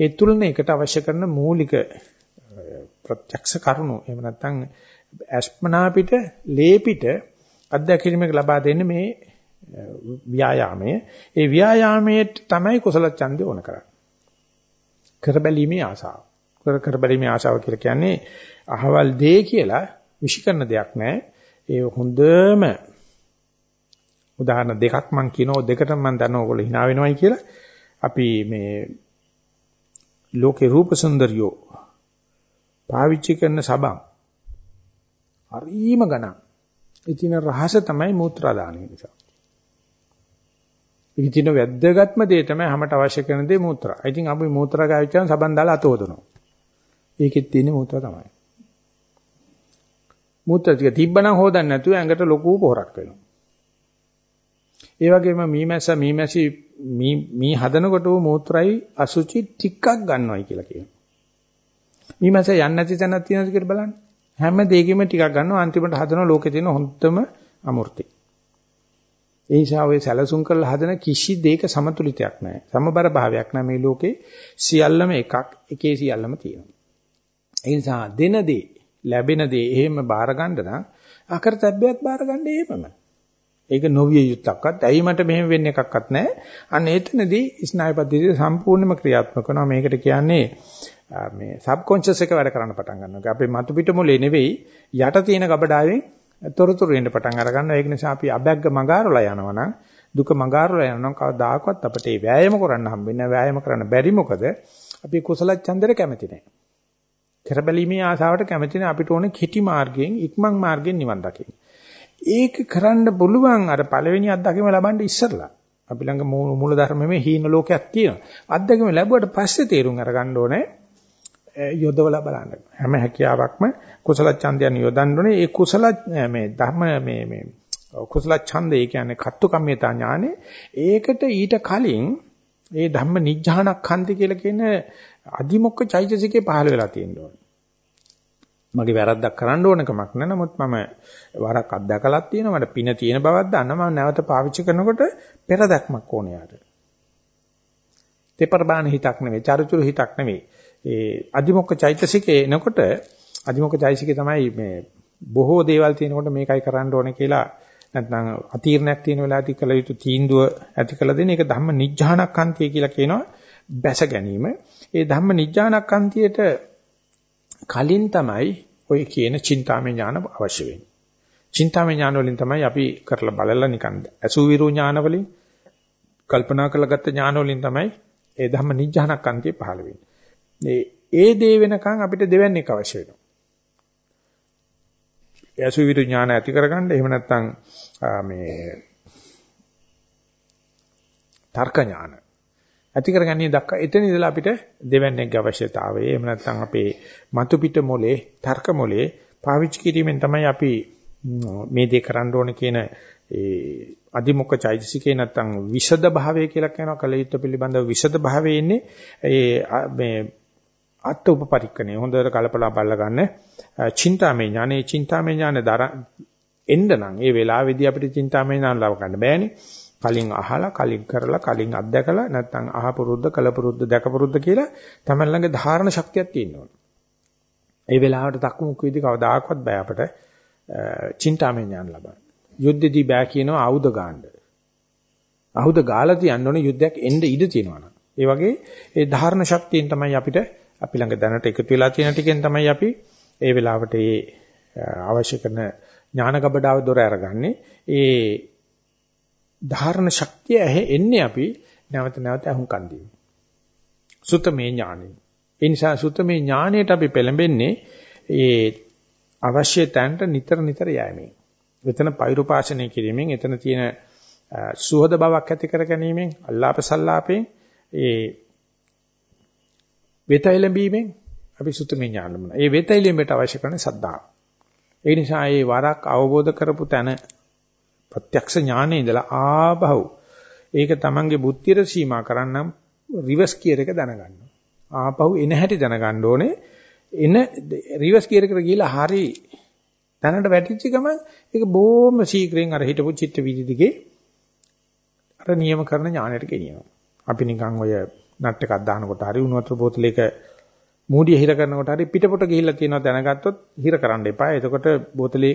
ඒ තුලනයකට අවශ්‍ය කරන මූලික ප්‍රත්‍යක්ෂ කරුණු. එහෙම නැත්නම් අස්පනා පිට ලේ පිට අධ්‍යක්ෂණයක් ලබා දෙන්නේ මේ ව්‍යායාමය. ඒ ව්‍යායාමයේ තමයි කුසල ඡන්දය ඕන කරන්නේ. කරබැලීමේ ආසාව. කර කරබැලීමේ ආසාව කියලා කියන්නේ අහවල් දේ කියලා විශ්ිකරන දෙයක් නෑ. ඒ හොඳම උදාහරණ දෙකක් මම කියනවා දෙකටම මම දන්නවා ඔයගොල්ලෝ hina වෙනවයි කියලා. අපි මේ ලෝකේ රූප සුන්දරියෝ පාවිච්චි කරන සබන් හරිම ගණන්. ඉතින් රහස තමයි මූත්‍රා දාන නිසා. ඒක තියෙන වැද්දගත්ම දේ තමයි හැමට අවශ්‍ය කරන දේ මූත්‍රා. ඉතින් අපි මූත්‍රා ගාවිච්චාම සබන් දාලා අතෝදනවා. ඒකෙත් තියෙන මූත්‍රා තමයි. මූත්‍රා ටික තිබ්බනම් හොදන්න නැතුව ඇඟට ලොකු පොහොරක් වෙනවා. ඒ වගේම මීමැස්ස මීමැසි මී මී හදනකොට මූත්‍රායි අසුචි ටිකක් ගන්නවයි කියලා කියනවා. මීමැස්ස යන්නේ නැති තැනක් තියෙනවද කියලා බලන්න. හැම දෙයකම ටිකක් ගන්නවා අන්තිමට හදන ලෝකේ තියෙන හොඳම අමෘතේ. ඒ නිසා ඔය සැලසුම් කරලා හදන කිසි දෙයක සමතුලිතයක් නැහැ. සමබර භාවයක් නැහැ මේ ලෝකේ. සියල්ලම එකක්, එකේ සියල්ලම තියෙනවා. ඒ නිසා දෙන දේ, ලැබෙන දේ එහෙම බාර ගන්න නම් අකරතැබ්බයක් බාර ගන්න එහෙමම. ඒක නොවිය යුත්තක්වත් ඇයි මට මෙහෙම වෙන්න එකක්වත් නැහැ. අන්න එතනදී ස්නායු පද්ධතිය සම්පූර්ණයෙන්ම ක්‍රියාත්මක වෙනවා. මේකට කියන්නේ මේ සබ්කොන්ෂස් එක වැඩ කරන්න පටන් ගන්නවා. අපේ මතු පිට මොලේ නෙවෙයි යට තියෙන ගබඩාවෙන් තොරතුරු එන්න පටන් අර ගන්නවා. ඒක නිසා අපි අබැග්ග මගාරලා යනවා නම් දුක මගාරලා යනවා නම් කවදාකවත් අපිට ඒ වෑයම කරන්න හම්බෙන්නේ නැහැ. වෑයම කරන්න බැරි මොකද අපි කුසල ඡන්දෙට කැමති නැහැ. කරබැලීමේ ආසාවට කැමති නැහැ. අපිට ඕනේ කිටි මාර්ගයෙන් ඉක්මන් මාර්ගයෙන් නිවන් දකින්න. ඒක කරන්න පුළුවන් අර පළවෙනි අත්දැකීම ලබන්න ඉස්සරලා. අපි ළඟ මූල ධර්මයේ හීන ලෝකයක් තියෙනවා. අත්දැකීම ලැබුවට පස්සේ තේරුම් අරගන්න ඕනේ යොදවලා බලන්න. හැම හැකියාවක්ම කුසල ඡන්දයන් යොදන්න ඕනේ. ඒ කුසල මේ ධර්ම මේ මේ කුසල ඡන්දය කියන්නේ කත්තු කම්මිතා ඥානෙ. ඒකට ඊට කලින් ඒ ධම්ම නිජ්ජානක්ඛන්ති කියලා කියන අදිමොක්ක චෛතසිකේ පහළ වෙලා තියෙනවා. මගේ වැරද්දක් කරන්න ඕන කමක් නැහැ. නමුත් මම වරක් අත්දකලක් තියෙනවා. මට පින තියෙන බවක් දන්නවා. මම නැවත පාවිච්චි කරනකොට පෙර දැක්මක් ඕනේ යාට. තෙපරබාන හිතක් නෙවෙයි, චරිචුරු හිතක් නෙවෙයි. ඒ අදිමොක්ක චෛතසිකේ එනකොට අදිමොක්ක චෛතසිකේ තමයි මේ බොහෝ දේවල් තියෙනකොට මේකයි කරන්න ඕනේ කියලා නැත්නම් අතීර්ණයක් තියෙන වෙලාවදී කළ යුතු තීන්දුව ඇති කළ දෙන එක ධම්ම නිජ්ජානක්ඛන්තිය කියලා කියනවා බැස ගැනීම. ඒ ධම්ම නිජ්ජානක්ඛන්තියට කලින් තමයි ඔය කියන චින්තාමය ඥාන අවශ්‍ය වෙන්නේ. චින්තාමය ඥාන වලින් තමයි අපි කරලා බලලා නිකන් අසුවිරු ඥාන වලින් කල්පනා කරලාගත්ත ඥාන වලින් තමයි ඒ ධම්ම නිජ්ජානක්ඛන්තිය පහළ වෙන්නේ. ඒ දේ වෙනකන් අපිට දෙවන්නේක අවශ්‍ය වෙනවා. අසුවිරු ඥාන ඇති කරගන්න එහෙම නැත්නම් මේ තර්ක ඥාන ඇති කරගන්නේ දක්වා එතන ඉඳලා අපිට දෙවන්නේගේ අවශ්‍යතාවය. එහෙම නැත්නම් අපේ මතු පිට මොලේ තර්ක මොලේ පාවිච්චි කිරීමෙන් තමයි අපි මේ දේ කරන්න ඕන කියන ඒ අදිමුඛ චෛතසිකේ නැත්නම් විෂද භාවය කියලා කියනවා. කලියුත් පිළිබඳව විෂද භාවයේ ඉන්නේ. ඒ මේ අත් උපපරික්කණේ හොඳට කලපලා බලලා ගන්න. චින්තාමය ඥානේ චින්තාමය ඥාන එන්න නම් ඒ වෙලාවේදී අපිට චින්තාමය ඥාන ලබ ගන්න බෑනේ. කලින් අහලා කලින් කරලා කලින් අත්දැකලා නැත්නම් අහපුරුද්ද කලපුරුද්ද දැකපුරුද්ද කියලා තමයි ළඟ ධාරණ ශක්තියක් තියෙනවා. ඒ වෙලාවට තක්මුක් විදි කවදාකවත් බෑ අපට චින්තාමය ඥාන ලබන්න. යුද්ධෙදී බෑ කියනවා ආයුධ ගන්න. ආයුධ ගාලා තියන්න ඕනේ යුද්ධයක් එන්න ඉඩ තියෙනවා ඒ වගේ ඒ ධාරණ ශක්තියෙන් තමයි අපිට අපි ළඟ දැනට එකතු වෙලා තියෙන ටිකෙන් තමයි අපි ඒ වෙලාවට ඒ අවශ්‍ය කරන ඥාන ගබඩාව දොර අරගන්නේ. ඒ ධාරණ ශක්තිය එන්නේ අපි නැවත නැවත අහුම්කන් දීම. සුතමේ ඥානෙ. ඒ නිසා සුතමේ ඥානෙට අපි පෙළඹෙන්නේ ඒ අවශ්‍ය තැනට නිතර නිතර යෑමෙන්. එතන පෛරුපාසනය කිරීමෙන් එතන තියෙන සුහද බවක් ඇති කර ගැනීමෙන් අල්ලාප සල්ලාපෙන් ඒ වෙතයිලඹීමෙන් අපි සුතමේ ඥාන ලබනවා. ඒ වෙතයිලඹට අවශ්‍ය කරන සද්ධාව. ඒ නිසා මේ වරක් අවබෝධ කරපු තැන ප්‍රත්‍යක්ෂ ඥානයේ ඉඳලා ආපහු ඒක තමන්ගේ බුද්ධියට සීමා කරන්නම් රිවර්ස් ගියර් එක දැනගන්න. ආපහු එන හැටි දැනගන්න ඕනේ. එන රිවර්ස් ගියර් එකට ගිහිලා හරි තැනට වැටිච්ච ගමන් ඒක බොහොම ශීඝ්‍රයෙන් අර හිටපු චිත්ත වීදි දිගේ අර නියම කරන ඥානයට ගෙනියනවා. අපි නිකන් ඔය නට් එකක් දානකොට හරි උණු වතුර බෝතලයක මූඩිය හිර කරනකොට හරි පිටපොට ගිහිල්ලා තියෙනවා දැනගත්තොත් හිර කරන්න එපා. එතකොට බෝතලේ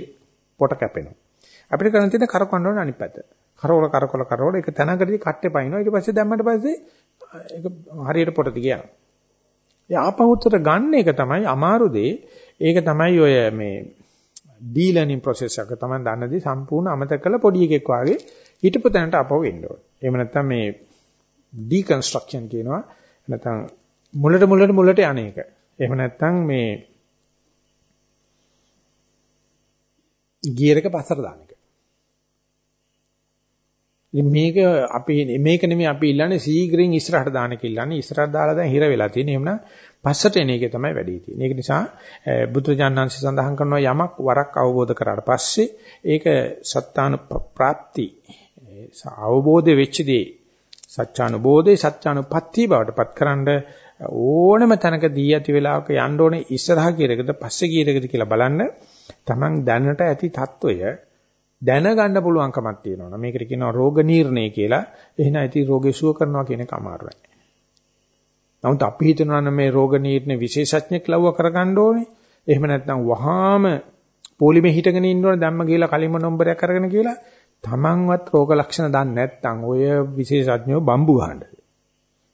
පොට කැපෙනවා. අපිට කරන්න තියෙන කරකවන්න ඕනේ අනිත් පැත්ත. කරවල කරකවල කරවල ඒක තනකදී කට්ටේ පයින්නවා. ඊට පස්සේ දැම්මට පස්සේ ඒක හරියට පොට දිග යනවා. ඒ ආපහුතර ගන්න එක තමයි අමාරු දේ. ඒක තමයි ඔය මේ ඩීලර්නින් process එක තමයි දන්නදී සම්පූර්ණ අමතක කළ පොඩි එකෙක් වාගේ හිටපු තැනට අපව එන්න ඕනේ. එහෙම නැත්නම් මේ deconstruction කියනවා. නැත්නම් මුලට මුලට මුලට යන එක. එහෙම නැත්නම් මේ ගියර් එක පස්සට දාන එක. ඉතින් මේක අපි මේක නෙමෙයි අපි ඉල්ලන්නේ සීග්‍රින් ඉස්සරහට දාන එක ඉල්ලන්නේ ඉස්සරහට දාලා දැන් හිර වෙලා තියෙන. එහෙමනම් පස්සට එන එකේ තමයි වැඩි තියෙන්නේ. ඒක නිසා බුදුජානනාංශය සඳහන් කරනවා යමක් වරක් අවබෝධ කරාට පස්සේ ඒක සත්‍යාන ප්‍රාප්ති අවබෝධ වෙච්ච දේ සත්‍යානුබෝධේ සත්‍යානුපත්ති බවට පත්කරනද ඕනම තැනක දී ඇති වෙලාවක යන්න ඕනේ ඉස්සරහ ගියරකට පස්සේ ගියරකට කියලා බලන්න තමන් දැනට ඇති తত্ত্বය දැනගන්න පුළුවන්කමක් තියෙනවා නම් මේකට කියනවා රෝග නිర్ణය කියලා එහෙනම් ඉතින් රෝගේ සුව කරනවා කියන එක අමාරුයි. නමුත් අපි හිතනවා නම් මේ රෝග නිర్ణය විශේෂඥෙක් ලව්ව කරගන්න ඕනේ. එහෙම නැත්නම් වහාම පොලිමේ හිටගෙන ඉන්න ඕනේ දැම්ම කියලා කලින්ම නම්බරයක් අරගෙන කියලා තමන්වත් රෝග ලක්ෂණ දන්නේ නැත්නම් ඔය විශේෂඥයෝ බම්බු ගහන්න.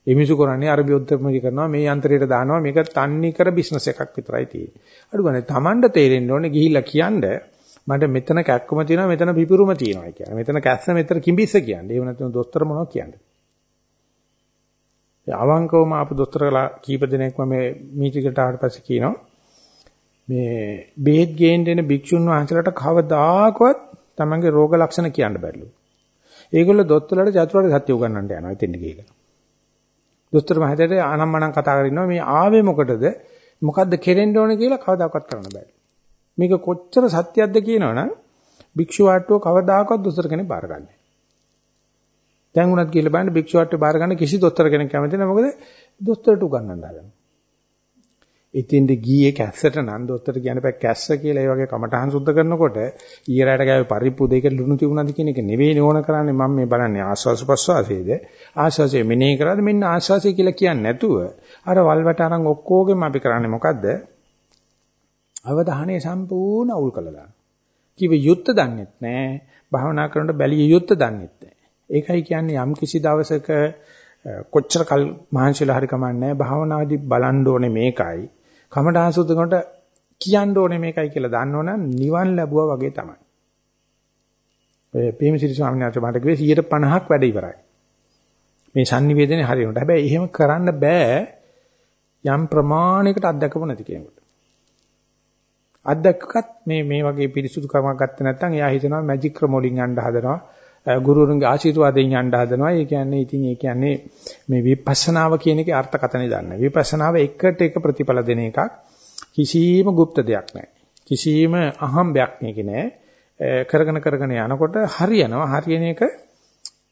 එමිසු කරන්නේ අරබියොත්තරමක කරනවා මේ යන්ත්‍රයට දානවා මේක තන්නේ කර බිස්නස් එකක් විතරයි තියෙන්නේ. අඩු ගානේ තමන්ට තේරෙන්න ඕනේ ගිහිල්ලා කියන්නේ මට මෙතන කැක්කම තියෙනවා මෙතන පිපුරුම තියෙනවා කියන්නේ. මෙතන කැස්ස මෙතන කිඹිස්ස කියන්නේ. එහෙම නැත්නම් දොස්තර මොනවද කියන්නේ? ඒ අවංකවම ආපු දොස්තරලා කීප දෙනෙක්ම මේ මීටිකට ආවට පස්සේ කියනවා මේ බේත් ගේන්න එන භික්ෂුන් වහන්සේලාට කවදාකවත් තමන්ගේ රෝග ලක්ෂණ කියන්න බැරිලු. ඒගොල්ලෝ දොස්තරලට චතුරාර්ය සත්‍ය උගන්වන්න යනවා එතෙන්ට ගිහලා. දොස්තර මහත්තයාට ආනම්මනම් කතා කරනවා මේ ආවේ මොකටද? මොකද්ද කෙරෙන්න ඕනේ කියලා කවදාකවත් කරන්න බෑ. මේක කොච්චර සත්‍යයක්ද කියනවනම් භික්ෂුවාට්ටුව කවදාකවත් දොස්තර කෙනෙක් බාරගන්නේ දැන් උනත් කියලා බලන්න භික්ෂුවාට්ටුව බාරගන්න කිසි දොස්තර කෙනෙක් කැමති නැහැ. මොකද දොස්තරට උගන්වන්න හදනවා. ඉතින්ද ගියේ කැස්සට නම් දොස්තර කියන පැ කැස්ස කියලා ඒ වගේ කමටහන් සුද්ධ කරනකොට ඊයරට ගාවේ පරිප්පු දෙක ලුණු තිබුණාද කියන එක නෙවෙයි ඕන කරන්නේ. මම මේ බලන්නේ ආස්වාස ප්‍රස්වාසයේද? ආස්වාසයේ මෙනෙහි කරාද? මෙන්න ආස්වාසය කියලා කියන්නේ නැතුව අර වල්වට අරන් ඔක්කොගෙම අපි කරන්නේ මොකද්ද? අවධානය සම්පූර්ණ අවුල් කළා කිව යුත්ත දන්නෙත් නැහැ භාවනා කරනකොට බැලිය යුත්ත දන්නෙත් නැහැ ඒකයි කියන්නේ යම් කිසි දවසක කොච්චර කල් මහන්සිලා හරි කමන්නේ භාවනාදී බලන්න ඕනේ මේකයි කමඨාන් සුද්ධ කරනකොට කියන්න ඕනේ මේකයි කියලා දන්නවනම් නිවන් ලැබුවා වගේ තමයි. ඔය පීමසිරි ස්වාමීන් වහන්සේ මට කිව්වේ 150ක් වැඩ ඉවරයි. මේ sannivedanaye හරියට. හැබැයි එහෙම කරන්න බෑ යම් ප්‍රමාණයකට අත්දකපො නැති කෙනෙකුට. අත්දැකකත් මේ මේ වගේ පිරිසුදු කමක් ගත්තේ නැත්නම් එයා හිතනවා මැජික් ක්‍රම වලින් යන්න හදනවා. ගුරුවරුන්ගේ ආශිර්වාදයෙන් යන්න හදනවා. ඒ කියන්නේ ඉතින් ඒ කියන්නේ මේ විපස්සනාව කියන එකේ අර්ථකථනය දන්නේ. විපස්සනාව එකට එක ප්‍රතිඵල දෙන එකක්. කිසිම গুপ্ত දෙයක් නැහැ. කිසිම අහම්බයක් මේකේ නැහැ. කරගෙන කරගෙන යනකොට හරියනවා. හරියන එක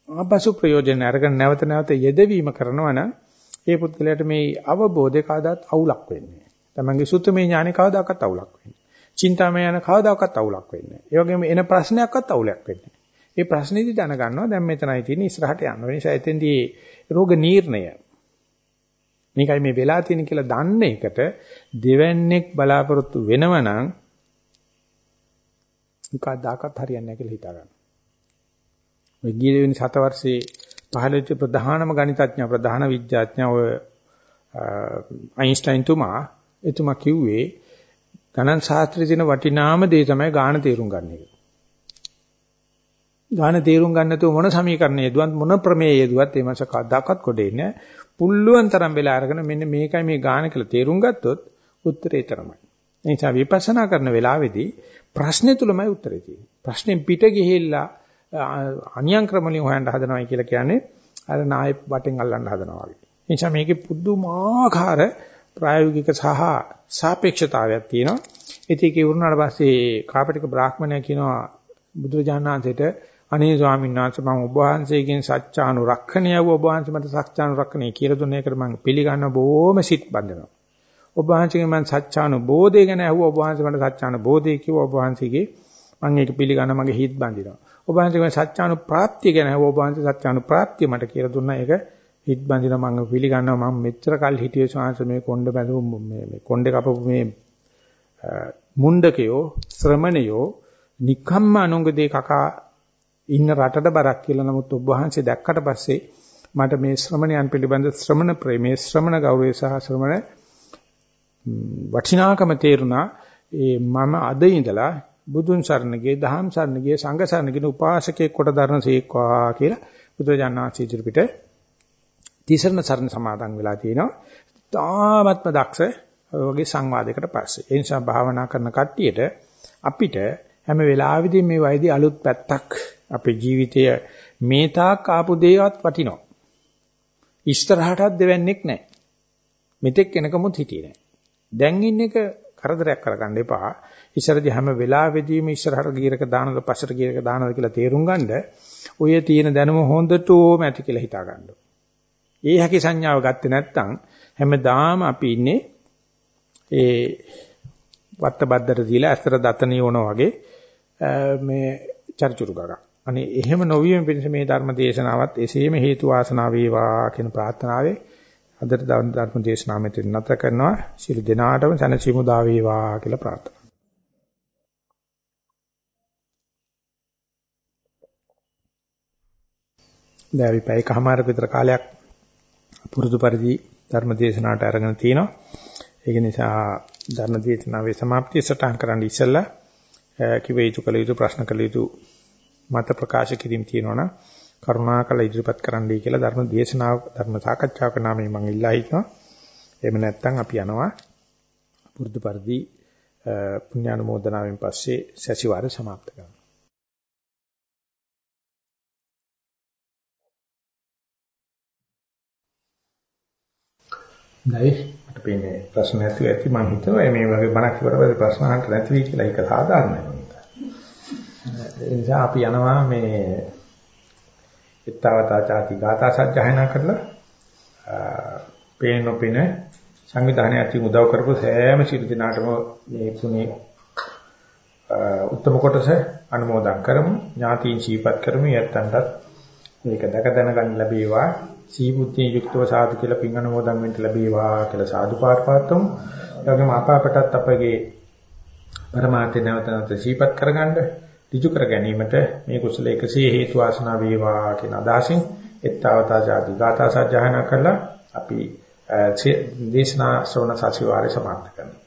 ආපසු ප්‍රයෝජන අරගෙන නැවත නැවත යෙදවීම කරනවා නම් ඒ පුද්ගලයාට මේ අවබෝධය කවදාත් අවුලක් වෙන්නේ නැහැ. තමන්ගේ සුත්තමේ ඥානෙ කවදාකවත් අවුලක් වෙන්නේ නැහැ. චින්තාමය යන කවදාකවත් අවුලක් වෙන්නේ නැහැ. ඒ වගේම එන ප්‍රශ්නයක්වත් අවුලක් වෙන්නේ නැහැ. ඒ ප්‍රශ්නේදී දැනගන්නවා දැන් මෙතනයි තියෙන්නේ ඉස්සරහට යන්න. ඒ නිසා එතෙන්දී රෝග නිర్ణය මේකයි මේ වෙලා තියෙන කියලා දන්න එකට දෙවන්නේක් බලාපොරොත්තු වෙනවනම් මොකක්දාකත් හරියන්නේ නැහැ කියලා හිතා ගන්න. ඔය ගිය වෙන සත වර්ෂයේ පහළට ප්‍රධානම ගණිතඥ ප්‍රධාන විද්‍යාඥ ඔය අයින්ස්ටයින් තුමා එතුමා කිව්වේ ගණන් ශාස්ත්‍රයේ තියෙන වටිනාම දේ තමයි ගාණ තේරුම් ගන්න එක. ගාන තේරුම් ගන්න නැතුව මොන සමීකරණය යදුවත් මොන ප්‍රමේය යදුවත් ඒ මාස කවදාකවත් කොටේ නෑ. පුල්ලුවන් තරම් වෙලා අරගෙන මෙන්න මේකයි මේ ගාන කියලා තේරුම් ගත්තොත් උත්තරේ තරමයි. ඒ නිසා විපස්සනා කරන වෙලාවේදී ප්‍රශ්නේ තුලමයි උත්තරේ තියෙන්නේ. ප්‍රශ්නෙන් පිට ගිහිල්ලා අනියම් ක්‍රම වලින් හොයන්න හදනවයි කියලා කියන්නේ අර නාය වටෙන් අල්ලන්න හදනවා වගේ. ඒ නිසා මේකේ පුදුමාකාර ප්‍රායෝගික සහ සාපේක්ෂතාවයක් තියෙනවා. ඉතින් ඒක වුණාට පස්සේ කාපටික බ්‍රාහ්මණය කියනවා බුදුරජාණන් වහන්සේට අනේ ස්වාමීන් වහන්සේ මම ඔබ වහන්සේගෙන් සත්‍යානුරක්ෂණය වූ ඔබ වහන්සේ මට සත්‍යානුරක්ෂණය කියලා දුන්නේ ඒකට මම පිළිගන්න බොහොම සිත් බඳිනවා. ඔබ වහන්සේගෙන් මම සත්‍යානුබෝධය ගැන අහුව ඔබ වහන්සේ මට සත්‍යානුබෝධය කිව්වා ඔබ වහන්සේගේ මම ඒක පිළිගන්න මගේ හිත් බඳිනවා. ඔබ වහන්සේගෙන් සත්‍යානුප්‍රාප්තිය ගැන අහුව ඔබ වහන්සේ සත්‍යානුප්‍රාප්තිය මට කියලා දුන්නා ඒක හිත් බඳිනවා මම පිළිගන්නවා මම මෙච්චර කල් හිටියේ ස්වාමීන් මේ කොණ්ඩ බඳු මේ කොණ්ඩේ කපපු මේ මුණ්ඩකයෝ ශ්‍රමණයෝ නිකම්ම අනුංගදේ කකා ඉන්න රටට බරක් කියලා. නමුත් ඔබ වහන්සේ දැක්කට පස්සේ මට මේ ශ්‍රමණයන් පිළිබඳ ශ්‍රමණ ප්‍රේමයේ ශ්‍රමණ ගෞරවය සහ ශ්‍රමණ වටිනාකම තේරුණා. ඒ මම අද ඉඳලා බුදුන් සරණ ගියේ දහම් සරණ ගියේ සංඝ සරණ ගියේ උපාසකෙක් කොට දරන සීක්වා කියලා බුදුරජාණන් පිට තිසරණ සරණ සමාදන් වෙලා තිනවා තාමත්ම දක්ෂ වගේ සංවාදයකට පස්සේ ඒ නිසා භාවනා කරන කට්ටියට අපිට හැම වෙලාවෙදී මේ වයිදී අලුත් පැත්තක් අපේ ජීවිතය මේ තාක් ආපු දේවත් වටිනවා. ඉස්තරහටත් දෙවන්නේක් නැහැ. මෙතෙක් කෙනකමුත් හිටියේ නැහැ. දැන් ඉන්න එක කරදරයක් කරගන්න එපා. ඉස්සරදී හැම වෙලාවෙදීම ඉස්සරහට ගියරක දානද පස්සට ගියරක දානද කියලා තේරුම් ගන්න ඔය තියෙන දැනුම හොඳටම ඇති කියලා හිතා ගන්න. ඒ හැකි සංඥාව ගත්තේ නැත්නම් හැමදාම අපි ඉන්නේ ඒ වත්ත බද්දට දීලා ඇස්තර දතනිය වුණා වගේ මේ චරිචුරු ගගා. අනේ එහෙම නොවීම පිණිස මේ ධර්ම දේශනාවත් එසේම හේතු වාසනා වේවා කියන ප්‍රාර්ථනාවේ අදට ධර්ම දේශනාව මෙතන නැත කරනවා. සියලු දෙනාටම සැනසීම දා වේවා කියලා ප්‍රාර්ථනා. දැන් අපි පැයකමාරක විතර කාලයක් පුරුදු පරිදි ධර්ම දේශනාවට අරගෙන තිනවා. ඒක නිසා ධර්ම දේශනාවේ સમાප්තිය සටහන් කරන්න ඉස්සෙල්ලා කිව යුතු කළ යුතු ප්‍රශ්න කළ යුතු මත ප්‍රකාශ කිරීම තියෙනවනම් කරුණාකර ඉදිරිපත් කරන්නයි කියලා ධර්ම දේශනාව ධර්ම සාකච්ඡාවක නාමයෙන් මම ඉල්ලා හිටිනවා. එහෙම නැත්නම් අපි යනවා පුරුදු පරිදි පුණ්‍යානුමෝදනාවෙන් පස්සේ සැසිවාරය સમાප්ත කරනවා. දැයි මට පේන්නේ ප්‍රශ්න නැතුව ඇති. මම හිතුවා මේ වගේ බණක් ඉවර වෙලා ප්‍රශ්න අහන්න නැති වෙයි කියලා ඒක සාධාරණයි. ඒ නිසා අපි යනවා මේ ittavata chati gata sajjahana කරලා පේන නොපෙන සංවිධානය අතින් උදව් කරපු සෑම සිල් දිනාටම මේ තුනේ උත්තම කොටස අනුමෝදන් කරමු. ඥාතීන් ශීපත් කරමු. යත්තන්ටත් මේක දැක දැනගන්න ලැබේවා සීබුද්ධිය යුක්තව සාදු කියලා පින් අනුමෝදන් වෙන්න ලැබේවා කියලා සාදු පාර්පාතම් එවැගේම අපාපටත් අපගේ පරමාර්ථ නැවත නැවත ශීපත් කරගන්න ඍජු කර ගැනීමට මේ කුසල එකසේ හේතු වාසනා වේවා කියන අදහසින් එත්තවතා ජාති ගාථා සජ්ජායනා කරලා අපි දේශනා ශ්‍රවණ සාසිවාරය සමාප්ත කරනවා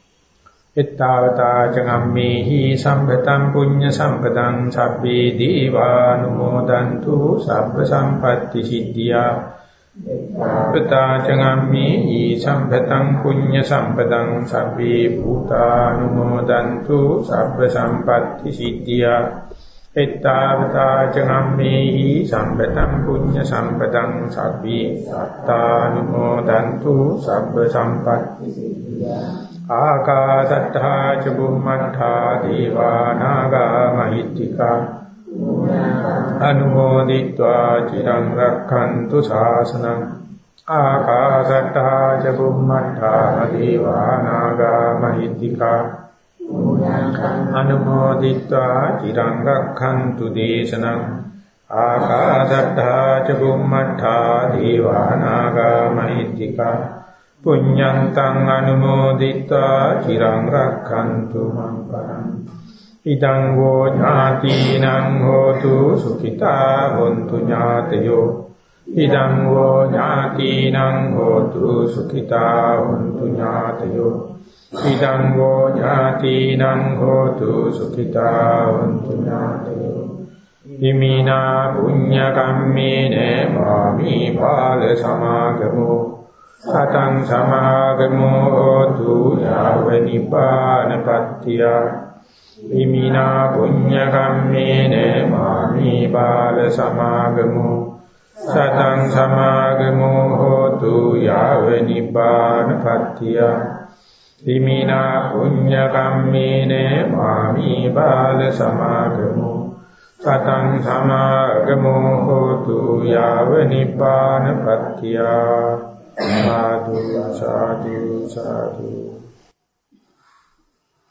එත්තාවතා චගම්මේහි සම්පතං පුඤ්ඤ සම්පදං සබ්බේ දීවානුමෝදන්තු සබ්බ සම්පatti සිද්ධියා। එත්තාවතා චගම්මේහි සම්පතං පුඤ්ඤ සම්පදං සබ්බේ භූතානුමෝදන්තු සබ්බ සම්පatti සිද්ධියා එත්තාවතා චගම්මේහි සම්පතං පුඤ්ඤ සම්පදං සබ්බේ සත්තානුමෝදන්තු සබ්බ සම්පatti සිද්ධියා ආකාසත්තා ච බුම්මත්තා දීවා නාග මහිත්‍තිකා අනුමෝදිत्वा චිරං රක්ඛන්තු ශාසනං ආකාශට්ටා ච බුම්මට්ටා දේවා නාග මහිද්దికා අනුමෝදිत्वा චිරං රක්ඛන්තු දේශනං ආකාශට්ටා ච බුම්මට්ටා දේවා නාග මහිද්దికා පුඤ්ඤන්තං අනුමෝදිत्वा චිරං රක්ඛන්තු මං පරං ඉදං වෝ ඥාතිනං හෝතු සුඛිතා හොන්තු ඥාතයෝ। ඉදං වෝ ඥාතිනං හෝතු සුඛිතා හොන්තු ඥාතයෝ। ඉදං වෝ ඥාතිනං හෝතු සුඛිතා හොන්තු ඥාතයෝ। ඉමිනා පුඤ්ඤ කම්මේන මාමි පාල සමාගමෝ। සතං සමාගමෝ හෝතු යාව නිපානපත්තියා විමිනා පුඤ්ඤ කම්මේන මාමි බාල සමාගමෝ සතං සමාගමෝ හෝතු යාව නිපානපත්තිය විමිනා පුඤ්ඤ කම්මේන මාමි බාල සමාගමෝ සතං සමාගමෝ හෝතු යාව නිපානපත්තිය සාදු සාදු සාදු